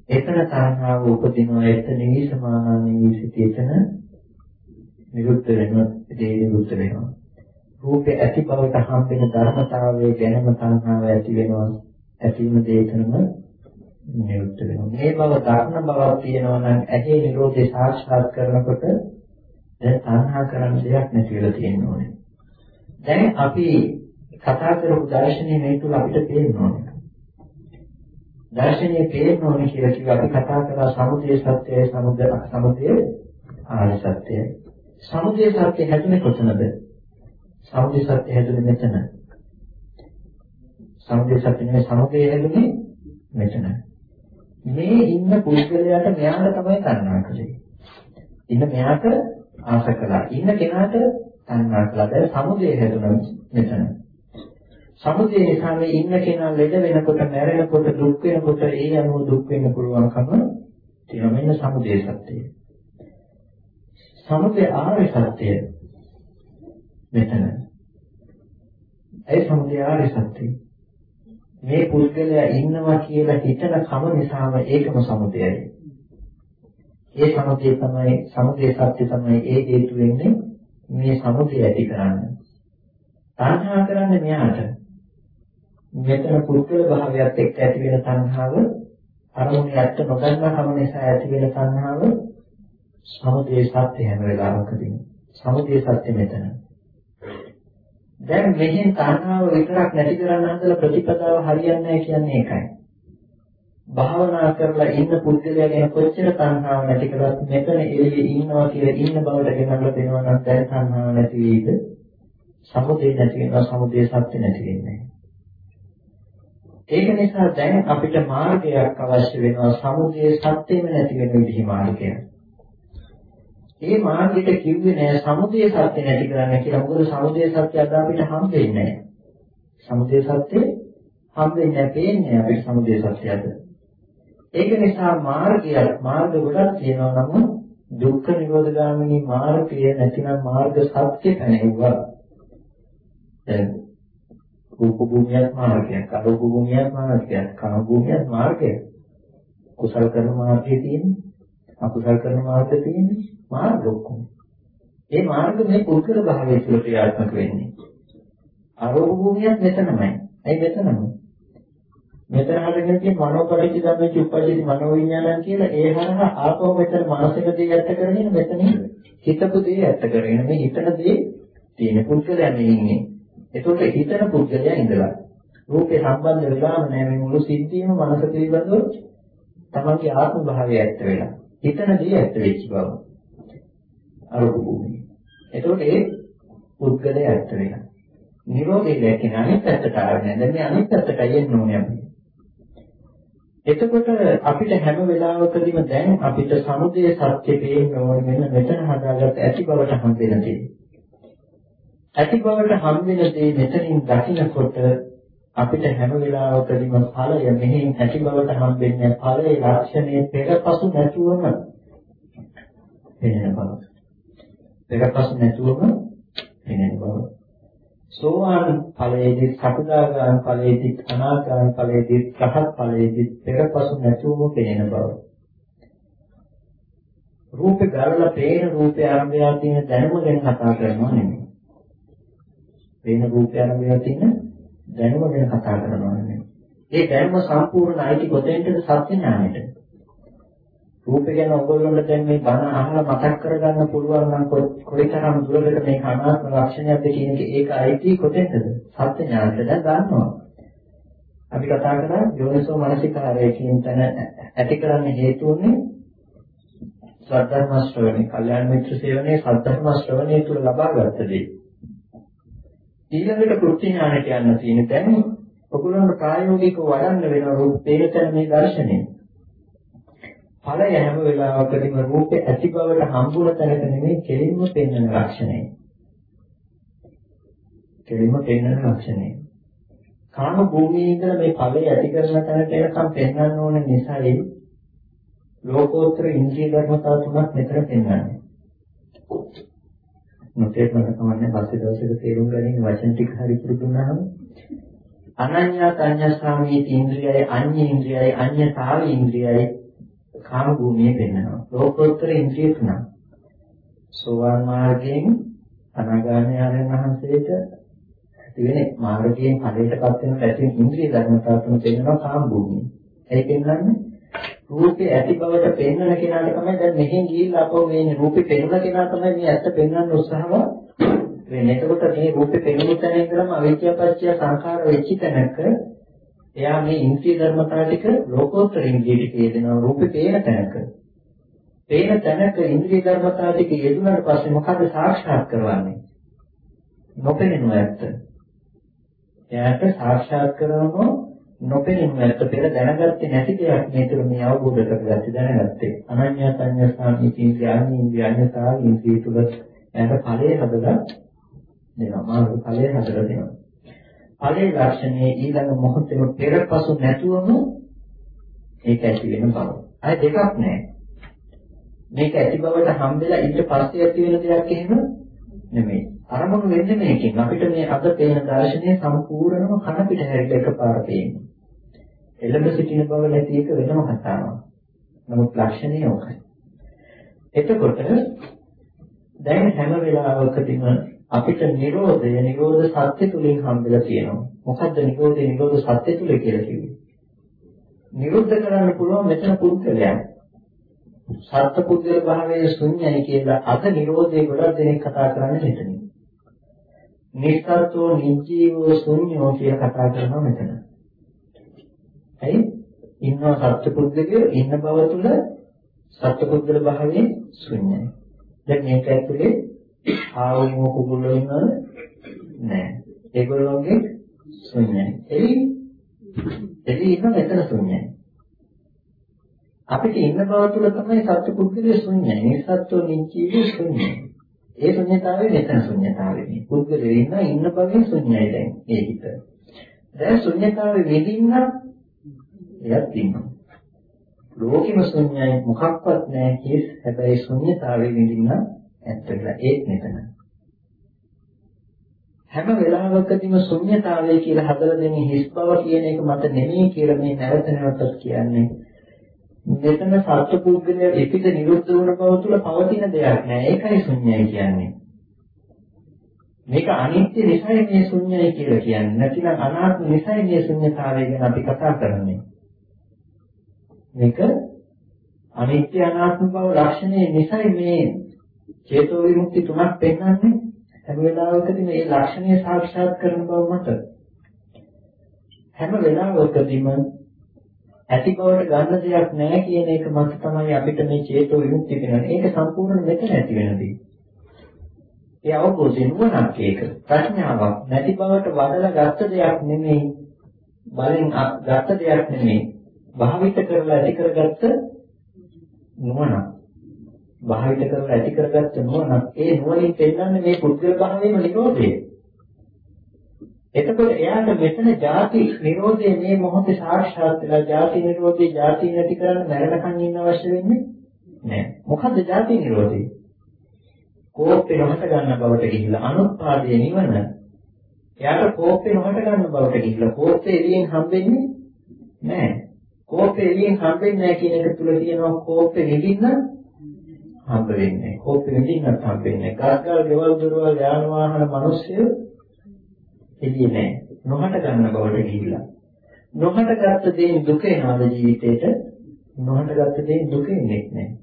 එතන තණ්හාව උපදිනවා එතන නිවිසමානා නිවිසති එතන නිරුද්ධ වෙනවා දේ නිරුද්ධ වෙනවා රූපේ ඇති බවට හම්බෙන ධර්මතාවයේ ගැනම තණ්හාව ඇති වෙනවා ඇතිවීම දේතනම නිරුද්ධ වෙනවා මේ බව ධර්ම බවක් තියෙනවා නම් ඇහි නිරෝධය සාක්ෂාත් කරනකොට දැන් තණ්හා කරන්න දෙයක් නැති වෙලා තියෙන්න ඕනේ දැන් අපි කතා කරපු දර්ශනය මේ තුල අපිට පේන්න ඕනේ. දර්ශනීය පේන්න ඕනේ කියලා කිව්ව අපි කතා කරලා සමුදය සත්‍යය සමුදය සමුදය ආර්ය සත්‍යය. සමුදය සත්‍ය හැදුනේ කොතනද? සමුදය සත්‍ය හැදුනේ මෙතන. සමුදය සත්‍ය නෙමෙයි සමුදය හැදුනේ මෙතන. මේ ඉන්න පුද්ගලයාට මෙයාට තමයි තණ්හා කලේ. ඉන්න මෙයාට ආස කළා. ඉන්න කෙනාට තණ්හා කළා. දැන් සමුදය හැදුණා මෙතන. සමුදය නිසා මේ ඉන්න කෙනා ලෙඩ වෙනකොට, මැරෙනකොට, දුක් වෙනකොට ඒ අනුව දුක් වෙන්න පුළුවන්කම තියෙනවා. මෙන්න සමුදය සත්‍යය. සමුදය ආර්ය සත්‍යය මෙතන. ඒ සමුදය ආර්ය සත්‍යය. මේ පුද්ගලයා ඉන්නවා කියලා හිතන කම නිසාම ඒකම සමුදයයි. ඒ සමුදය තමයි සමුදය සත්‍ය තමයි ඒ හේතු වෙන්නේ මේ සමුදය ඇති කරන්න. තණ්හා කරන්නේ මෙයාට. මෙතන පුද්ගල භාවයත් එක්ක ඇති වෙන තණ්හාව අරමුණේ ඇත්ත නොදන්නා කම නිසා ඇති වෙන තණ්හාව සමුදය සත්‍ය හැම වෙලාවකදීම. සමුදය සත්‍ය මෙතන. දැන් මෙහෙන් තණ්හාව විතරක් නැති කරන්න හදලා ප්‍රතිපදාව හරියන්නේ නැහැ කියන්නේ ඒකයි. භාවනා කරලා ඉන්න පුද්ගලයා ගැන කොච්චර තණ්හාව නැති කරත් මෙතන එළියේ ඉන්නවා කියලා ඉන්න බවට ගෙනල්ලා දෙනවා නම් දැන් තණ්හාව නැති වෙයිද? සමුදේ නැති වෙනවා සමුදේ සත්‍ය නැති වෙන්නේ ඒක නිසා දැන් අපිට මාර්ගයක් අවශ්‍ය වෙනවා සමුදේ සත්‍යෙම නැති වෙන විදිහ මාර්ගයක්. ඒ මාර්ගයට කිව්වේ නෑ සමුදය සත්‍ය නැති කරන්න කියලා. මොකද සමුදය සත්‍ය අද අපිට හම්බෙන්නේ නෑ. සමුදය සත්‍ය හම්බෙන්නේ නෑ, පේන්නේ අපිට සමුදය සත්‍යයද. ඒක නිසා මාර්ගය මාර්ග ගොඩක් තියෙනවා නම් දුක්ඛ නිරෝධ ගාමිනී මාර්ගය නැතිනම් මාර්ග සත්‍ය පැනෙවුවා. දැන් රූප භූමියක් මාර්ගයක්, අරූප භූමියක් මාර්ගයක්, කාම භූමියක් මාර්ගයක්. කුසල කරන මාර්ගය තියෙන්නේ, අකුසල කරන මාර්ගය තියෙන්නේ. මාර්ග ඔක්කොම. ඒ මාර්ග මේ පුරුකර භාවයේ තුල ක්‍රියාත්මක වෙන්නේ. අරෝප භූමියක් මෙතනමයි. ඇයි මෙතනම? මෙතන හදගෙන තියෙන මනෝපරිච්ඡ ධම්මේ චුප්පජිති මනෝවිඤ්ඤාණන් කියලා ඒ හරහා ආපහු මෙතන මානසික දේ ඇත්ත කරගෙන මෙතන හිතපු දේ ඇත්ත කරගෙන මේ හිතන දේ තියෙන පුද්ගලයන් ඉන්නේ. ඒතකොට හිතන පුද්ගලයා ඉඳලා රූපේ සම්බන්ධ වෙලාම නෑ මේ මුළු සිද්ධියම මනස පිළිබඳව තමන්ගේ ආත්ම භාවය ඇත්ත වෙලා. හිතන දේ ඇත්ත වෙච්ච බව. අරූප භූමිය. එතකොට ඒ පුද්ගලයා ඇත්ත වෙනවා. නිරෝධය දැකින අනිත් පැත්තට ආවනේ. දැන් මේ අනිත් පැත්තට යන්න ඕනේ අපි. එතකොට අපිට හැම වෙලාවකදීම දැන් අපිට සමුදය සත්‍ය පේන්න ඕනේ මෙන්න මෙතන හදාගත්ත ඇති බවට හම්බෙන දේ. ඇති බවට හම්බෙන දේ මෙතනින් දකිනකොට අපිට හැම වෙලාවකදීම ඵලය මෙහෙන් ඇති බවට හම්බෙන්නේ ඵලයේ ලක්ෂණය පෙරපසු නැතුවම වෙන බව. දෙකපස් නැතුවම වෙන බව. සෝවාන් ඵලයේදී සකදාගාම ඵලයේදී අනාගාම ඵලයේදී රහත් ඵලයේදී දෙකපස් නැතුවම පේන බව. රූපේ ගලලා පේන රූපේ ආරම්භය තියෙන දැනුම ගැන කතා කරනවා නෙමෙයි. පේන රූපේ ආරම්භය තියෙන දැනුම ගැන කතා කරනවා නෙමෙයි. ඒ දැනුම සම්පූර්ණ අයිති කොතෙන්ද සත්‍ය ඥානෙට. රූපේ ගැන ඔයගොල්ලන්ට දැන් මේ බණ අහලා මතක් කරගන්න පුළුවන් නම් කොයිතරම් දුරකට මේ අනාත්ම ලක්ෂණයක්ද කියන එක ඒක අයිති කොතෙන්ද? සත්‍ය ඥානයට දැන් ගන්නවා. අපි කතා කරා යෝනිසෝ මනසිකාරය කියන තැන ඇති කරන්න හේතු වුණේ සද්ධර්ම ශ්‍රවණේ, කල්යාණ මිත්‍ර සේවනයේ සද්ධර්ම ශ්‍රවණයේ තුල ලබාගත් දේ. ඊළඟට කෘත්‍ය ඥානයට යන්න තියෙන දැන් ඔයගොල්ලන්ට ප්‍රායෝගිකව වඩන්න වෙන රූප තේරෙන මේ දර්ශනය. ඵලය හැම වෙලාවකදීම රූපේ ඇති බවට හම්බුන තැනක නෙමෙයි කෙලින්ම පෙන්වන ලක්ෂණය. කෙලින්ම පෙන්වන ලක්ෂණය. කාම භූමියේ ඉඳලා මේ ඵලය ඇති කරන තැනට එනකම් පෙන්වන්න ඕන නිසායි ලෝකෝත්තර ඉන්ද්‍රිය ධර්මතාව තුනක් මෙතන පෙන්වන්නේ. නොතේරුණාට කමන්නේ පස්සේ දවසක තේරුම් ගැනීම වචන ටික හරි පුරුදු වුණාම අනඤ්ඤා තඤ්ඤාස්වාමී ඉන්ද්‍රියයි අඤ්ඤ ඉන්ද්‍රියයි අඤ්ඤතාව ඉන්ද්‍රියයි කාම භූමියේ පෙන්වනවා. ලෝකෝත්තර ඉන්ද්‍රිය තුනක්. සෝවාන් මාර්ගයෙන් අනාගාමී ආරයන් වහන්සේට ඇති වෙන මාර්ගයෙන් ඵලයටපත් වෙන පැතින් ඉන්ද්‍රිය ධර්මතාව තුන පෙන්වනවා කාම භූමියේ. ඒ පෙන්වන්නේ රූපේ ඇති බවට පෙන්වන කෙනාට තමයි දැන් මෙහෙන් ගිහිල්ලා අපෝ මේ රූපේ පෙන්වන කෙනා තමයි මේ ඇත්ත පෙන්වන්න උත්සාහව වෙන්නේ. එතකොට මේ රූපේ පෙනුන තැන ඉඳලම අවිද්‍යාපච්චය සංඛාර වෙච්ච තැනක එයා මේ ඉන්ද්‍රිය ධර්මතා ටික ලෝකෝත්තර ඉන්ද්‍රිය ටික යෙදෙනවා රූපේ පේන තැනක. පේන තැනක ඉන්ද්‍රිය ධර්මතා ටික යෙදුනට පස්සේ මොකද සාක්ෂාත් කරවන්නේ? නොපෙනෙනු ඇත්ත. එයාට සාක්ෂාත් කරනව නොපෙනෙනු ඇත්ත පෙර දැනගත්තේ නැති දෙයක් මේතර මේ අවබෝධ කරගත්තේ දැනගත්තේ. අනන්‍ය සංඥා සාමිති ඉන්ද්‍රියන් ඉන්ද්‍රියන්‍යතා ඉන්ද්‍රිය තුල එයාට ඵලයේ හදලා දෙනවා. මාර්ග ඵලයේ හදලා දෙනවා. ඵලයේ ලක්ෂණයේ ඊළඟ මොහොතේම පෙරපසු නැතුවම ඒක ඇති වෙන බව. අය දෙකක් නැහැ. මේක ඇති බවට හම්බෙලා ඊට පස්සේ ඇති වෙන දෙයක් එහෙම නෙමෙයි. අරමුණු වෙන්නේ මේකෙන්. අපිට මේ අද පේන දර්ශනය සම්පූර්ණම කන පිට හැරිලා එකපාර පේන්නේ. එළඹ සිටින බව නැති එක වෙනම කතාවක්. නමුත් ලක්ෂණය ඕකයි. එතකොට දැන් හැම වෙලාවකදීම අපිට Nirodha Nirodha සත්‍ය තුලින් හම්බෙලා තියෙනවා. මොකද්ද Nirodha Nirodha සත්‍ය තුල කියලා කිව්වේ? නිරුද්ධ කරන්න පුළුවන් මෙතන පුද්ගලයන්. සත්‍ය පුද්ගල භාවයේ ශුන්‍යයි කියලා අද Nirodhe ගොඩක් දෙනෙක් කතා කරන්නේ මෙතනින්. නිස්සත්ව නිජීවෝ ශුන්‍යෝ කියලා කතා කරනවා මෙතන. ඇයි? ඉන්නවා සත්‍ය පුද්ගලයෝ ඉන්න බව තුල සත්‍ය පුද්ගල භාවයේ ශුන්‍යයි. දැන් මේක ඇතුලේ ආවෝ කුකුල්ලෝ ඉන්නවද? නෑ. ඒගොල්ලෝගේ ශුන්‍යයි. එලි එලි ඉන්න මෙතන ශුන්‍යයි. අපිට ඉන්න බව තුල තමයි සත්‍ය පුද්ගලයේ ශුන්‍යයි. මේ සත්ව නිචීවි ශුන්‍යයි. ඒ ශුන්‍යතාවයේ මෙතන ශුන්‍යතාවෙන්නේ. පුද්ගලයේ ඉන්න ඉන්න බවේ ශුන්‍යයි දැන් ඒ හිත. දැන් ශුන්‍යතාවේ වෙදින්න එයත් ඉන්නවා. ලෝකෙම ශුන්‍යයි මොකක්වත් නැහැ කිස්. හැබැයි ශුන්‍යතාවේ විඳින්න ඇත්තට ඒත් මෙතන. හැම වෙලාවකදීම ශුන්‍යතාවය කියලා හදලා දෙන්නේ හිස් බව කියන එක මත නෙමෙයි කියලා මේ නැවත නැවතත් කියන්නේ. මෙතන සත්පුද්ගලය එපිට නිරුද්ධ වුණ බව තුල පවතින දෙයක් නෑ. ඒකයි ශුන්‍යයි කියන්නේ. මේක අනිත්‍ය නිසයි මේ ශුන්‍යයි කියලා කියන්නේ. නැතිනම් අනාත්ම නිසයි මේ ශුන්‍යතාවය ගැන අපි කතා කරන්නේ. මේක අනිත්‍ය අනාත්ම බව ලක්ෂණය නිසයි මේ චේතෝ විමුක්ති තුනක් පෙන්වන්නේ හැම වෙලාවකදී මේ ලක්ෂණය සාක්ෂාත් කරන බව මත හැම වෙලාවකදීම ඇති බවට ගන්න දෙයක් නැහැ කියන එක මත තමයි අපිට මේ චේතෝ විමුක්තිය කියන්නේ. ඒක සම්පූර්ණ මෙතන ඇති වෙනදී. ඒ අවබෝධය නුවණක් ඒක ප්‍රඥාවක් නැති බවට වඩලා ගත්ත දෙයක් නෙමෙයි බලෙන් ගත්ත දෙයක් නෙමෙයි භාවිත කරලා ඇති කරගත්ත නුවණ භාවිත කරලා ඇති කරගත්ත නුවණ ඒ නුවණින් පෙන්වන්නේ මේ පුද්ගල භාවයේම නිරෝධය. එතකොට එයාට මෙතන ಜಾති නිරෝධය මේ මොහොතේ සාක්ෂාත් වෙලා ಜಾති නිරෝධය ಜಾති නැති කරන්න මැරෙනකන් ඉන්න අවශ්‍ය වෙන්නේ නැහැ. මොකද්ද ಜಾති නිරෝධය? කෝපේ නොහට ගන්න බවට ගිහිල්ලා අනුත්පාදයේ නිවන. එයාට කෝපේ නොහට ගන්න බවට ගිහිල්ලා කෝපේ එළියෙන් හම්බෙන්නේ නැහැ. කෝපේ එළියෙන් හම්බෙන්නේ නැහැ කියන එක තුල තියෙනවා කෝපේ නිදින්න හම්බ වෙන්නේ. කෝපෙ විඳින්නත් හම්බ වෙන්නේ. ගාස්ගල්, ගෙවල්, දොරවල්, යාන වාහන, මිනිස්සු එළියේ නැහැ. නොහට ගන්න බවට ගිහිල්ලා. නොහට ගත්ත දේ දුක එනවාද ජීවිතේට? නොහට ගත්ත දේ දුක එන්නේ නැහැ.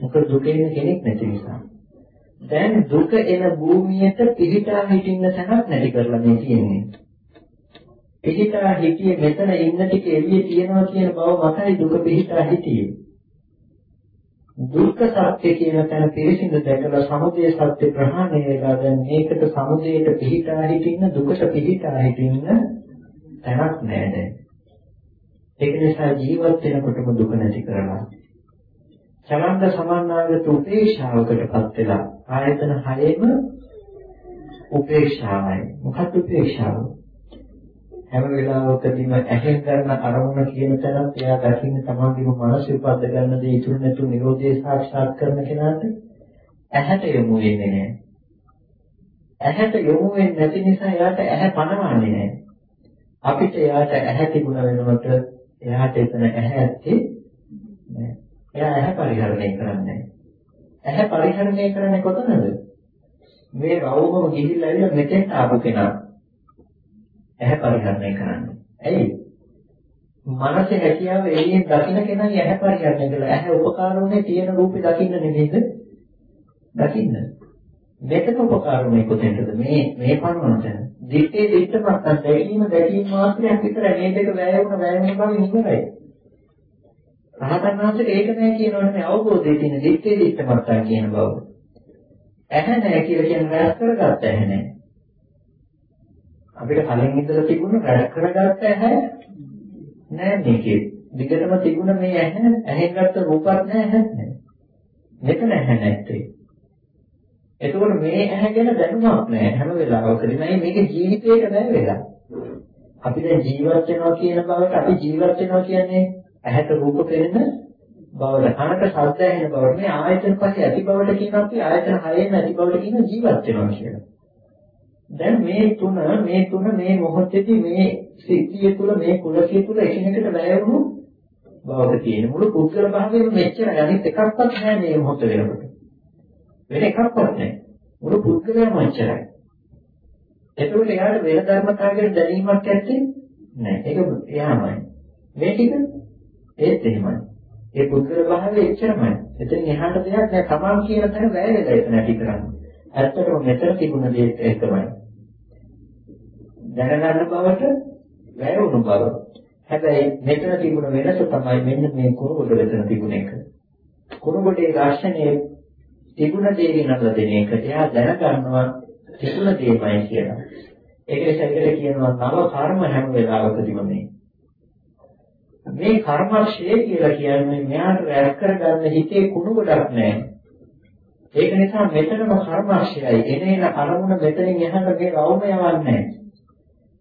මොකද දුක එන්නේ කෙනෙක් නැති නිසා. දැන් දුක එන භූමියට පිහිටා හිටින්න තැනක් නැති කරලා මේ තියෙන්නේ. පිහිටා හිටියේ මෙතන ඉන්න ටික එළියේ තියනවා කියන බව මතයි දුක පිහිටා හිටියේ. දුක්ඛ සත්‍ය කියන තැන පිළිසිඳ දැකලා සමුදය සත්‍ය ප්‍රහාණය වෙලා දැන් මේකට සමුදයට පිහිටා හිටින්න දුකට පිහිටා හිටින්න තැනක් නැහැ දැන්. ඒක නිසා ජීවත් වෙනකොටම දුක නැති කරලා චලන්ත සමන්නාගත උපේක්ෂාවකටපත් වෙලා ආයතන හයේම උපේක්ෂාවයි. මොකක්ද උපේක්ෂාව? හැම වෙලාවකදීම ඇහෙන් ගන්න අරමුණ කියන තැනත් එයා දකින්න තමන්ගේම මනස උපද්ද ගන්න දේ ඉතුරු නැතු නිරෝධය සාක්ෂාත් කරන කෙනාට ඇහැට යොමු වෙන්නේ නැහැ. ඇහැට යොමු වෙන්නේ නැති නිසා එයාට ඇහැ පනවන්නේ නැහැ. අපිට එයාට ඇහැ තිබුණ වෙනකොට එයාට එතන ඇහැ ඇත්තේ නැහැ. එයා ඇහැ පරිහරණය කරන්නේ ඇහැ පරිහරණය කරන්නේ කොතනද? මේ රවුමම ගිහිල්ලා ඇවිල්ලා මෙතෙන් ආපු කෙනා ඇහැ පරිහරණය කරන්නේ. ඇයි? මනසේ හැකියාව එළියෙන් දකින්න කෙනා ඇහැ පරිහරණය කළා. ඇහැ උපකාර උනේ තියෙන රූපේ දකින්න නෙමෙයිද? දකින්න. මෙතන උපකාරණය කොතෙන්ද මේ මේ පණවනට දිත්තේ දිත්තපත් දැකීම දැකීම මාත්‍රයක් විතරයි මේ දෙක වැයවුන වැයුන බව ඉවරයි රහතන් වහන්සේට ඒක නෑ කියනවනේ අවබෝධයේ තියෙන දිත්තේ දිත්තපත් කියන බව ඇහැ නෑ කියලා කියන්නේ රැස් කරගත්ත ඇහැ නෑ අපිට කලින් ඉඳලා තිබුණ රැස් කරගත්ත ඇහැ නෑ මේකේ. දිගටම තිබුණ මේ ඇහැ ඇහෙන් ගත්ත රූපත් නෑ ඇහත් නෑ. මෙතන ඇහැ නැත්තේ. එතකොට මේ ඇහැ ගැන දැනුමක් නැහැ හැම වෙලාවකදීම. මේක ජීවිතේට බෑ වෙලා. අපි දැන් ජීවත් වෙනවා කියන බවට අපි ජීවත් වෙනවා කියන්නේ ඇහැට රූප පෙනෙන බවට කනට ශබ්ද ඇහෙන බවට. මේ ආයතන පස්සේ ඇති බවට කියන අපි ආයතන හයෙන් ඇති බවට කියන ජීවත් වෙනවා කියලා. දැන් මේ තුන මේ තුන මේ මොහොතේදී මේ සිද්ධිය තුළ මේ කුලසිය තුළ එකිනෙකට වැයවුණු බවට තියෙන මුළු පුද්ගල භාවයෙන් මෙච්චර අනිත් එකක්වත් නැහැ මේ මොහොත වෙනකොට. වෙන එකක්වත් නැහැ. මුළු පුද්ගලයාම එච්චරයි. එතකොට එයාට වෙන ධර්මතාවයකට දැනීමක් ඇත්තේ නැහැ. ඒක එයාමයි. මේ ටික ඒත් එහෙමයි. ඒ පුද්ගල භාවය එච්චරමයි. එතෙන් එහාට දෙයක් නැහැ. තමන් කියන තැන වැය වෙලා ඒක නැති කරන්නේ. ඇත්තටම මෙතන තිබුණ දේ ඒකමයි. දැනගන්න බවට වැය වුණු බව. හැබැයි මෙතන තිබුණ වෙනස තමයි මෙන්න මේ කුරුගොඩ වෙතන තිබුණ එක. කුරුගොඩේ දර්ශනයේ තිබුණ දේ වෙනලා දෙන එක එයා දැනගන්නවා තිබුණ දේමයි කියලා. ඒක නිසා ඒකට කියනවා නව කර්ම හැම වෙලාවකදීම මේ. මේ කර්මක්ෂය කියලා කියන්නේ මෙයාට රැස් කරගන්න හිතේ කුණු ගොඩක් නැහැ. ඒක නිසා මෙතනම කර්මක්ෂයයි. එනේන අරමුණ මෙතනින් එහාට මේ රවුම යවන්නේ නැහැ.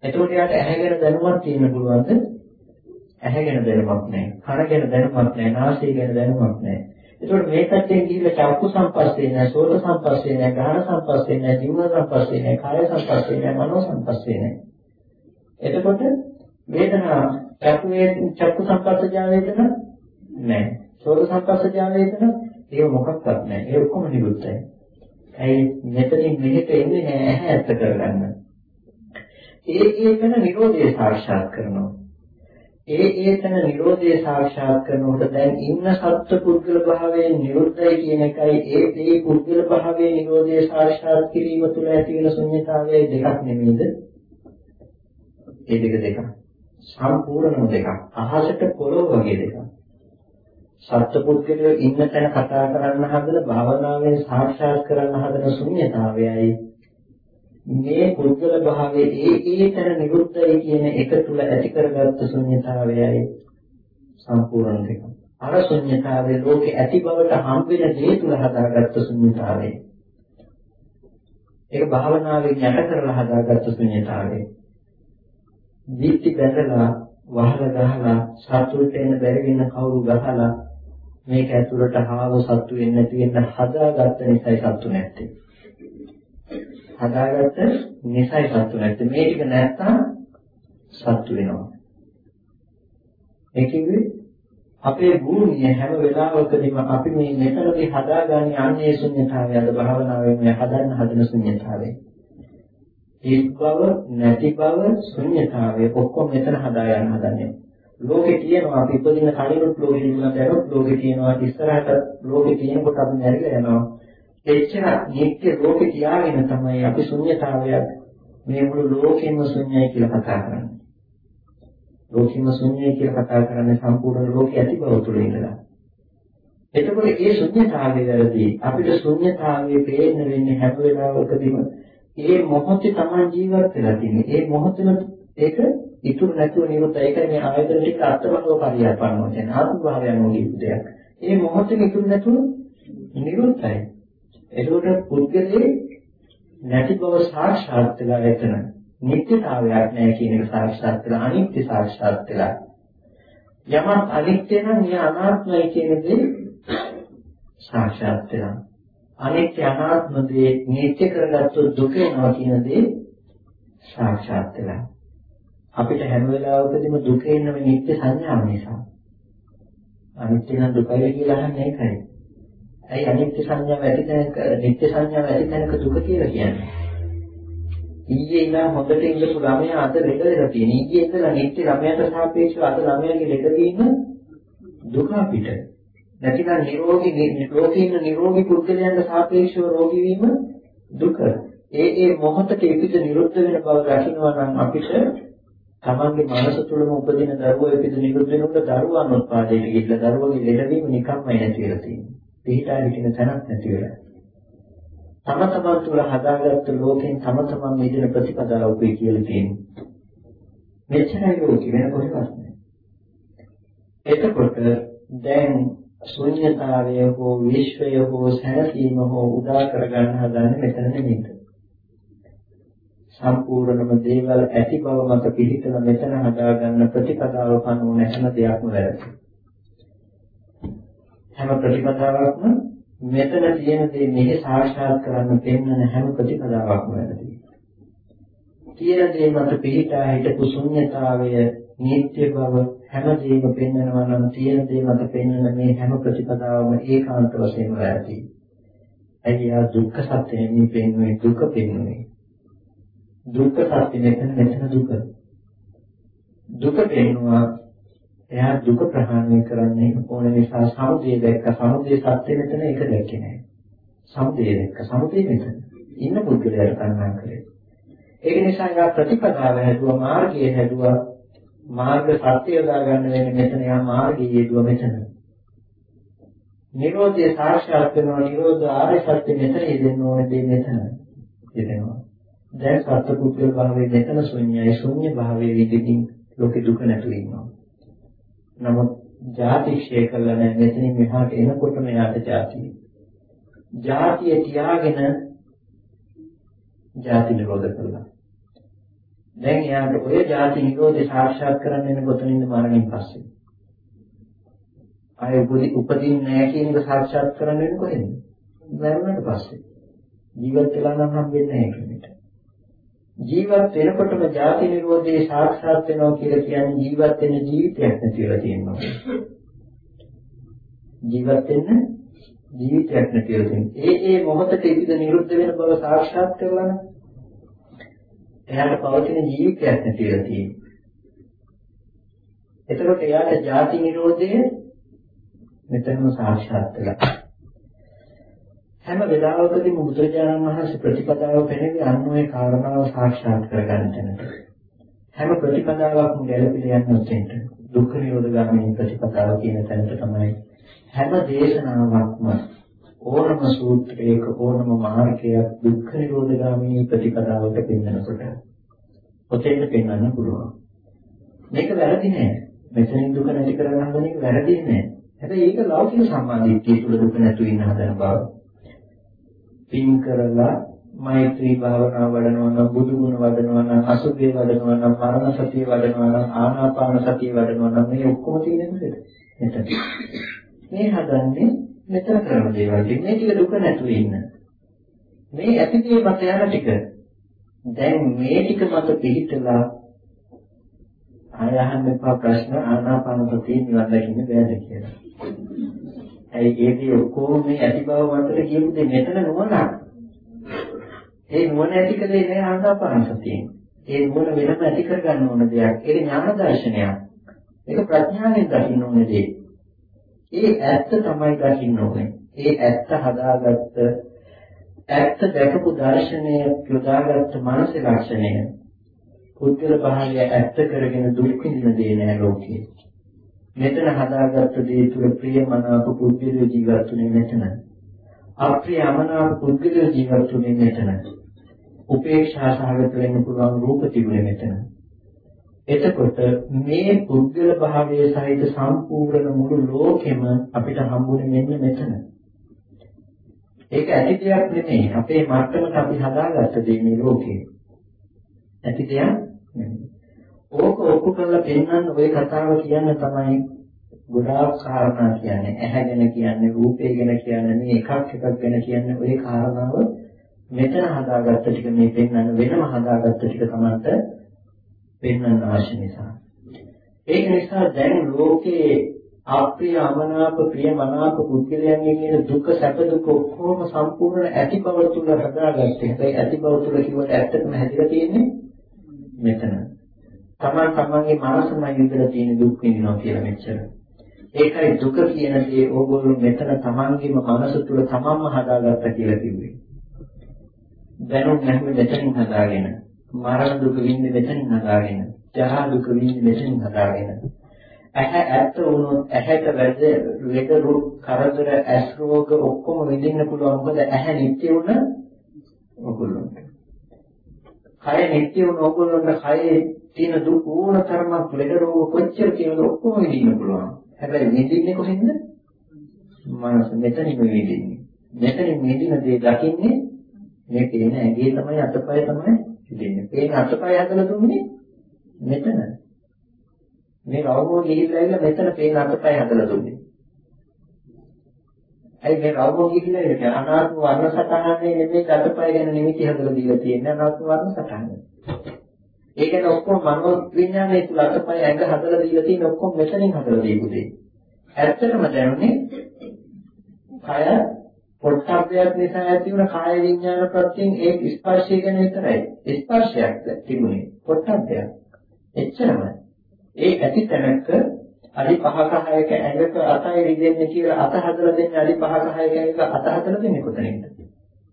එතකොට යාට ඇහැගෙන දැනුමක් තියෙන්න පුළුවන්ද? ඇහැගෙන දැනුමක් නැහැ. කන ගැන දැනුමක් නැහැ. නාසය ගැන දැනුමක් නැහැ. ඒකට මේ පැත්තෙන් ගිහිල්ලා චක්කු සංපස්සේ නැහැ, සෝත සංපස්සේ නැහැ, ගාහන සංපස්සේ නැහැ, ජීව සංපස්සේ නැහැ, කාය සංපස්සේ නැහැ, මනෝ සංපස්සේ නැහැ. එතකොට වේදනා චක්කු චක්කු සංපස්සජා වේදනා නැහැ. සෝත සංපස්සජා වේදනා ඒක මොකක්වත් නැහැ. ඒ ඔක්කොම නිරුද්ධයි. ඇයි මෙතනින් මෙහෙට එන්නේ නැහැ ඇත්ත කරගන්න. ඒ ඒකන නිරෝධය සාක්ෂාත් කරනවා. ඒ ඒතන Nirodhe සාක්ෂාත් කරනකොට දැන් ඉන්න සත්ත්ව පුද්ගල භාවයෙන් නිරුද්ධයි කියන එකයි ඒ ඒ පුද්ගල භාවයේ Nirodhe සාක්ෂාත් කිරීම තුළ ඇති වෙන ශුන්‍යතාවයයි දෙකක් නෙමෙයිද? ඒ දෙක දෙකක්. සම්පූර්ණම දෙකක්. අහසට පොළොව වගේ දෙකක්. සත්ත්ව පුද්ගලයෝ ඉන්න තැන කතා කරන්න හදන භාවනාවෙන් සාක්ෂාත් කරන්න හදන ශුන්‍යතාවයයි මේ පුද්ගල භාවයේ ඒ ඒතර නිරුද්ධයි කියන එක තුල ඇති කරගත්ත ශුන්‍යතාවයයි සම්පූර්ණ දෙක. අර ශුන්‍යතාවයේ ලෝකේ ඇති බවට හම්බෙන දේ තුල හදාගත්ත ශුන්‍යතාවය. ඒක භාවනාවෙන් යට කරලා හදාගත්ත ශුන්‍යතාවය. දීප්ති බැඳලා වහලා ගහලා සතුට වෙන බැරි වෙන කවුරු ගහලා මේක ඇතුළට ආව සතු වෙන්නේ නැති වෙන හදාගත්ත නිසායි සතු නැත්තේ. හදාගත්ත නිසයි සතු නැත්තේ. මේ ටික නැත්තම් සතු වෙනවා. ඒ කියන්නේ අපේ භූමිය හැම වෙලාවකදීම අපි මේ මෙතනදී හදාගන්නේ අන්නේ ශුන්‍යතාවය අද භාවනාවෙන් මේ හදන්න හදන ශුන්‍යතාවය. ඒ බව නැති බව ශුන්‍යතාවය ඔක්කොම මෙතන හදා ගන්න හදන්නේ. ලෝකේ තියෙනවා අපි ඉපදින කලිනුත් ලෝකේ තිබුණා දැනුත් ලෝකේ තියෙනවා ඉස්සරහට ලෝකේ තියෙනකොට අපි නැරිලා යනවා එච්චර නිත්‍ය ලෝකේ තියාගෙන තමයි අපි ශුන්‍යතාවයක් මේ මුළු ලෝකෙම ශුන්‍යයි කියලා කතා කරන්නේ. ලෝකෙම ශුන්‍යයි කියලා කතා කරන්නේ සම්පූර්ණ ලෝකේ ඇති බව තුළ ඉඳලා. එතකොට මේ ශුන්‍යතාවය වැරදි. අපිට ශුන්‍යතාවයේ පේන්න වෙන්නේ හැම වෙලාවකදීම මේ මොහොතේ Taman ජීවත් වෙලා තියෙන්නේ. මේ මොහොතේම ඒක ඉතුරු නැතුව නිරුද්ධ. ඒකයි මේ ආයතන ටික අත්බව පරිහරණය කියන්නේ ආත්ම භාවයන් වගේ දෙයක්. මේ මොහොතේ ඉතුරු නැතුව නිරුද්ධයි. එතකොට පුද්ගලයේ නැති බව සාක්ෂාත් වෙලා එතන නිත්‍යතාවයක් නැහැ කියන එක සාක්ෂාත් වෙලා අනිත්‍ය සාක්ෂාත් වෙලා. යමක් අනිත්‍ය නම් ය අනාත්මයි කියන දේ සාක්ෂාත් වෙනවා. අනිත්‍ය අනාත්ම දේ නිත්‍ය කරගත්තොත් දුක වෙනවා කියන දේ සාක්ෂාත් වෙලා. අපිට හැම වෙලාවකදීම දුක එන්නේ නිත්‍ය සංඥාව නිසා. අනිත්‍ය නම් දුකයි කියලා අහන්නේ ඒකයි. ඇයි අනිත්‍ය සංඥාව ඇති තැනක නිත්‍ය සංඥාව ඇති තැනක දුක කියලා කියන්නේ? ඊයේ ඉඳන් හොඳට ඉඳපු ළමයා අද ලෙඩ වෙලා තියෙන. ඊයේ ඉඳලා නිත්‍ය ළමයාට සාපේක්ෂව අද ළමයාගේ ලෙඩවීම දුක අපිට. නැතිනම් නිරෝගී ලෝකේ ඉන්න නිරෝගී පුද්ගලයන්ට සාපේක්ෂව රෝගී වීම දුක. ඒ ඒ මොහොතට ඉපිද නිරුද්ධ වෙන බව දකිනවා නම් අපිට තමන්ගේ මනස තුළම උපදින දරුවෝ ඉපිද නිරුද්ධ වෙනකොට දරුවන් උත්පාදයට ගිහිල්ලා දරුවගේ ලෙඩවීම නිකම්මයි නැති වෙලා තියෙන්නේ. පිටා හිටින තැනක් නැති වෙලා. තම තමන් තුළ හදාගත්ත ලෝකෙන් තම තමන් මිදෙන ප්‍රතිපදාවකුයි කියලා තියෙන්නේ. මෙච්චරයි ලෝකෙ වෙන කොහෙවත් නැහැ. එතකොට දැන් ශුන්‍යතාවය හෝ විශ්වය හෝ සැනසීම හෝ උදා කරගන්න හදන්නේ මෙතන නෙමෙයි. සම්පූර්ණම දේවල් ඇති බව මත පිළිතන මෙතන හදාගන්න ප්‍රතිපදාව පනවන හැම දෙයක්ම වැරදි. හැම ප්‍රතිපදාවක්ම මෙතන තියෙන දේ මෙහි සාක්ෂාත් කරන්න පෙන්වන හැම ප්‍රතිපදාවක්ම වැරදි. තියෙන දේ මත පිළිටා හිටපු ශුන්‍යතාවය නීත්‍ය බව හැමදේම පෙන්වනවා නම් තියෙන දේ මත පෙන්වන මේ හැම ප්‍රතිපදාවම ඒකාන්ත වශයෙන්ම වැරදි. ඇයි ආ දුක්ඛ සත්‍ය නෙමෙයි පෙන්වන්නේ දුක පෙන්වන්නේ. දුක්ඛ සත්‍ය මෙතන මෙතන දුක. දුක පෙන්වනවා එයා දුක ප්‍රහාණය කරන්න ඕන නිසා සමුදය දැක්ක සමුදය සත්‍ය මෙතන ඒක දැක්කේ නැහැ. සමුදය දැක්ක සමුදය මෙතන. ඉන්න පුද්ගලයාට කන්නා කරේ. ඒක නිසා යා ප්‍රතිපදාව හැදුවා මාර්ගය හැදුවා මාර්ග සත්‍ය යොදා ගන්න වෙන්නේ මෙතන යා මාර්ගය යෙදුවා මෙතන. නිරෝධය සාක්ෂාත් කරනවා නිරෝධ ආර්ය සත්‍ය මෙතන යෙදෙන්න ඕනේ දෙය මෙතන යෙදෙනවා. දැන් සත්පුද්ගල භාවයේ මෙතන ශුන්‍යයි ශුන්‍ය භාවයේ විදිහින් ලෝකේ දුක නැතුව ඉන්නවා. නමුත් ජාතික්ෂය කළා නැහැ මෙතනින් මෙහාට එනකොටම යාට ජාතිය. ජාතිය තියාගෙන ජාති නිරෝධ කළා. දැන් එයාට ඔය ಜಾති නිරෝධය සාක්ෂාත් කරන්න වෙන කොතනින්ද මරණයෙන් පස්සේ. ආයෙ උපදින්නේ නැහැ කියන එක සාක්ෂාත් කරන්න වෙන කොහෙන්ද? මරණයට පස්සේ. ජීවත් වෙලා නම් හම්බෙන්නේ නැහැ කෙනෙක්. ජීවත් වෙනකොටම ಜಾති නිරෝධයේ සාක්ෂාත් වෙනවා කියලා කියන්නේ ජීවත් වෙන ජීවිතයක් නැතිවලා තියෙනවා. ජීවත් වෙන්න ජීවිතයක් නැතිවලා තියෙනවා. ඒ ඒ මොහොතේ ඉපිද නිරුද්ධ වෙන බව සාක්ෂාත් කරලා නම් එයාට පවතින ජීවිතයක් නැතිලා තියෙනවා. එතකොට එයාට ජාති නිරෝධය මෙතනම සාක්ෂාත් වෙලා. හැම වෙලාවකදීම බුදුරජාණන් වහන්සේ ප්‍රතිපදාව පෙන්නන්නේ අන්න ඔය කාරණාව සාක්ෂාත් කරගන්න තැනට. හැම ප්‍රතිපදාවක්ම ගැළපෙලා යන උතෙන්ට දුක්ඛ නිරෝධ ගාමිනී ප්‍රතිපදාව කියන තැනට තමයි හැම දේශනාවක්ම ඕනම සූත්‍රයක ඕනම මාර්ගයක් දුක්ඛ නිරෝධගාමී ප්‍රතිපදාවට පෙන්වනකොට ඔතෙන්ද පෙන්වන්න පුළුවන්. මේක වැරදි නෑ. මෙතනින් දුක නැති කරගන්න හදන එක වැරදි නෑ. හැබැයි ඒක ලෞකික සම්මාදිට්ඨිය තුළ දුක නැතු වෙන හදන බව. පින් කරලා මෛත්‍රී භාවනාව වඩනවා නම් බුදු ගුණ වඩනවා නම් අසුභේ වඩනවා නම් මරණ සතිය වඩනවා නම් ආනාපාන සතිය වඩනවා නම් මේ ඔක්කොම තියෙන්නේ මෙතන. මේ හදන්නේ මෙතන කරන දේවල් ටික මේ ටික දුක නැතුව ඉන්න. මේ ඇතිදී මත යන ටික දැන් මේ ටික මත පිළිතලා ආය අහන්න එපා ප්‍රශ්න ආනාපාන සතිය නිවන් දකින්න බෑද කියලා. ඇයි ඒකේ ඔක්කොම මේ ඇති බව මතට කියපු දෙ මෙතන නුවණ. ඒ නුවණ ඇති කලේ නෑ ආනාපාන සතියෙන්. ඒ නුවණ වෙනම ඇති කරගන්න ඕන දෙයක්. ඒක ඥාන දර්ශනයක්. ඒක ප්‍රඥාවෙන් දකින්න ඕන දෙයක්. ඒ ඇත්ත තමයි දකින්න ඕනේ. ඒ ඇත්ත හදාගත්ත ඇත්ත දැකපු දර්ශනය යොදාගත්ත මානසික ලක්ෂණය පුද්ගල භාවය ඇත්ත කරගෙන දුක් විඳින දේ නෑ ලෝකේ. මෙතන හදාගත්ත දේ තුල ප්‍රියමනාප පුද්ගල ජීවිතුනේ මෙතන. අප්‍රියමනාප පුද්ගල ජීවිතුනේ මෙතන. උපේක්ෂා සහගත වෙන්න පුළුවන් රූප තිබුණේ මෙතන. එතකොට මේ පුද්ගල භාවයේ සහිත සම්පූර්ණ මුළු ලෝකෙම අපිට හම්බුනේ මෙන්න මෙතන. ඒක ඇති දෙයක් නෙමෙයි. අපේ මට්ටමට අපි හදාගත්ත දේ මේ ලෝකේ. ඇති දෙයක් නෙමෙයි. ඕක ඔක්කො කරලා පෙන්වන්න ওই කතාව කියන්න තමයි ගොඩාක් කාරණා කියන්නේ. ඇහැගෙන කියන්නේ, රූපය ගැන කියන්නේ, මේ එකක් එකක් ගැන කියන්නේ ওই කාරණාව මෙතන හදාගත්ත ටික මේ පෙන්වන්න වෙනම හදාගත්ත ටික තමයි පෙන්වන්න අවශ්‍ය නිසා. ඒක නිසා දැන් ලෝකයේ අප්‍රිය අමනාප ප්‍රිය මනාප පුද්ගලයන්ගේ කියන දුක සැප දුක ඔක්කොම සම්පූර්ණ ඇති බව තුල හදාගත්තේ. හැබැයි ඇති බව තුල කිව්වට ඇත්තටම හැදිලා තියෙන්නේ මෙතන. තමන් තමන්ගේ මනසමයි විඳලා තියෙන දුක් විඳිනවා කියලා මෙච්චර. ඒකයි දුක කියන දේ ඕගොල්ලෝ මෙතන තමන්ගේම මනස තුල තමන්ම හදාගත්තා කියලා කිව්වේ. දැනුම් නැති මෙතනින් හදාගෙන මරණ දුක විඳින්නේ මෙතනින් හදාගෙන ජරා දුක විඳින්නේ මෙතනින් හදාගෙන ඇහැ ඇත්ත වුණොත් ඇහැට වැද වේද රූප කරදර ඇස් රෝග ඔක්කොම විඳින්න පුළුවන් මොකද ඇහැ නිත්‍ය වුණ ඔගොල්ලන්ට කය නිත්‍ය වුණ ඔගොල්ලන්ට කයේ තියෙන දුක් ඕන තරමක් ලෙඩ රෝග කොච්චර තියෙනද ඔක්කොම විඳින්න පුළුවන් හැබැයි විඳින්නේ කොහෙන්ද මනස මෙතනින් විඳින්නේ මෙතනින් විඳින දේ දකින්නේ මේ පේන ඇඟේ තමයි අතපය තමයි දෙන්නේ. පේන අතපය හදලා දුන්නේ මෙතන. මේ රවුමෝ ගිහිල්ලා ඉන්න මෙතන පේන අතපය හදලා දුන්නේ. ඇයි මේ රවුමෝ ගිහිල්ලා ඉන්නේ අනාත්ම වර්ණ සටහනේ නෙමෙයි අතපය ගැන නිමිති හදලා දීලා තියෙන්නේ අනාත්ම වර්ණ සටහන. ඒ කියන්නේ ඔක්කොම මනෝ විඥානයේ තුල අතපය ඇඟ හදලා දීලා තියෙන ඔක්කොම මෙතනින් හදලා දීපු දේ. ඇත්තටම දැනුනේ කය පොට්ටබ්බයක් නිසා ඇති වුණ කාය විඥාන ප්‍රත්‍යයෙන් ඒ ස්පර්ශය ගැන විතරයි. ස්පර්ශයක් තිබුණේ පොට්ටබ්බයක්. එච්චරමයි. ඒ ඇති තැනක අඩි 5ක 6ක ඇඟක අතයි රිදෙන්නේ කියලා අත හදලා දෙන්නේ අඩි 5ක 6ක ඇඟක අත හදලා දෙන්නේ කොතනින්ද?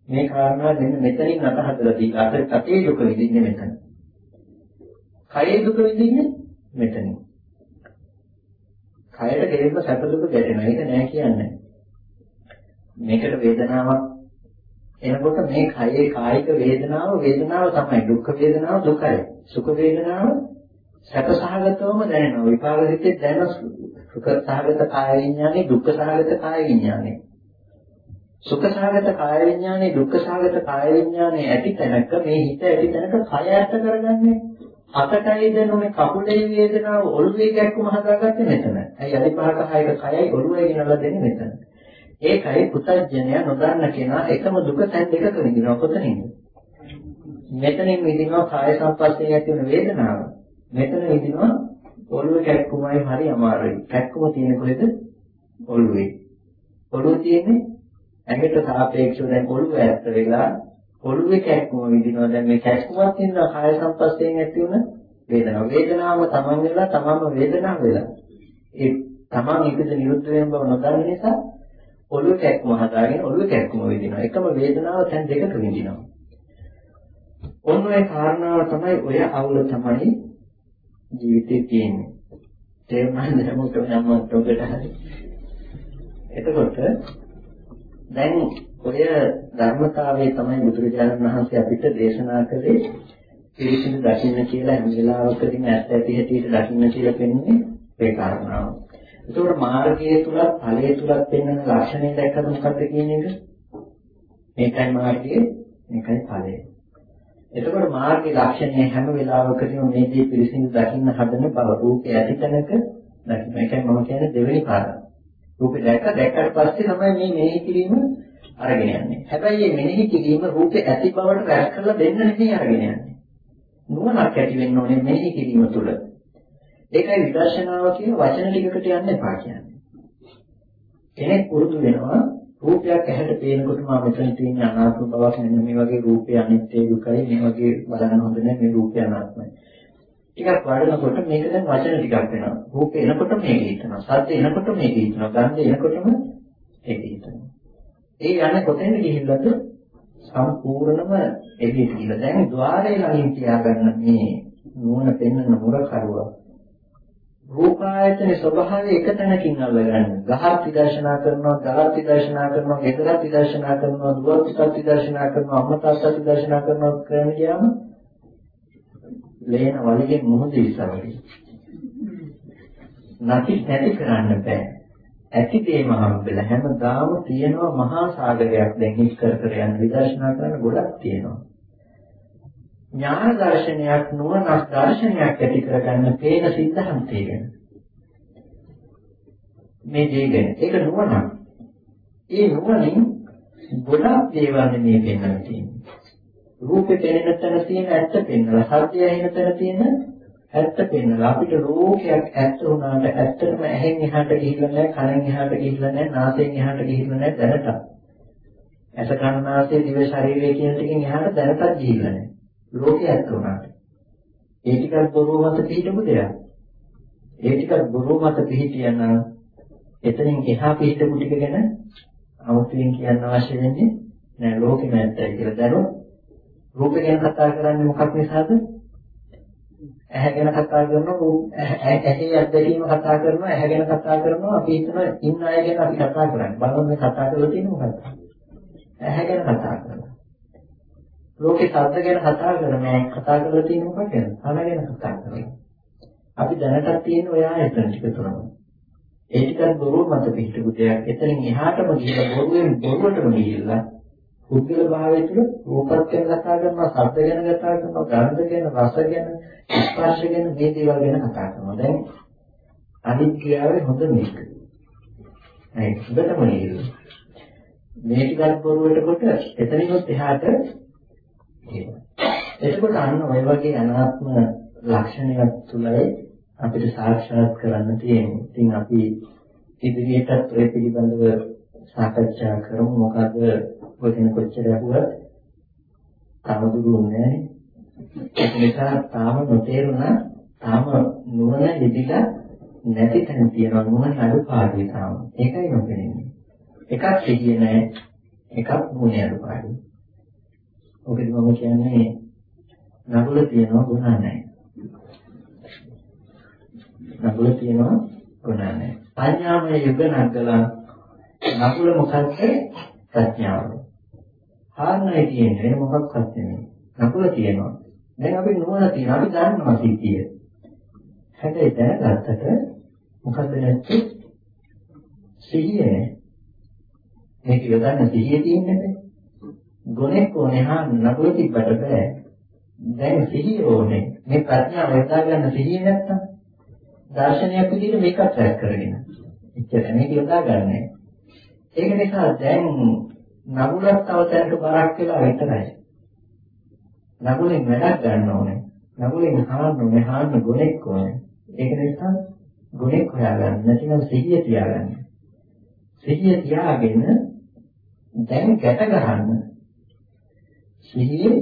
මේ කාරණා දෙන්න මෙතනින් අත හදලා දී අත අතේ දුක විඳින්නේ මෙතන. කයේ දුක විඳින්නේ මෙතනින්. කයට ගෙලින්ම සැප දුක ගැටෙනවා. ඒක නෑ කියන්නේ. මේකට වේදනාවක් එනකොට මේ කයේ කායික වේදනාව වේදනාව තමයි දුක් වේදනාව දුකයි සුඛ වේදනාව සැපසහගතවම දැනෙනවා විපාක හිතේ දැනෙන සුඛ සහගත කාය විඥානේ දුක්ඛ සහගත කාය විඥානේ සුඛ සහගත කාය විඥානේ දුක්ඛ සහගත කාය විඥානේ ඇති තැනක මේ හිත ඇති තැනක කය ඇත්ත කරගන්නේ අතටයි දැනුනේ කකුලේ වේදනාව ඔළුවේ ගැක්කුම හදාගත්තේ මෙතන. ඇයි අදිපහක හයක කයයි ඔළුවේ ගෙනලා දෙන්නේ මෙතන. ඒකයි පුතඥය නොදන්න කෙනා එකම දුක තැන් දෙකක විඳිනවා කොතනින්ද? මෙතනින් විඳිනවා කාය සංපස්සේ ඇති වෙන වේදනාව. මෙතන විඳිනවා ඔළුවේ කැක්කුමයි හරි අමාරුයි. කැක්කුම තියෙන කොහෙද? ඔළුවේ. ඔළුව තියෙන්නේ ඇඟට සාපේක්ෂව දැන් ඔළුව ඇත්ත වෙලා ඔළුවේ කැක්කුම විඳිනවා. දැන් මේ කැක්කුමත් ඉන්නවා කාය සංපස්සයෙන් ඇති වෙන වේදනාව. වේදනාවම තමන් වෙලා තමන්ම වේදනාව වෙලා. ඒ තමන් එකද නිරුද්ධ වෙන බව නොදන්න නිසා ඔළුව කැක්කම හදාගෙන ඔළුව කැක්කම විඳිනවා. එකම වේදනාව තැන් දෙකක විඳිනවා. ඔන්න ඔය කාරණාව තමයි ඔය අවුල තමයි ජීවිතේ තියෙන්නේ. තේරුණාද මොකද නම් ඔබට හරි. එතකොට දැන් ඔය ධර්මතාවයේ තමයි බුදුරජාණන් වහන්සේ අපිට දේශනා කළේ පිළිසිඳ දකින්න කියලා හැම වෙලාවකදීම ඇත්ත ඇති හැටියට දකින්න කියලා පෙන්වන්නේ ඒ කාරණාව. ඒතකොට මාර්ගයේ තුලත් ඵලයේ තුලත් පෙන්වන ලක්ෂණය දැක්කම මොකක්ද කියන එක? මේකයි මාර්ගය, මේකයි ඵලය. එතකොට මාර්ගයේ ලක්ෂණය හැම වෙලාවකදීම මේ දේ පිළිසිඳ දකින්න හදන බව රූපය ඇති තැනක දකින්න. ඒකයි මම කියන්නේ දෙවෙනි කාරණා. රූපය දැක්ක දැක්කට පස්සේ තමයි මේ මෙනෙහි කිරීම අරගෙන යන්නේ. හැබැයි මේ මෙනෙහි කිරීම රූපේ ඇති බවට රැස් කරලා දෙන්න නෙමෙයි අරගෙන යන්නේ. නුවණක් ඇති වෙන්න ඕනේ මෙනෙහි කිරීම තුළ. ඒකයි විදර්ශනාව කියන වචන ටිකකට යන්න එපා කියන්නේ. කෙනෙක් පුරුදු වෙනවා රූපයක් ඇහැට පේනකොටම මෙතන තියෙන අනාත්ම බවක් මෙන්න මේ වගේ රූපය අනිත්‍ය දුකයි මේ වගේ බලන්න හොඳ නැහැ මේ රූපය අනාත්මයි. ටිකක් වඩනකොට මේක දැන් වචන ටිකක් වෙනවා. රූපේ එනකොට මේක හිතනවා. සද්ද එනකොට මේක හිතනවා. ගන්ධ එනකොටම ඒක හිතනවා. ඒ යන්නේ කොතෙන්ද ගිහිල්ලාද? සම්පූර්ණම එළියට ගිහිල්ලා දැන් ద్వාරේ ළඟින් තියාගන්න මේ නුවණ පෙන්වන මුරකරුවා රූපායතනේ ස්වභාවය එක තැනකින් අල්ලගන්න. ගහක් විදර්ශනා කරනවා, ගලක් විදර්ශනා කරනවා, ගෙදරක් විදර්ශනා කරනවා, දුවක් විදර්ශනා කරනවා, අම්මා තාත්තා විදර්ශනා කරනවා කරන ගියාම ලේන වලිගෙන් මොහොත ඉස්සවලි. නැති නැති කරන්න බෑ. ඇති දේම හම්බෙලා හැමදාම තියෙනවා මහා සාගරයක් දැන් හිස් කර කර යන විදර්ශනා කරන ගොඩක් තියෙනවා. ඥාන දර්ශනයක් නුවණක් දර්ශනයක් ඇති කරගන්න පේන සිද්ධාන්තය ගැන. මේ දේ ගැන. ඒක නුවණක්. ඒ නුවණින් ගොඩක් දේවල් මේ පෙන්වන්න තියෙනවා. රූපේ පෙනෙන තැන තියෙන ඇත්ත පෙන්වලා, සත්‍යය ඇහෙන තැන තියෙන ඇත්ත පෙන්වලා අපිට ලෝකයක් ඇත්ත වුණාට ඇත්තටම ඇහෙන් එහාට ගිහිල්ලා නැහැ, කනෙන් එහාට ගිහිල්ලා නැහැ, නාසයෙන් එහාට ගිහිල්ලා නැහැ දැනට. ඇස කන නාසය දිව ශරීරය කියන ටිකෙන් එහාට දැනටත් ගිහිල්ලා නැහැ. ලෝකයක් උනාට. ඒ ටිකක් බොරුව මත පිහිටපු දෙයක්. ඒ ටිකක් බොරුව මත පිහිටියන එතනින් එහා පිහිටපු ටික ගැන අමුතුවෙන් කියන්න අවශ්‍ය වෙන්නේ නෑ ලෝකෙම ඇත්තයි කියලා දරුවෝ රූප ගැන කතා කරන්නේ මොකක් නිසාද? ඇහැ ගැන කතා කරනවා ඇහි අත්දැකීම කතා කරනවා ඇහැ ගැන කතා කරනවා. අපි හිතන ඉන්න අය ගැන අපි කතා කරන්නේ. බලන්න මේ කතා කරලා තියෙන්නේ මොකක්ද ඇහැ ගැන කතා කරනවා. ලෝකේ ශබ්ද ගැන කතා කරනවා. කතා කරලා තියෙන්නේ මොකක්ද? කන ගැන කතා කරනවා. අපි දැනටත් තියෙන ඔය ආයතන ටික තුනම. ඒ ටිකත් බොරුව මත පිහිටපු දෙයක්. එතනින් එහාටම ගිහලා බොරුවෙන් බොරුවටම ගිහිල්ලා පුද්ගල භාවය තුළ රූපත් ගැන කතා කරනවා, ශබ්ද ගැන කතා කරනවා, ගන්ධ ගැන, රස ගැන, ස්පර්ශ ගැන මේ දේවල් ගැන කතා කරනවා. දැන් අනිත්‍යාවේ හොඳ මේක. ඒ හොඳටම නේද? මේ ටිකක් බොරුවට කොට එතනින්වත් එහාට එතකොට අන්න ඔය වගේ අනාත්ම ලක්ෂණයක් තුලයි අපිට සාක්ෂාත් කරන්න තියෙන්නේ. ඉතින් අපි ඉදිරියටත් ඔය පිළිබඳව සාකච්ඡා කරමු. මොකද ඔය කෙන කොච්චර ඇහුවත් තාම දුරුන්නේ ඒක නිසා තාම නොතේරුණා තාම නුවණ යෙදිලා නැති තැන තියෙනවා නුවණ අඩුපාඩුයි තාම. ඒකයි නොපෙනෙන්නේ එකක් සිහිය නැහැ එකක් නුවණ අඩුපාඩුයි ඔකද මම කියන්නේ නගුල තියෙනවා ගුණ නැහැ. නගුල තියෙනවා ගුණ නැහැ. පඤ්ඤාමය යුග නගලා නගුල මොකක්ද? ප්‍රඥාව. කාරණයි තියෙන්නේ වෙන මොකක්වත් නෙමෙයි. නකුල තියෙනවා. දැන් අපි නුවණ තියෙනවා. අපි දන්නවා සිද්ධිය. හැබැයි දැනගත්තට මොකද නැත්තේ? සිහිය නෑ. මේක යොදන්න සිහිය තියෙන්නේ ගුණෙක් ඕනේ හා නකුල තිබ්බට බෑ. දැන් සිහිය ඕනේ. මේ ප්‍රඥාව යොදා ගන්න සිහිය නැත්තම් දර්ශනයක් විදිහට මේකත් රැස් කරගෙන. එච්චර මේක යොදා ගන්නෑ. ඒක නිසා දැන් නගුලක් තව තැනක බරක් වෙලා විතරයි. නගුලෙන් වැඩක් ගන්න ඕනේ. නගුලෙන් හාන්න ඕනේ, හාන්න ගුණෙක් ඕනේ. ඒක නිසා ගුණෙක් හොයාගන්න නැතිනම් සිහිය තියාගන්න. සිහිය තියාගෙන දැන් ගැට ගන්න. සිහියේ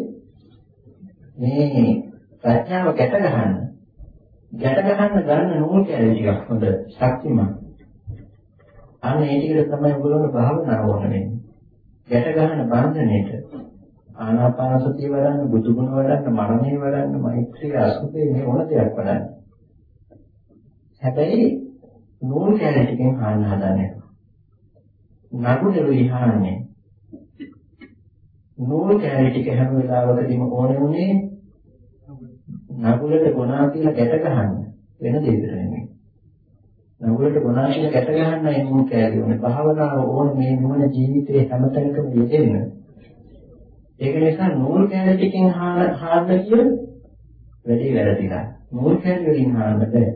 මේ ප්‍රඥාව ගැට ගන්න. ගැට ගන්න ගන්න නූල් කැලේ ටිකක් හොඳ ශක්තිමත්. අන්න ඒ ටිකට තමයි ඔයගොල්ලෝ භාවනාව ඕන වෙන්නේ. ගැට ගන්න බන්ධනෙට ආනාපානසතිය වඩන්න, බුදුගුණ වඩන්න, මනමේ වඩන්න, මෛත්‍රී අසුපේ මේ මොන දෙයක් වඩන්න. හැබැයි නූල් කැලේ ටිකෙන් හාන්න හදන්නේ. නඩුලු විහාන්නේ. නූල් කැලේ ටික හැම වෙලාවකදීම ඕනේ උනේ නගුලට ගුණා කියලා ගැට ගන්න වෙන දෙයකට නෙමෙයි. නගුලට ගුණාශීල ගැට ගන්න ඒ නූල් කෑලි ඕනේ. භාවනාව ඕනේ මේ නුවණ ජීවිතේ හැමතැනකම යෙදෙන්න. ඒක නිසා නූල් කෑලි ටිකෙන් හාන්න කිය වැඩි වැරදිලා. නූල් කෑලි වලින් හාන්න බෑ.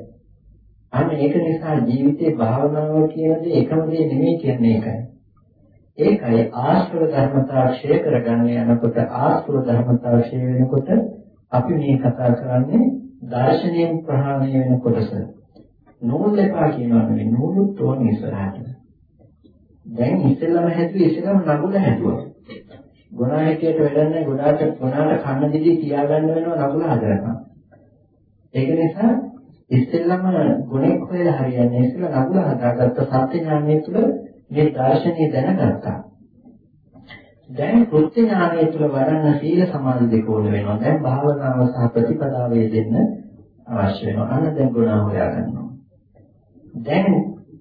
අන්න ඒක නිසා ජීවිතේ භාවනාව කියන දේ එකම දේ නෙමෙයි කියන්නේ ඒකයි. ඒකයි ආශ්‍රව ධර්මතා ක්ෂය කරගන්න යනකොට ආශ්‍රව ධර්මතා ක්ෂය වෙනකොට අපි මේ කතා කරන්නේ දර්ශනයෙන් ප්‍රහාණය වෙන කොටස. නූල් එපා කියනවා නෙවෙයි නූලුත් ඕනේ ඉස්සරහට. දැන් ඉස්සෙල්ලාම හැදුවේ ඉස්සෙල්ලාම නගුල හැදුවා. ගොනා හැටියට වැඩන්නේ ගොඩාට ගොනාට කන්න දිදී තියාගන්න වෙනවා නගුල හදනකම්. ඒක නිසා ඉස්සෙල්ලාම ගුණෙක් හොයලා හරියන්නේ ඉස්සෙල්ලා නගුල හදාගත්ත සත්‍ය ඥානය තුළ මේ දර්ශනීය දැනගත්තා. දැන් කෘත්‍ය ඥානය තුළ වඩන්න සීල සමාධි දෙක ඕන වෙනවා. දැන් භාවනාව සහ ප්‍රතිපදාවේ දෙන්න අවශ්‍ය වෙනවා. අන්න දැන් ගුණ හොයා ගන්නවා. දැන්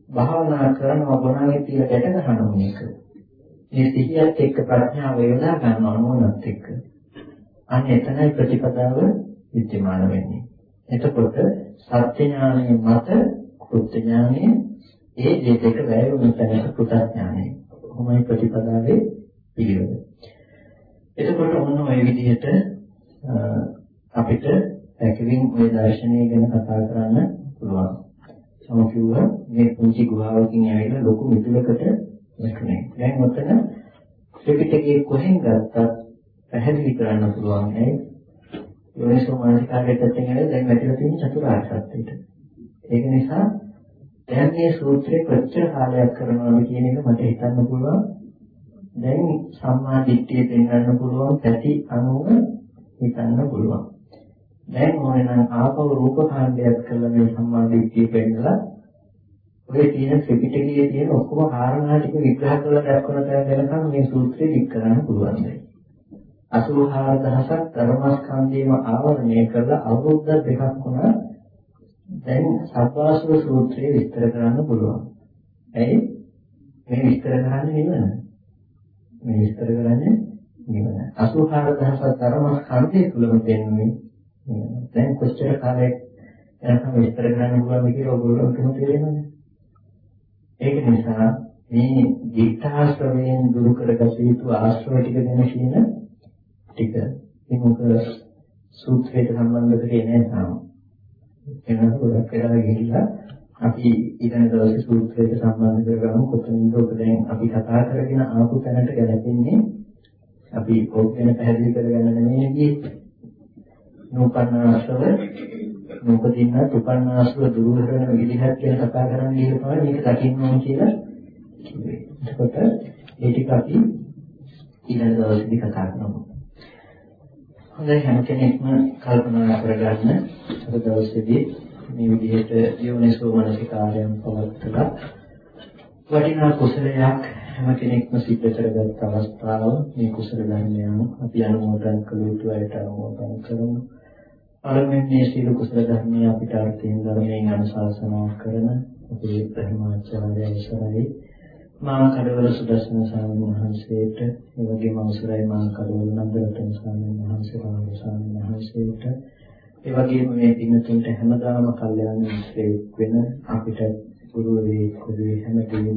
භාවනා කරනවා ගුණාවේ තියලා ගැට ගන්නවා මේක. මේ සිහියත් එක්ක ප්‍රඥාව යොදා ගන්නවා නෝනත් එක්ක. අන්න එතනයි ප්‍රතිපදාව විද්‍යමාන වෙන්නේ. එතකොට සත්‍ය ඥානයේ මත කෘත්‍ය ඥානයේ ඒ දෙක වැය වුණ තැනක කෘතඥානය. කොහොමයි ප්‍රතිපදාවේ පිළිවෙල. එතකොට ඔන්න ඔය විදිහට අපිට පැකලින් ওই දර්ශනය ගැන කතා කරන්න පුළුවන්. මම කිව්වා මේ පුංචි ගුහාවකින් ඇවිල්ලා ලොකු මිදුලකට වැටුනේ. දැන් ඔතන ත්‍රිපිටකයේ කොහෙන් ගත්තත් පැහැදිලි කරන්න පුළුවන් නේ. යෝනිසෝ මානසිකාරයට ඇවිල්ලා දැන් වැටිලා තියෙන චතුරාර්ය සත්‍යයට. ඒක නිසා දැන් මේ සූත්‍රේ කොච්චර කාලයක් කරනවද කියන එක මට හිතන්න පුළුවන්. දැන් සම්මා දිට්ඨිය පෙන්වන්න පුළුවන් පැති අනුව හිතන්න පුළුවන්. දැන් ඕනේ නම් ආපහු රූප කාණ්ඩයක් කළා මේ සම්මාදිට්ඨිය පෙන්නලා ඔය තියෙන ත්‍රිපිටකයේ තියෙන ඔක්කොම කාරණා ටික විග්‍රහ කරලා දක්වන තැන වෙනකම් මේ සූත්‍රය දික් කරන්න පුළුවන් වෙයි. 84000ක් ධර්මස්කන්ධයම ආවරණය කරලා අවුරුද්ද දෙකක් වුණා දැන් සබ්බාසව සූත්‍රය විස්තර කරන්න පුළුවන්. ඇයි? මේ විස්තර කරන්නේ නිවන. මේ විස්තර කරන්නේ නිවන. 84000ක් ධර්මස්කන්ධය තුලම දෙන්නේ නිවන. දැන් කොච්චර කාලයක් යනකම් විස්තර කරන්න පුළුවන්ද කියලා ඔයගොල්ලෝ තේරෙනවද? ඒක නිසා මේ ධිට්ඨාශ්‍රවයෙන් දුරු කරගත යුතු ආශ්‍රව ටික ගැන කියන ටික මේ මොකද සූත්‍රයට සම්බන්ධ කරේ නැහැ තාම. එනවා ගොඩක් වෙලා ගිහිල්ලා අපි ඊළඟ දවසේ සූත්‍රයට සම්බන්ධ කරගමු කොතනින්ද ඔක දැන් අපි කතා කරගෙන ආපු තැනට ගැලපෙන්නේ අපි ඕක ගැන පැහැදිලි කරගන්න නෙමෙයි ගියේ. නූපන්නාශ්‍රව නූපදින්න තුපන්නාශ්‍රව දුරු කරන විදිහක් කියන කතා කරන්න ගිහින් තමයි මේක දකින්න ඕන කියලා කිව්වේ. එතකොට ඒ ටික අපි ඊළඟ දවසේදී කතා කරමු. හොඳයි හැම කෙනෙක්ම කල්පනා කරගන්න අද දවසේදී මේ විදිහට යෝනිසෝ මනසිකාරයන් පවත්ලා වටිනා කුසලයක් හැම කෙනෙක්ම සිද්ධ කරගත් අවස්ථාව මේ කුසල ධර්මයන් අපි අනුමෝදන් කළ යුතු අයට අනුමෝදන් කරමු. පළමුවෙන් මේ සීල කුසල ධර්මය අපිට අර්ථයෙන් ධර්මයෙන් අනුශාසනා කරන අපේ ප්‍රහමාචාර්ය අවසරයි මා කඩවල සුදස්සන ස්වාමීන් වහන්සේට ඒ වගේම අවසරයි මා කඩවල නන්දරතන ස්වාමීන් වහන්සේලා ස්වාමීන් වහන්සේට ඒ වගේම මේ පින්තුන්ට හැමදාම කල්යාණ මිත්‍රයෙක් වෙන අපිට ගුරුවරයෙක් වගේ හැමදේම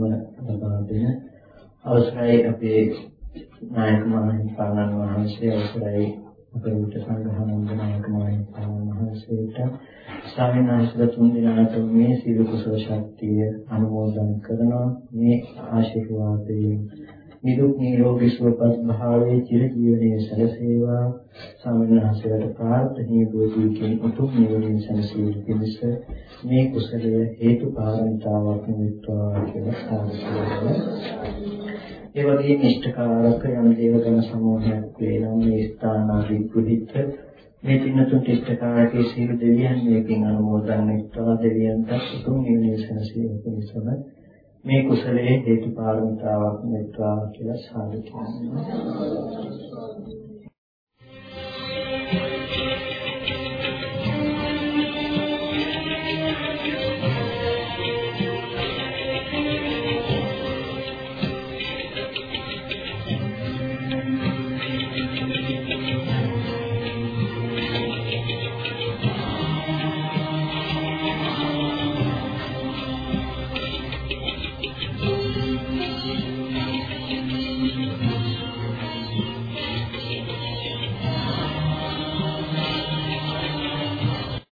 ලබා දෙන අවසරයි අපේ නායක මහින්පාණන් වහන්සේ අවසරයි අපේ උට සංඝහනන්ද නායක මහින්පාණන් වහන්සේට. ස්වාමීන් වහන්සේලා තුන් දෙනාට මේ සීල කුසල ශක්තිය අනුමෝදන් කරනවා. මේ ආශිර්වාදයෙන් නිදුක් නිරෝගී සුවපත් භාවයේ චිර ජීවනයේ සැලසේවා ස්වාමීන් වහන්සේලාට ප්‍රාර්ථනීය බෝධිකින් උතුම් නිවනින් සැනසීම පිණිස මේ කුසලය හේතු පාරමිතාවක් වෙත්වා කියලා සාදුකාරය. ඒ වගේම ඉෂ්ඨකාරක යම් දේවගණ සමූහයක් වේනම් මේ ස්ථානාදී පුදිත මේ පින්නතුන් ඉෂ්ඨකාරකේ සීල දෙවියන් මේකින් අනුමෝදන් වෙත්වා දෙවියන්ට උතුම් නිවනින් සැනසීම පිණිසම මේ කුසලයේ හේතු පාරමිතාවක් වෙත්වා කියලා සාදු කියනවා.